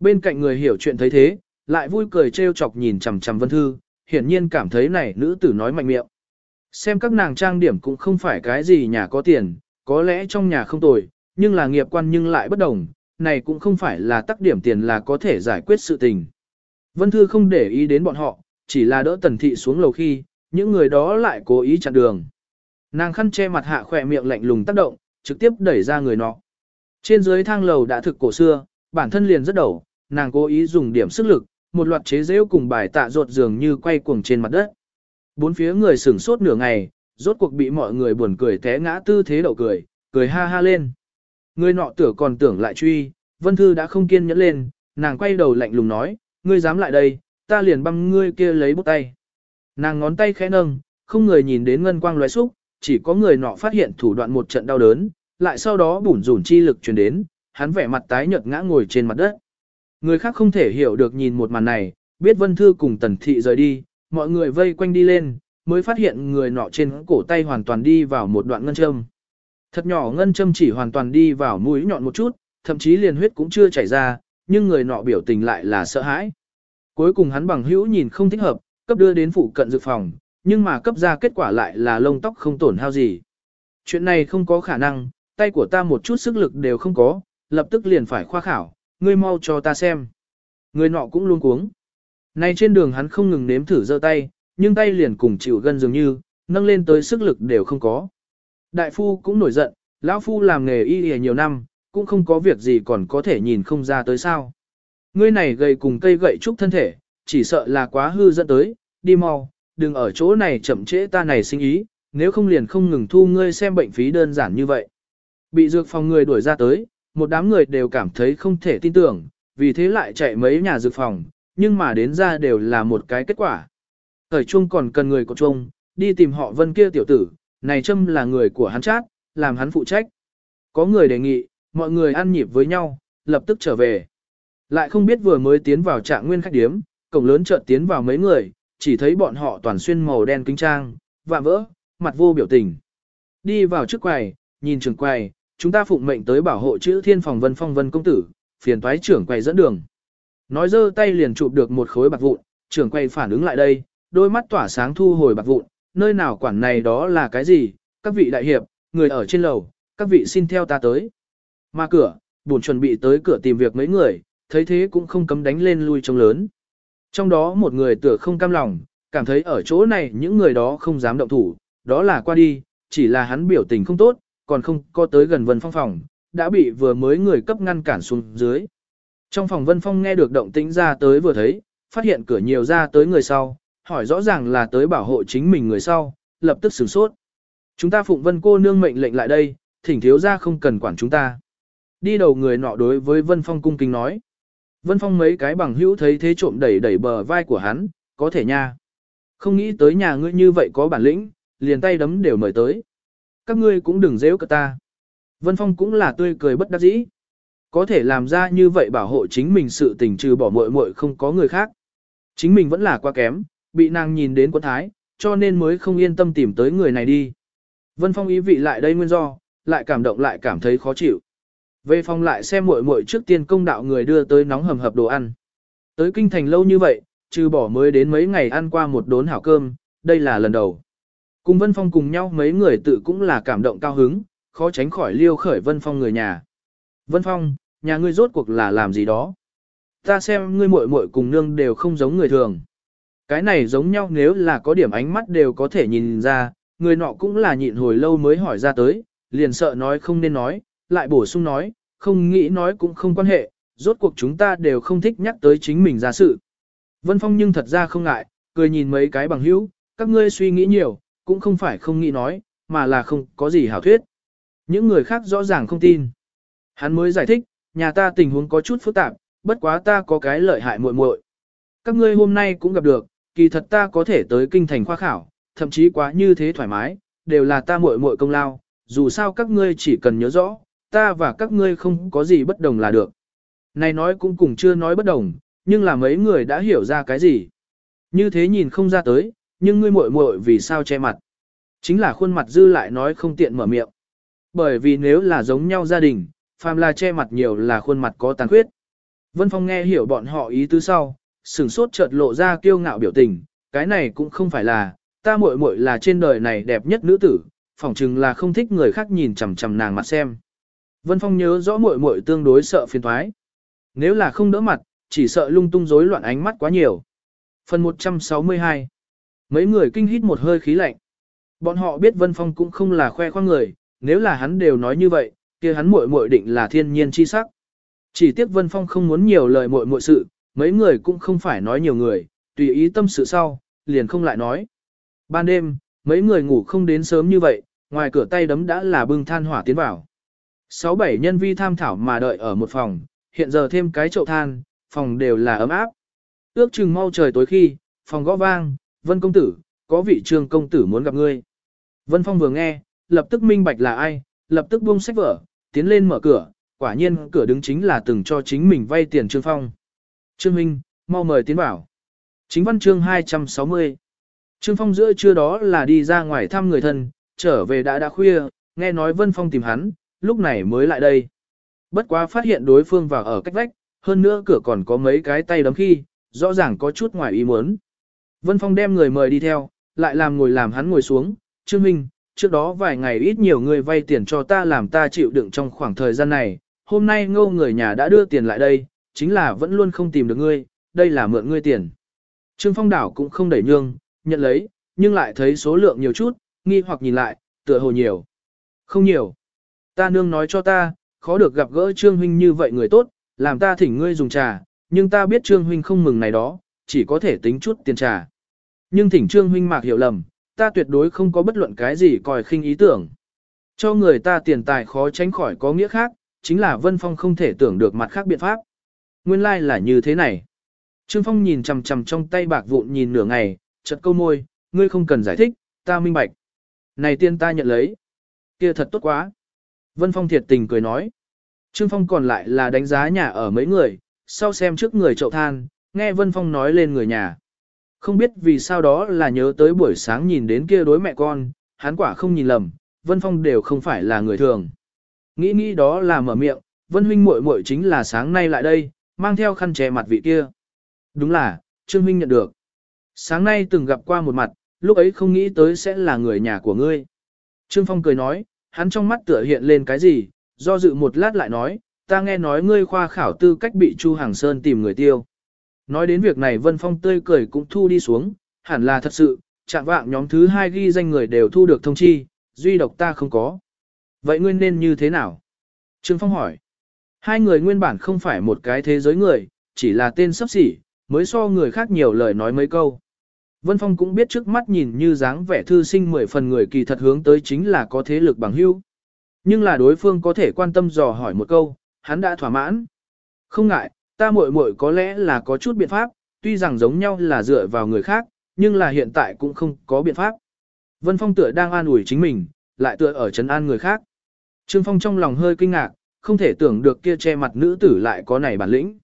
Bên cạnh người hiểu chuyện thấy thế, lại vui cười trêu chọc nhìn chằm chằm Vân Thư, hiển nhiên cảm thấy này nữ tử nói mạnh miệng. Xem các nàng trang điểm cũng không phải cái gì nhà có tiền, có lẽ trong nhà không tồi, nhưng là nghiệp quan nhưng lại bất đồng, này cũng không phải là tắc điểm tiền là có thể giải quyết sự tình. Vân Thư không để ý đến bọn họ, chỉ là đỡ tần thị xuống lầu khi, những người đó lại cố ý chặn đường. Nàng khăn che mặt hạ khỏe miệng lạnh lùng tác động, trực tiếp đẩy ra người nọ. Trên dưới thang lầu đã thực cổ xưa, bản thân liền rất đầu, nàng cố ý dùng điểm sức lực, một loạt chế rêu cùng bài tạ rột dường như quay cuồng trên mặt đất. Bốn phía người sửng sốt nửa ngày, rốt cuộc bị mọi người buồn cười té ngã tư thế đậu cười, cười ha ha lên. Người nọ tưởng còn tưởng lại truy, Vân Thư đã không kiên nhẫn lên, nàng quay đầu lạnh lùng nói, ngươi dám lại đây, ta liền băm ngươi kia lấy bút tay. Nàng ngón tay khẽ nâng, không người nhìn đến ngân quang lóe xúc, chỉ có người nọ phát hiện thủ đoạn một trận đau đớn, lại sau đó bủn rủn chi lực truyền đến, hắn vẻ mặt tái nhợt ngã ngồi trên mặt đất. Người khác không thể hiểu được nhìn một màn này, biết Vân Thư cùng Tần Thị rời đi, mọi người vây quanh đi lên, mới phát hiện người nọ trên cổ tay hoàn toàn đi vào một đoạn ngân châm. Thật nhỏ ngân châm chỉ hoàn toàn đi vào mũi nhọn một chút, thậm chí liền huyết cũng chưa chảy ra, nhưng người nọ biểu tình lại là sợ hãi. Cuối cùng hắn bằng hữu nhìn không thích hợp, cấp đưa đến phụ cận dự phòng, nhưng mà cấp ra kết quả lại là lông tóc không tổn hao gì. Chuyện này không có khả năng, tay của ta một chút sức lực đều không có, lập tức liền phải khoa khảo, ngươi mau cho ta xem. Người nọ cũng luôn cuống. Nay trên đường hắn không ngừng nếm thử giơ tay, nhưng tay liền cùng chịu gân dường như, nâng lên tới sức lực đều không có. Đại phu cũng nổi giận, lão phu làm nghề y y nhiều năm, cũng không có việc gì còn có thể nhìn không ra tới sao. Ngươi này gầy cùng cây gậy trúc thân thể, chỉ sợ là quá hư dẫn tới, đi mau, đừng ở chỗ này chậm trễ ta này sinh ý, nếu không liền không ngừng thu ngươi xem bệnh phí đơn giản như vậy. Bị dược phòng người đuổi ra tới, một đám người đều cảm thấy không thể tin tưởng, vì thế lại chạy mấy nhà dược phòng, nhưng mà đến ra đều là một cái kết quả. Thời chung còn cần người của chung, đi tìm họ vân kia tiểu tử, này châm là người của hắn chát, làm hắn phụ trách. Có người đề nghị, mọi người ăn nhịp với nhau, lập tức trở về. Lại không biết vừa mới tiến vào trạng nguyên khách điếm, cổng lớn chợt tiến vào mấy người, chỉ thấy bọn họ toàn xuyên màu đen kinh trang, vạm vỡ, mặt vô biểu tình. Đi vào trước quầy, nhìn trường quầy, chúng ta phụng mệnh tới bảo hộ chữ thiên phòng vân phong vân công tử, phiền toái trưởng quầy dẫn đường. Nói dơ tay liền chụp được một khối bạc vụn, trưởng quầy phản ứng lại đây, đôi mắt tỏa sáng thu hồi bạc vụn, nơi nào quản này đó là cái gì, các vị đại hiệp, người ở trên lầu, các vị xin theo ta tới. Mà cửa, buồn chuẩn bị tới cửa tìm việc mấy người, thấy thế cũng không cấm đánh lên lui trông lớn. Trong đó một người tựa không cam lòng, cảm thấy ở chỗ này những người đó không dám động thủ, đó là qua đi, chỉ là hắn biểu tình không tốt, còn không có tới gần vân phong phòng, đã bị vừa mới người cấp ngăn cản xuống dưới. Trong phòng vân phong nghe được động tĩnh ra tới vừa thấy, phát hiện cửa nhiều ra tới người sau, hỏi rõ ràng là tới bảo hộ chính mình người sau, lập tức sửng sốt. Chúng ta phụng vân cô nương mệnh lệnh lại đây, thỉnh thiếu ra không cần quản chúng ta. Đi đầu người nọ đối với vân phong cung kính nói. Vân phong mấy cái bằng hữu thấy thế trộm đẩy đẩy bờ vai của hắn, có thể nha. Không nghĩ tới nhà ngươi như vậy có bản lĩnh, liền tay đấm đều mời tới. Các ngươi cũng đừng dễ cả ta. Vân Phong cũng là tươi cười bất đắc dĩ. Có thể làm ra như vậy bảo hộ chính mình sự tình trừ bỏ muội muội không có người khác. Chính mình vẫn là quá kém, bị nàng nhìn đến quân thái, cho nên mới không yên tâm tìm tới người này đi. Vân Phong ý vị lại đây nguyên do, lại cảm động lại cảm thấy khó chịu. Về phòng lại xem muội muội trước tiên công đạo người đưa tới nóng hầm hập đồ ăn. Tới kinh thành lâu như vậy, trừ bỏ mới đến mấy ngày ăn qua một đốn hảo cơm, đây là lần đầu. Cùng Vân Phong cùng nhau mấy người tự cũng là cảm động cao hứng, khó tránh khỏi liêu khởi Vân Phong người nhà. Vân Phong, nhà ngươi rốt cuộc là làm gì đó? Ta xem ngươi muội muội cùng nương đều không giống người thường. Cái này giống nhau nếu là có điểm ánh mắt đều có thể nhìn ra, người nọ cũng là nhịn hồi lâu mới hỏi ra tới, liền sợ nói không nên nói, lại bổ sung nói, không nghĩ nói cũng không quan hệ, rốt cuộc chúng ta đều không thích nhắc tới chính mình ra sự. Vân Phong nhưng thật ra không ngại, cười nhìn mấy cái bằng hữu, các ngươi suy nghĩ nhiều, cũng không phải không nghĩ nói, mà là không có gì hảo thuyết. Những người khác rõ ràng không tin. Hắn mới giải thích, nhà ta tình huống có chút phức tạp, bất quá ta có cái lợi hại muội muội. Các ngươi hôm nay cũng gặp được, kỳ thật ta có thể tới kinh thành khoa khảo, thậm chí quá như thế thoải mái, đều là ta muội muội công lao, dù sao các ngươi chỉ cần nhớ rõ, ta và các ngươi không có gì bất đồng là được. Này nói cũng cùng chưa nói bất đồng, nhưng là mấy người đã hiểu ra cái gì. Như thế nhìn không ra tới, nhưng ngươi muội muội vì sao che mặt. Chính là khuôn mặt dư lại nói không tiện mở miệng. Bởi vì nếu là giống nhau gia đình, phàm là che mặt nhiều là khuôn mặt có tàn khuyết. Vân Phong nghe hiểu bọn họ ý tứ sau, sửng sốt chợt lộ ra kiêu ngạo biểu tình, cái này cũng không phải là, ta muội muội là trên đời này đẹp nhất nữ tử, phỏng chừng là không thích người khác nhìn chằm chằm nàng mặt xem. Vân Phong nhớ rõ muội muội tương đối sợ phiền toái. Nếu là không đỡ mặt, chỉ sợ lung tung rối loạn ánh mắt quá nhiều. Phần 162 Mấy người kinh hít một hơi khí lạnh. Bọn họ biết Vân Phong cũng không là khoe khoang người, nếu là hắn đều nói như vậy, kia hắn muội muội định là thiên nhiên chi sắc. Chỉ tiếc Vân Phong không muốn nhiều lời muội muội sự, mấy người cũng không phải nói nhiều người, tùy ý tâm sự sau, liền không lại nói. Ban đêm, mấy người ngủ không đến sớm như vậy, ngoài cửa tay đấm đã là bưng than hỏa tiến vào. Sáu bảy nhân vi tham thảo mà đợi ở một phòng, hiện giờ thêm cái chậu than, phòng đều là ấm áp. Ước chừng mau trời tối khi, phòng gõ vang, Vân công tử, có vị trương công tử muốn gặp ngươi. Vân Phong vừa nghe, lập tức minh bạch là ai, lập tức buông sách vở, tiến lên mở cửa, quả nhiên cửa đứng chính là từng cho chính mình vay tiền Trương Phong. Trương Minh, mau mời tiến bảo. Chính văn chương 260. Trương Phong giữa trưa đó là đi ra ngoài thăm người thân, trở về đã đã khuya, nghe nói Vân Phong tìm hắn, lúc này mới lại đây. Bất quá phát hiện đối phương vào ở cách vách, hơn nữa cửa còn có mấy cái tay đấm khi, rõ ràng có chút ngoài ý muốn. Vân Phong đem người mời đi theo, lại làm ngồi làm hắn ngồi xuống, Trương Minh, trước đó vài ngày ít nhiều người vay tiền cho ta làm ta chịu đựng trong khoảng thời gian này, hôm nay ngô người nhà đã đưa tiền lại đây, chính là vẫn luôn không tìm được ngươi, đây là mượn ngươi tiền. Trương Phong đảo cũng không đẩy nhương, nhận lấy, nhưng lại thấy số lượng nhiều chút, nghi hoặc nhìn lại, tựa hồ nhiều. Không nhiều. Ta nương nói cho ta, khó được gặp gỡ Trương Huynh như vậy người tốt, làm ta thỉnh ngươi dùng trà, nhưng ta biết Trương Huynh không mừng này đó, chỉ có thể tính chút tiền trà. Nhưng thỉnh Trương Huynh mạc hiểu lầm, ta tuyệt đối không có bất luận cái gì còi khinh ý tưởng. Cho người ta tiền tài khó tránh khỏi có nghĩa khác, chính là Vân Phong không thể tưởng được mặt khác biện pháp. Nguyên lai like là như thế này. Trương Phong nhìn chằm chằm trong tay bạc vụn nhìn nửa ngày, chật câu môi, ngươi không cần giải thích, ta minh bạch. Này tiên ta nhận lấy. kia thật tốt quá. Vân Phong thiệt tình cười nói. Trương Phong còn lại là đánh giá nhà ở mấy người, sau xem trước người chậu than, nghe Vân Phong nói lên người nhà. Không biết vì sao đó là nhớ tới buổi sáng nhìn đến kia đối mẹ con, hắn quả không nhìn lầm, Vân Phong đều không phải là người thường. Nghĩ nghĩ đó là mở miệng, Vân huynh muội muội chính là sáng nay lại đây, mang theo khăn che mặt vị kia. Đúng là, Trương huynh nhận được. Sáng nay từng gặp qua một mặt, lúc ấy không nghĩ tới sẽ là người nhà của ngươi. Trương Phong cười nói, hắn trong mắt tựa hiện lên cái gì, do dự một lát lại nói, ta nghe nói ngươi khoa khảo tư cách bị Chu Hàng Sơn tìm người tiêu. Nói đến việc này Vân Phong tươi cười cũng thu đi xuống, hẳn là thật sự, chạm vạng nhóm thứ hai ghi danh người đều thu được thông chi, duy độc ta không có. Vậy nguyên nên như thế nào? Trương Phong hỏi. Hai người nguyên bản không phải một cái thế giới người, chỉ là tên sắp xỉ, mới so người khác nhiều lời nói mấy câu. Vân Phong cũng biết trước mắt nhìn như dáng vẻ thư sinh mười phần người kỳ thật hướng tới chính là có thế lực bằng hữu. Nhưng là đối phương có thể quan tâm dò hỏi một câu, hắn đã thỏa mãn. Không ngại, ta muội muội có lẽ là có chút biện pháp, tuy rằng giống nhau là dựa vào người khác, nhưng là hiện tại cũng không có biện pháp. Vân Phong tựa đang an ủi chính mình, lại tựa ở trấn an người khác. Trương Phong trong lòng hơi kinh ngạc, không thể tưởng được kia che mặt nữ tử lại có này bản lĩnh.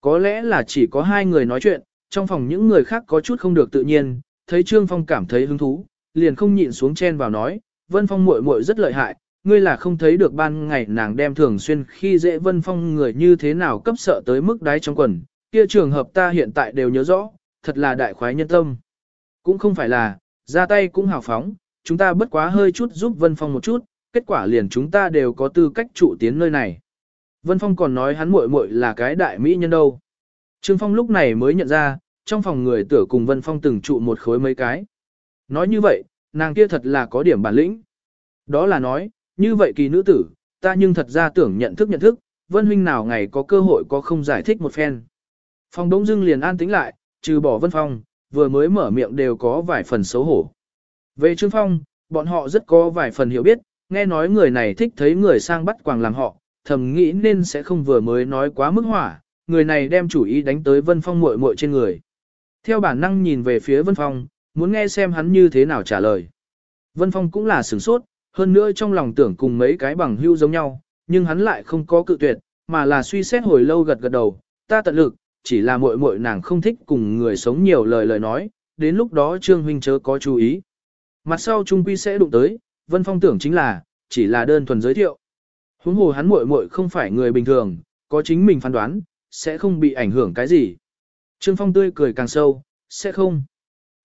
Có lẽ là chỉ có hai người nói chuyện, trong phòng những người khác có chút không được tự nhiên, thấy Trương Phong cảm thấy hứng thú, liền không nhịn xuống chen vào nói, Vân Phong muội muội rất lợi hại, ngươi là không thấy được ban ngày nàng đem thường xuyên khi dễ Vân Phong người như thế nào cấp sợ tới mức đáy trong quần, kia trường hợp ta hiện tại đều nhớ rõ, thật là đại khoái nhân tâm. Cũng không phải là, ra tay cũng hào phóng, chúng ta bất quá hơi chút giúp Vân Phong một chút, kết quả liền chúng ta đều có tư cách trụ tiến nơi này. Vân Phong còn nói hắn muội muội là cái đại mỹ nhân đâu. Trương Phong lúc này mới nhận ra, trong phòng người tử cùng Vân Phong từng trụ một khối mấy cái. Nói như vậy, nàng kia thật là có điểm bản lĩnh. Đó là nói, như vậy kỳ nữ tử, ta nhưng thật ra tưởng nhận thức nhận thức, Vân Huynh nào ngày có cơ hội có không giải thích một phen. Phong đống Dưng liền an tĩnh lại, trừ bỏ Vân Phong, vừa mới mở miệng đều có vài phần xấu hổ. Về Trương Phong, bọn họ rất có vài phần hiểu biết, nghe nói người này thích thấy người sang bắt quàng làm họ, thầm nghĩ nên sẽ không vừa mới nói quá mức hỏa, người này đem chủ ý đánh tới Vân Phong muội muội trên người. Theo bản năng nhìn về phía Vân Phong, muốn nghe xem hắn như thế nào trả lời. Vân Phong cũng là sửng sốt, hơn nữa trong lòng tưởng cùng mấy cái bằng hưu giống nhau, nhưng hắn lại không có cự tuyệt, mà là suy xét hồi lâu gật gật đầu, ta tận lực, chỉ là muội muội nàng không thích cùng người sống nhiều lời lời nói, đến lúc đó Trương huynh chớ có chú ý. Mặt sau trung quy sẽ đụng tới, Vân Phong tưởng chính là, chỉ là đơn thuần giới thiệu. Huống hồ hắn muội muội không phải người bình thường, có chính mình phán đoán, sẽ không bị ảnh hưởng cái gì. Trương Phong tươi cười càng sâu, sẽ không.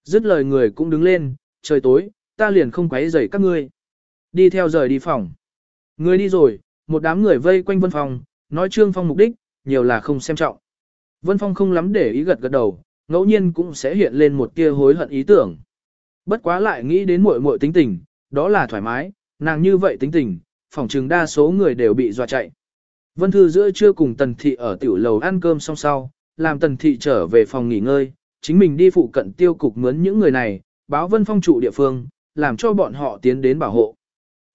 Dứt lời người cũng đứng lên, trời tối, ta liền không quấy rầy các ngươi. Đi theo rời đi phòng. Người đi rồi, một đám người vây quanh Vân Phong, nói Trương Phong mục đích, nhiều là không xem trọng. Vân Phong không lắm để ý gật gật đầu, ngẫu nhiên cũng sẽ hiện lên một tia hối hận ý tưởng. Bất quá lại nghĩ đến muội muội tính tình, đó là thoải mái, nàng như vậy tính tình, phỏng chừng đa số người đều bị dọa chạy. Vân Thư giữa trưa cùng Tần Thị ở tiểu lầu ăn cơm xong sau, làm Tần Thị trở về phòng nghỉ ngơi, chính mình đi phụ cận tiêu cục mướn những người này, báo Vân Phong trụ địa phương, làm cho bọn họ tiến đến bảo hộ.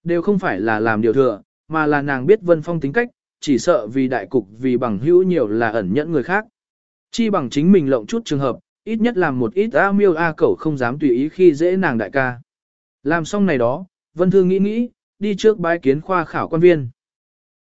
Đều không phải là làm điều thừa, mà là nàng biết Vân Phong tính cách, chỉ sợ vì đại cục vì bằng hữu nhiều là ẩn nhẫn người khác. Chi bằng chính mình lộng chút trường hợp, ít nhất làm một ít A miêu A cẩu không dám tùy ý khi dễ nàng đại ca. Làm xong này đó, Vân Thương nghĩ nghĩ, đi trước bái kiến khoa khảo quan viên.